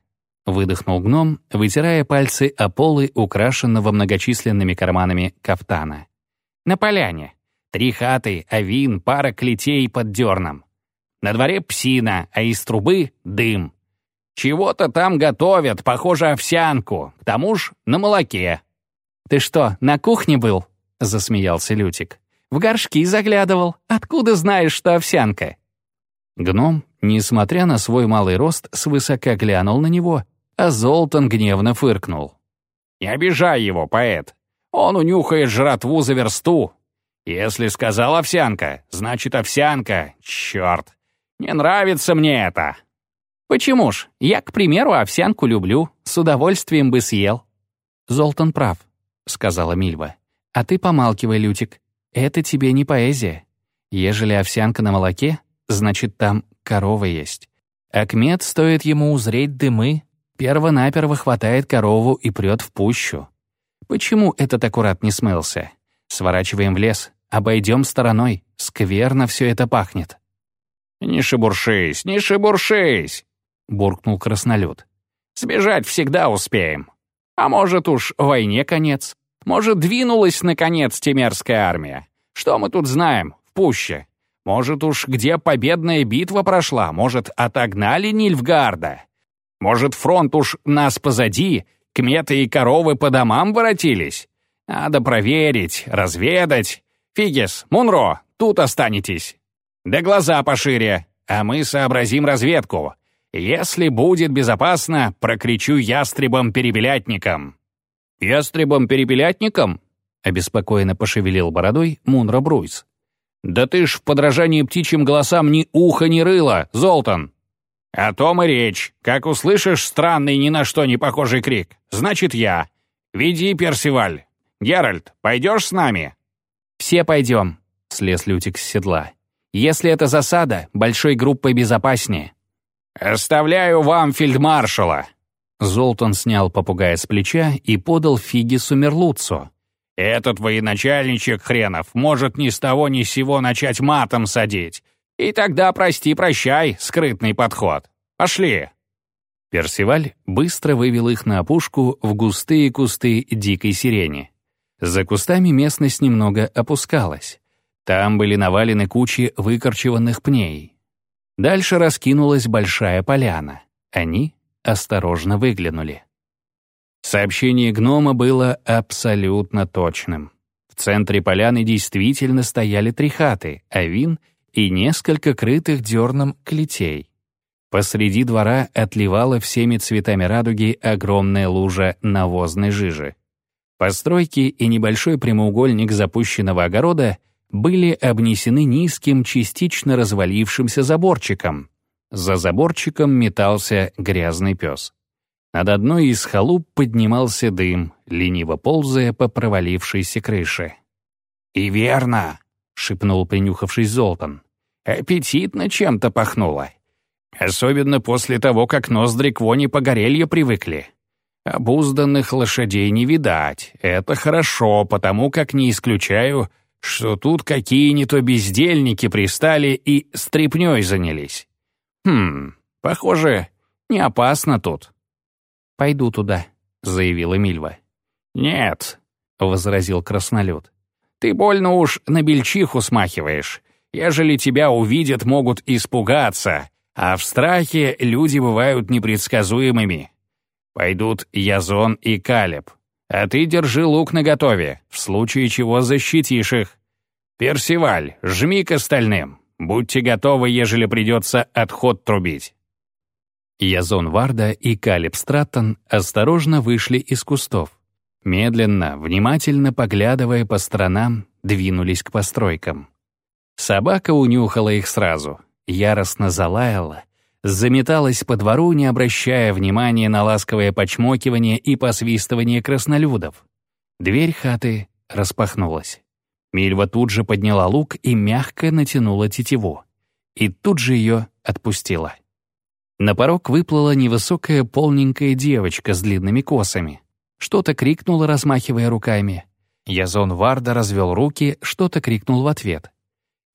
выдохнул гном, вытирая пальцы о полы, украшенного многочисленными карманами кафтана. «На поляне. Три хаты, авин, пара клетей под дерном. На дворе псина, а из трубы — дым. Чего-то там готовят, похоже, овсянку, к тому ж на молоке». «Ты что, на кухне был?» — засмеялся Лютик. «В горшки заглядывал. Откуда знаешь, что овсянка?» Гном, несмотря на свой малый рост, свысока глянул на него а Золтан гневно фыркнул. «Не обижай его, поэт. Он унюхает жратву за версту. Если сказал овсянка, значит овсянка. Черт, не нравится мне это». «Почему ж? Я, к примеру, овсянку люблю. С удовольствием бы съел». «Золтан прав», — сказала Мильва. «А ты помалкивай, Лютик. Это тебе не поэзия. Ежели овсянка на молоке, значит, там корова есть. Акмед стоит ему узреть дымы, Перво-наперво хватает корову и прет в пущу. Почему этот аккурат не смылся? Сворачиваем в лес, обойдем стороной. Скверно все это пахнет. «Не шебуршись, не шебуршись!» — буркнул краснолюд. «Сбежать всегда успеем. А может уж войне конец? Может, двинулась, наконец, Темерская армия? Что мы тут знаем? В пуще. Может уж где победная битва прошла? Может, отогнали Нильфгарда? Может, фронт уж нас позади, кметы и коровы по домам воротились? Надо проверить, разведать. Фигес, Мунро, тут останетесь. Да глаза пошире, а мы сообразим разведку. Если будет безопасно, прокричу ястребом-перепелятником». «Ястребом-перепелятником?» — обеспокоенно пошевелил бородой Мунро Бруйс. «Да ты ж в подражании птичьим голосам ни уха, ни рыла, Золтан!» «О том и речь. Как услышишь странный ни на что не похожий крик, значит я. Веди, Персиваль. Геральт, пойдешь с нами?» «Все пойдем», — слез Лютик с седла. «Если это засада, большой группой безопаснее». «Оставляю вам фельдмаршала». Золтан снял попугая с плеча и подал Фигису Мерлуцу. «Этот военачальничек хренов может ни с того ни с сего начать матом садить. И тогда прости-прощай, скрытный подход. Пошли!» Персиваль быстро вывел их на опушку в густые кусты дикой сирени. За кустами местность немного опускалась. Там были навалены кучи выкорчеванных пней. Дальше раскинулась большая поляна. Они осторожно выглянули. Сообщение гнома было абсолютно точным. В центре поляны действительно стояли три хаты, а Вин и несколько крытых дерном клетей. Посреди двора отливала всеми цветами радуги огромная лужа навозной жижи. Постройки и небольшой прямоугольник запущенного огорода были обнесены низким, частично развалившимся заборчиком. За заборчиком метался грязный пес. Над одной из халуп поднимался дым, лениво ползая по провалившейся крыше. «И верно!» — шепнул, принюхавшись Золтан. «Аппетитно чем-то пахнуло. Особенно после того, как ноздри к воне погорелья привыкли. Обузданных лошадей не видать. Это хорошо, потому как не исключаю, что тут какие-нибудь бездельники пристали и стряпнёй занялись. Хм, похоже, не опасно тут. «Пойду туда», — заявила Мильва. «Нет», — возразил краснолюд. «Ты больно уж на бельчиху смахиваешь. Ежели тебя увидят, могут испугаться, а в страхе люди бывают непредсказуемыми. Пойдут Язон и Калеб. А ты держи лук наготове, в случае чего защитишь их. Персиваль, жми к остальным. Будьте готовы, ежели придется отход трубить». Язон Варда и Калеб Страттон осторожно вышли из кустов. Медленно, внимательно поглядывая по сторонам, двинулись к постройкам. Собака унюхала их сразу, яростно залаяла, заметалась по двору, не обращая внимания на ласковое почмокивание и посвистывание краснолюдов. Дверь хаты распахнулась. Мильва тут же подняла лук и мягко натянула тетиву. И тут же ее отпустила. На порог выплыла невысокая полненькая девочка с длинными косами. Что-то крикнула, размахивая руками. Язон Варда развел руки, что-то крикнул в ответ.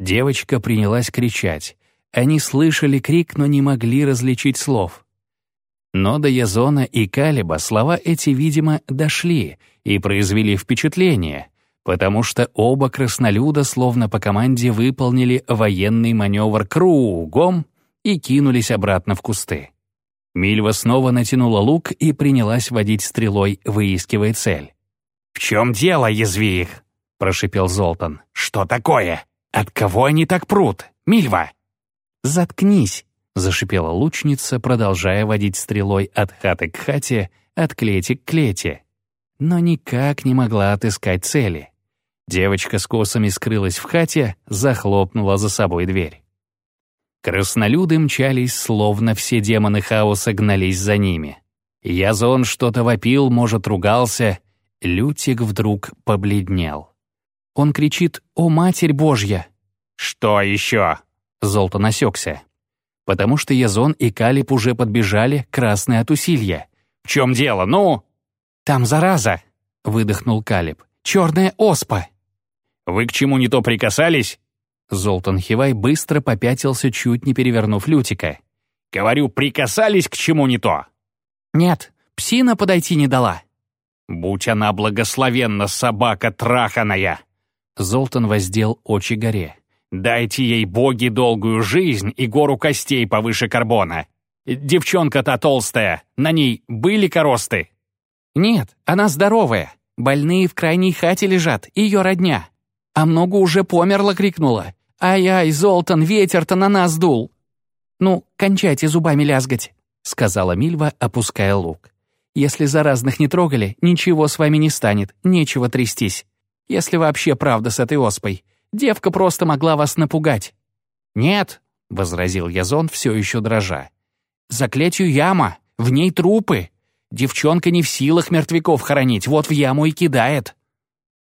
Девочка принялась кричать. Они слышали крик, но не могли различить слов. Но до Язона и Калиба слова эти, видимо, дошли и произвели впечатление, потому что оба краснолюда словно по команде выполнили военный маневр кругом и кинулись обратно в кусты. Мильва снова натянула лук и принялась водить стрелой, выискивая цель. «В чем дело, язви их?» — прошипел Золтан. «Что такое? От кого они так прут? Мильва!» «Заткнись!» — зашипела лучница, продолжая водить стрелой от хаты к хате, от клети к клете. Но никак не могла отыскать цели. Девочка с косами скрылась в хате, захлопнула за собой дверь. Краснолюды мчались, словно все демоны хаоса гнались за ними. Язон что-то вопил, может, ругался. Лютик вдруг побледнел. Он кричит «О, Матерь Божья!» «Что еще?» Золтан осекся. Потому что Язон и Калип уже подбежали, красные от усилия. «В чем дело, ну?» «Там зараза!» — выдохнул Калип. «Черная оспа!» «Вы к чему не то прикасались?» Золтан Хивай быстро попятился, чуть не перевернув Лютика. «Говорю, прикасались к чему не то?» «Нет, псина подойти не дала». «Будь она благословенна, собака траханая!» Золтан воздел очи горе. «Дайте ей боги долгую жизнь и гору костей повыше карбона. Девчонка-то толстая, на ней были коросты?» «Нет, она здоровая. Больные в крайней хате лежат, ее родня. А много уже померло!» — крикнула. «Ай-ай, Золтан, ветер-то на нас дул!» «Ну, кончайте зубами лязгать», — сказала Мильва, опуская лук. «Если заразных не трогали, ничего с вами не станет, нечего трястись. Если вообще правда с этой оспой. Девка просто могла вас напугать». «Нет», — возразил Язон, все еще дрожа. «Заклятию яма, в ней трупы. Девчонка не в силах мертвяков хоронить, вот в яму и кидает».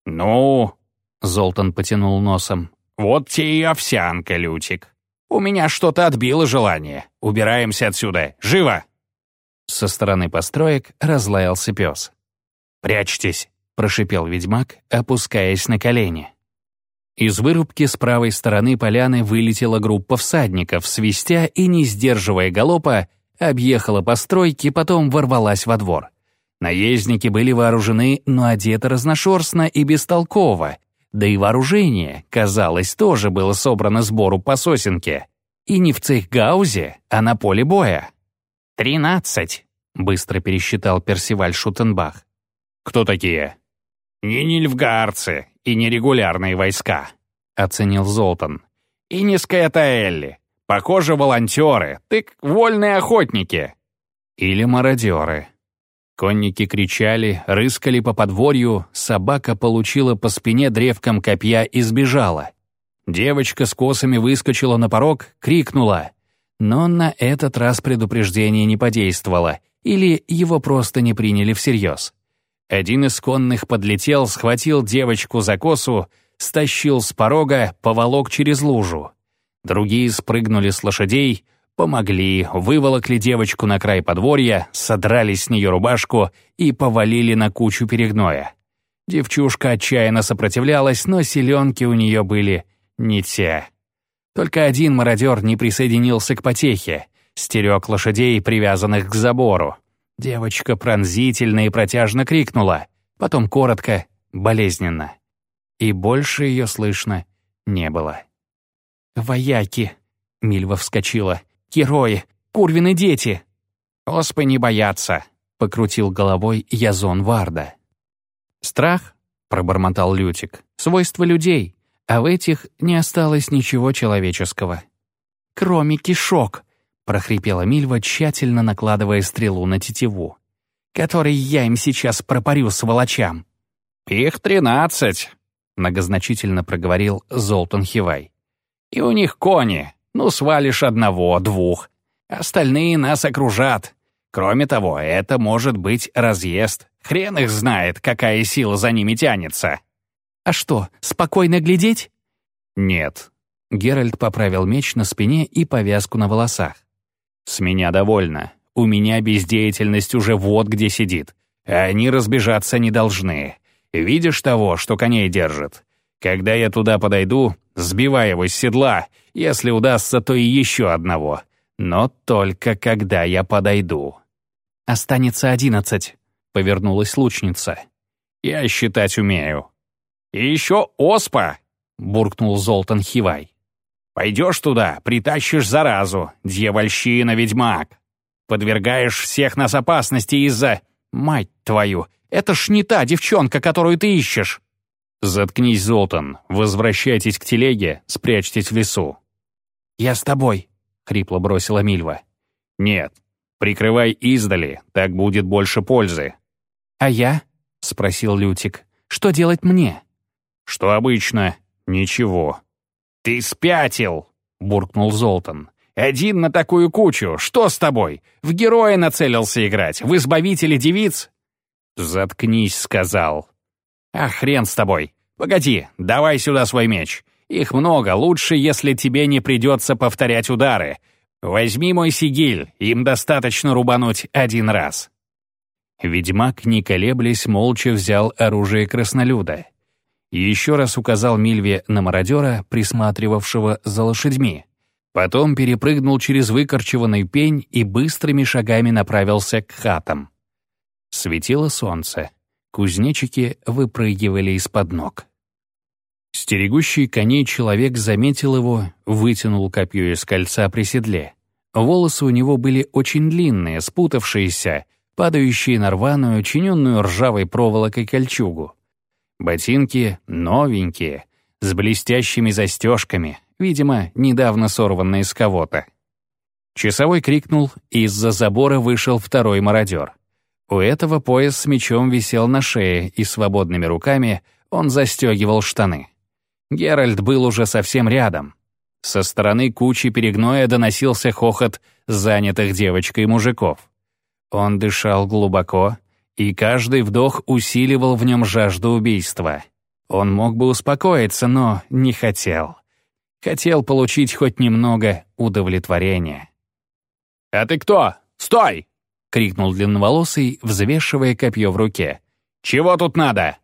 «Ну, Золтан потянул носом. «Вот те и овсянка, Лютик. У меня что-то отбило желание. Убираемся отсюда. Живо!» Со стороны построек разлаялся пес. «Прячьтесь!» — прошипел ведьмак, опускаясь на колени. Из вырубки с правой стороны поляны вылетела группа всадников, свистя и, не сдерживая галопа, объехала постройки, потом ворвалась во двор. Наездники были вооружены, но одеты разношерстно и бестолково, да и вооружение, казалось, тоже было собрано сбору по сосенке. И не в цехгаузе, а на поле боя. «Тринадцать», — быстро пересчитал Персиваль Шутенбах. «Кто такие?» «Не нильфгаарцы и нерегулярные войска», — оценил Золтан. «И не скаятаэлли. Похоже, волонтеры, тык, вольные охотники». «Или мародеры», Конники кричали, рыскали по подворью, собака получила по спине древком копья и сбежала. Девочка с косами выскочила на порог, крикнула. Но на этот раз предупреждение не подействовало, или его просто не приняли всерьез. Один из конных подлетел, схватил девочку за косу, стащил с порога, поволок через лужу. Другие спрыгнули с лошадей, Помогли, выволокли девочку на край подворья, содрали с нее рубашку и повалили на кучу перегноя. Девчушка отчаянно сопротивлялась, но селенки у нее были не те. Только один мародер не присоединился к потехе, стерег лошадей, привязанных к забору. Девочка пронзительно и протяжно крикнула, потом коротко, болезненно. И больше ее слышно не было. «Вояки!» — Мильва вскочила. «Герои! Курвины дети!» «Оспы не боятся!» — покрутил головой Язон Варда. «Страх?» — пробормотал Лютик. «Свойство людей, а в этих не осталось ничего человеческого». «Кроме кишок!» — прохрипела Мильва, тщательно накладывая стрелу на тетиву. «Который я им сейчас пропарю сволочам». «Их тринадцать!» — многозначительно проговорил Золтан Хивай. «И у них кони. Ну, свалишь одного, двух. Остальные нас окружат. Кроме того, это может быть разъезд. Хрен их знает, какая сила за ними тянется». «А что, спокойно глядеть?» «Нет». Геральт поправил меч на спине и повязку на волосах. «С меня довольно. У меня бездеятельность уже вот где сидит. Они разбежаться не должны. Видишь того, что коней держит? Когда я туда подойду, сбивай его с седла. Если удастся, то и еще одного. Но только когда я подойду». «Останется одиннадцать», — повернулась лучница. «Я считать умею». «И еще оспа!» — буркнул Золтан Хивай. «Пойдешь туда, притащишь заразу, дьявольщина-ведьмак. Подвергаешь всех нас опасности из-за... Мать твою, это ж не та девчонка, которую ты ищешь!» «Заткнись, Золтан, возвращайтесь к телеге, спрячьтесь в лесу». «Я с тобой», — хрипло бросила Мильва. «Нет, прикрывай издали, так будет больше пользы». «А я?» — спросил Лютик. «Что делать мне?» «Что обычно? Ничего». «Ты спятил!» — буркнул Золтан. «Один на такую кучу! Что с тобой? В героя нацелился играть? В избавителе девиц?» «Заткнись», — сказал. «А хрен с тобой! Погоди, давай сюда свой меч. Их много, лучше, если тебе не придется повторять удары. Возьми мой сигиль, им достаточно рубануть один раз». Ведьмак, не колеблясь, молча взял оружие краснолюда. Еще раз указал Мильве на мародера, присматривавшего за лошадьми. Потом перепрыгнул через выкорчеванный пень и быстрыми шагами направился к хатам. Светило солнце. Кузнечики выпрыгивали из-под ног. Стерегущий коней человек заметил его, вытянул копье из кольца при седле. Волосы у него были очень длинные, спутавшиеся, падающие на рваную, чиненную ржавой проволокой кольчугу. Ботинки новенькие, с блестящими застежками, видимо, недавно сорванные с кого-то. Часовой крикнул, и из-за забора вышел второй мародер. У этого пояс с мечом висел на шее, и свободными руками он застегивал штаны. Геральт был уже совсем рядом. Со стороны кучи перегноя доносился хохот занятых девочкой мужиков. Он дышал глубоко, и каждый вдох усиливал в нем жажду убийства. Он мог бы успокоиться, но не хотел. Хотел получить хоть немного удовлетворения. «А ты кто? Стой!» — крикнул длинноволосый, взвешивая копье в руке. «Чего тут надо?»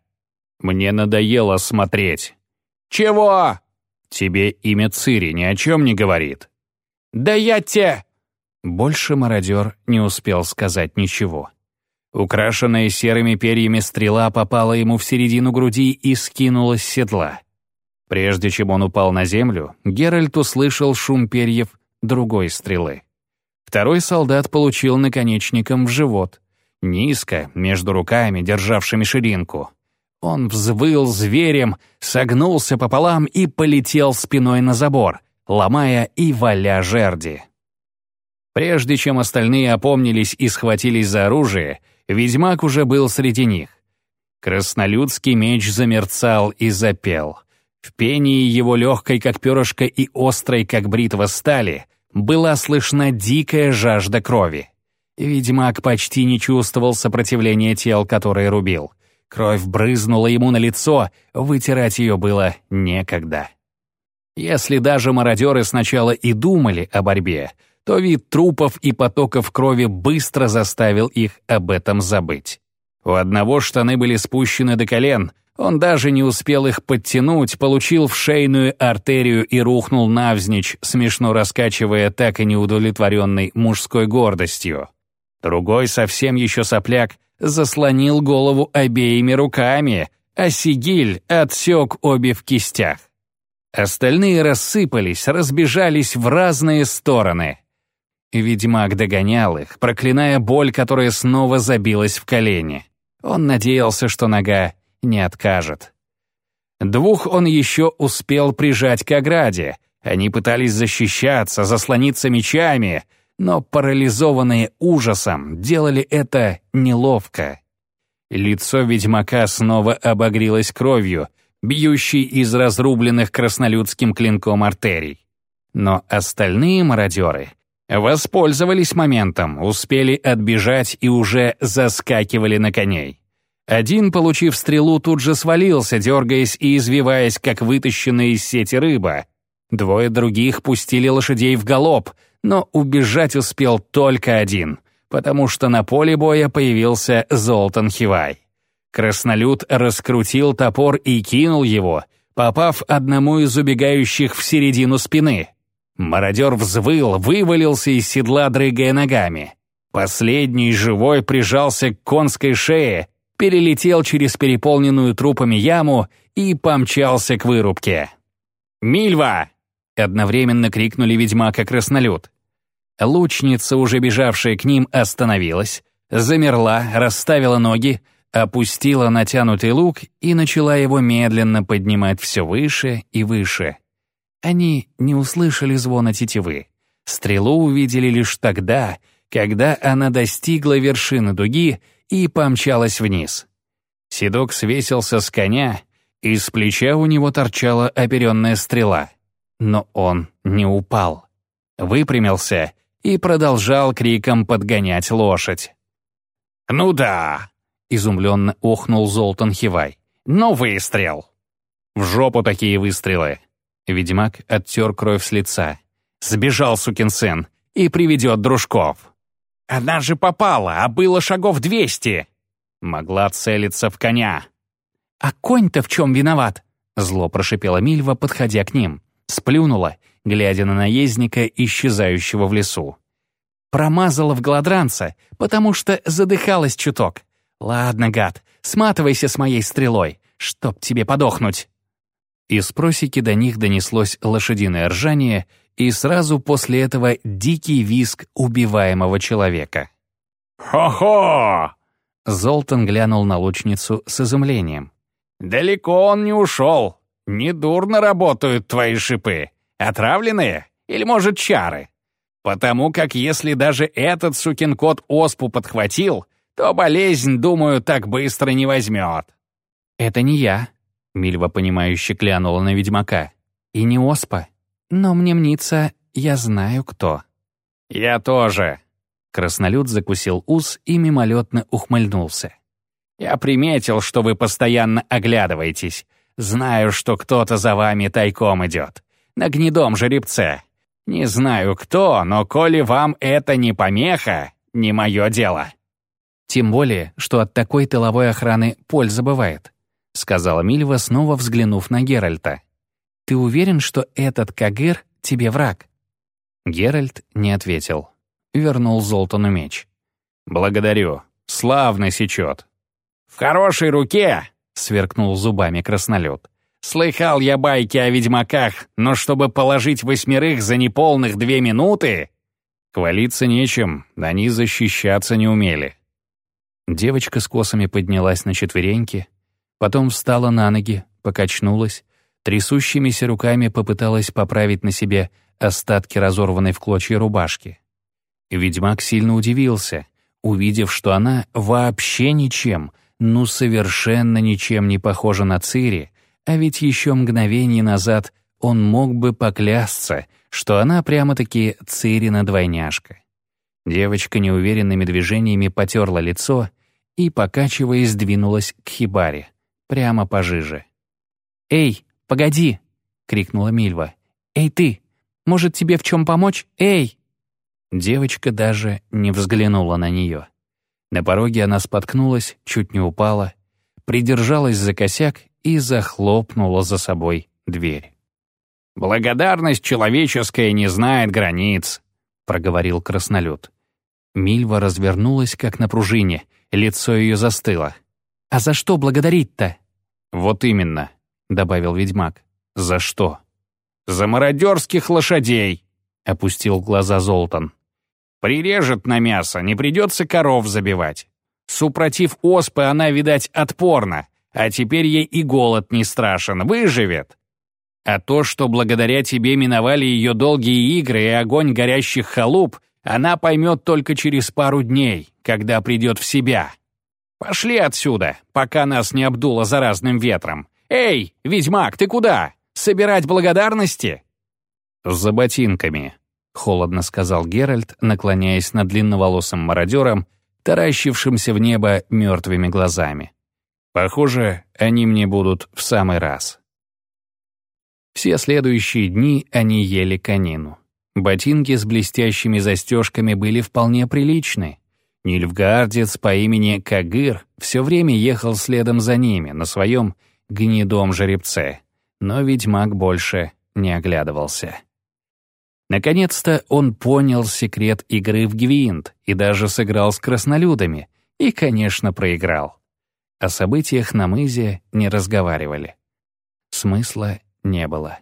«Мне надоело смотреть». «Чего?» «Тебе имя Цири ни о чем не говорит». «Да я те...» Больше мародер не успел сказать ничего. Украшенная серыми перьями стрела попала ему в середину груди и скинулась с седла. Прежде чем он упал на землю, Геральт услышал шум перьев другой стрелы. Второй солдат получил наконечником в живот, низко, между руками, державшими ширинку. Он взвыл зверем, согнулся пополам и полетел спиной на забор, ломая и валя жерди. Прежде чем остальные опомнились и схватились за оружие, ведьмак уже был среди них. Краснолюдский меч замерцал и запел. В пении его легкой, как перышко, и острой, как бритва стали — была слышна дикая жажда крови. Ведьмак почти не чувствовал сопротивления тел, которые рубил. Кровь брызнула ему на лицо, вытирать ее было некогда. Если даже мародеры сначала и думали о борьбе, то вид трупов и потоков крови быстро заставил их об этом забыть. У одного штаны были спущены до колен, он даже не успел их подтянуть, получил в шейную артерию и рухнул навзничь, смешно раскачивая так и неудовлетворенной мужской гордостью. Другой, совсем еще сопляк, заслонил голову обеими руками, а Сигиль отсек обе в кистях. Остальные рассыпались, разбежались в разные стороны. Ведьмак догонял их, проклиная боль, которая снова забилась в колени. Он надеялся, что нога не откажет. Двух он еще успел прижать к ограде. Они пытались защищаться, заслониться мечами, но парализованные ужасом делали это неловко. Лицо ведьмака снова обогрелось кровью, бьющей из разрубленных краснолюдским клинком артерий. Но остальные мародеры воспользовались моментом, успели отбежать и уже заскакивали на коней. Один, получив стрелу, тут же свалился, дергаясь и извиваясь, как вытащенная из сети рыба. Двое других пустили лошадей в галоп, но убежать успел только один, потому что на поле боя появился Золтан Хивай. Краснолюд раскрутил топор и кинул его, попав одному из убегающих в середину спины. Мародер взвыл, вывалился из седла, дрыгая ногами. Последний живой прижался к конской шее, перелетел через переполненную трупами яму и помчался к вырубке. «Мильва!» — одновременно крикнули ведьмак и краснолюд. Лучница, уже бежавшая к ним, остановилась, замерла, расставила ноги, опустила натянутый лук и начала его медленно поднимать все выше и выше. Они не услышали звона тетивы. Стрелу увидели лишь тогда, когда она достигла вершины дуги и помчалась вниз. Седок свесился с коня, и с плеча у него торчала оперенная стрела. Но он не упал. Выпрямился и продолжал криком подгонять лошадь. «Ну да!» — изумленно охнул Золтан Хивай. «Ну выстрел!» «В жопу такие выстрелы!» Ведьмак оттер кровь с лица. «Сбежал сукин сын и приведет дружков!» Она же попала, а было шагов двести. Могла целиться в коня. «А конь-то в чем виноват?» Зло прошипела Мильва, подходя к ним. Сплюнула, глядя на наездника, исчезающего в лесу. Промазала в гладранца, потому что задыхалась чуток. «Ладно, гад, сматывайся с моей стрелой, чтоб тебе подохнуть». Из просеки до них донеслось лошадиное ржание, и сразу после этого дикий визг убиваемого человека. «Хо-хо!» Золтан глянул на лучницу с изумлением. «Далеко он не ушел. Недурно работают твои шипы. Отравленные? Или, может, чары? Потому как если даже этот сукин кот оспу подхватил, то болезнь, думаю, так быстро не возьмет». «Это не я», — Мильва, понимающе глянула на ведьмака. «И не оспа. Но мне мнится, я знаю кто». «Я тоже». Краснолюд закусил ус и мимолетно ухмыльнулся. «Я приметил, что вы постоянно оглядываетесь. Знаю, что кто-то за вами тайком идет. На гнедом жеребце. Не знаю кто, но коли вам это не помеха, не мое дело». «Тем более, что от такой тыловой охраны польза бывает», сказала Мильва, снова взглянув на Геральта. «Ты уверен, что этот Кагыр тебе враг?» Геральт не ответил. Вернул Золтану меч. «Благодарю. Славно сечет». «В хорошей руке!» — сверкнул зубами краснолет. «Слыхал я байки о ведьмаках, но чтобы положить восьмерых за неполных две минуты...» Хвалиться нечем, они защищаться не умели. Девочка с косами поднялась на четвереньки, потом встала на ноги, покачнулась, трясущимися руками попыталась поправить на себе остатки разорванной в клочья рубашки. Ведьмак сильно удивился, увидев, что она вообще ничем, ну совершенно ничем не похожа на Цири, а ведь еще мгновение назад он мог бы поклясться, что она прямо-таки Цирина двойняшка. Девочка неуверенными движениями потерла лицо и, покачиваясь, двинулась к хибаре, прямо пожиже. «Эй, «Погоди!» — крикнула Мильва. «Эй, ты! Может, тебе в чем помочь? Эй!» Девочка даже не взглянула на нее. На пороге она споткнулась, чуть не упала, придержалась за косяк и захлопнула за собой дверь. «Благодарность человеческая не знает границ», — проговорил краснолюд. Мильва развернулась, как на пружине, лицо ее застыло. «А за что благодарить-то?» «Вот именно», — добавил ведьмак. «За что?» «За мародерских лошадей», — опустил глаза Золтан. «Прирежет на мясо, не придется коров забивать. Супротив оспы она, видать, отпорна, а теперь ей и голод не страшен, выживет. А то, что благодаря тебе миновали ее долгие игры и огонь горящих халуп, она поймет только через пару дней, когда придет в себя. Пошли отсюда, пока нас не обдуло заразным ветром. Эй, ведьмак, ты куда? Собирать благодарности?» «За ботинками», — холодно сказал Геральт, наклоняясь над длинноволосым мародером, таращившимся в небо мертвыми глазами. «Похоже, они мне будут в самый раз». Все следующие дни они ели конину. Ботинки с блестящими застежками были вполне приличны. Нильфгаардец по имени Кагыр все время ехал следом за ними на своем гнедом жеребце, но ведьмак больше не оглядывался. Наконец-то он понял секрет игры в Гвинт и даже сыграл с краснолюдами, и, конечно, проиграл. О событиях на мызе не разговаривали. Смысла не было.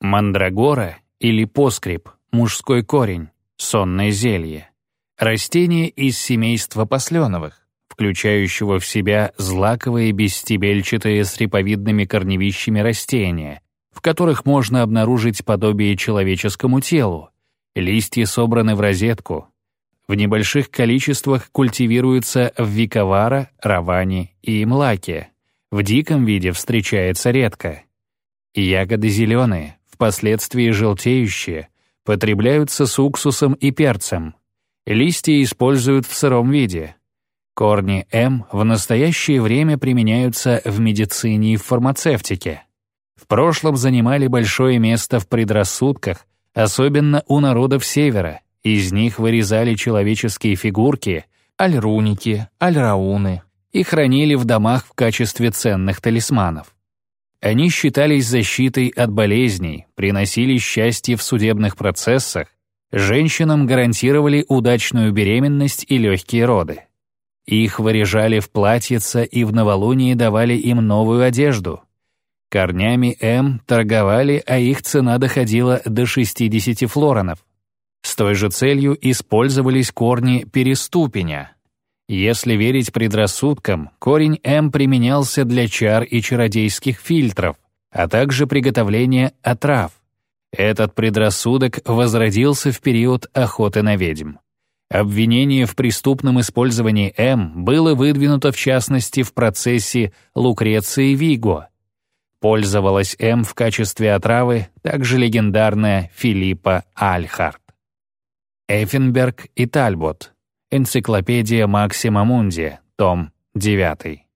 Мандрагора или поскреб, мужской корень, сонное зелье. Растение из семейства посленовых, включающего в себя злаковые бесстебельчатые с реповидными корневищами растения, в которых можно обнаружить подобие человеческому телу. Листья собраны в розетку. В небольших количествах культивируются в виковара, раване и млаке. В диком виде встречается редко. Ягоды зеленые, впоследствии желтеющие, потребляются с уксусом и перцем. Листья используют в сыром виде. Корни М в настоящее время применяются в медицине и в фармацевтике. В прошлом занимали большое место в предрассудках, особенно у народов Севера. Из них вырезали человеческие фигурки, альруники, альрауны и хранили в домах в качестве ценных талисманов. Они считались защитой от болезней, приносили счастье в судебных процессах, женщинам гарантировали удачную беременность и легкие роды. Их вырежали в платьица и в новолуние давали им новую одежду. Корнями М торговали, а их цена доходила до 60 флоронов. С той же целью использовались корни переступеня, если верить предрассудкам, корень М применялся для чар и чародейских фильтров, а также приготовления отрав. Этот предрассудок возродился в период охоты на ведьм. Обвинение в преступном использовании М было выдвинуто в частности в процессе Лукреции Виго. Пользовалась М в качестве отравы также легендарная Филиппа Альхарт. Эффенберг и Тальбот Энциклопедия Максима Мунди, том 9.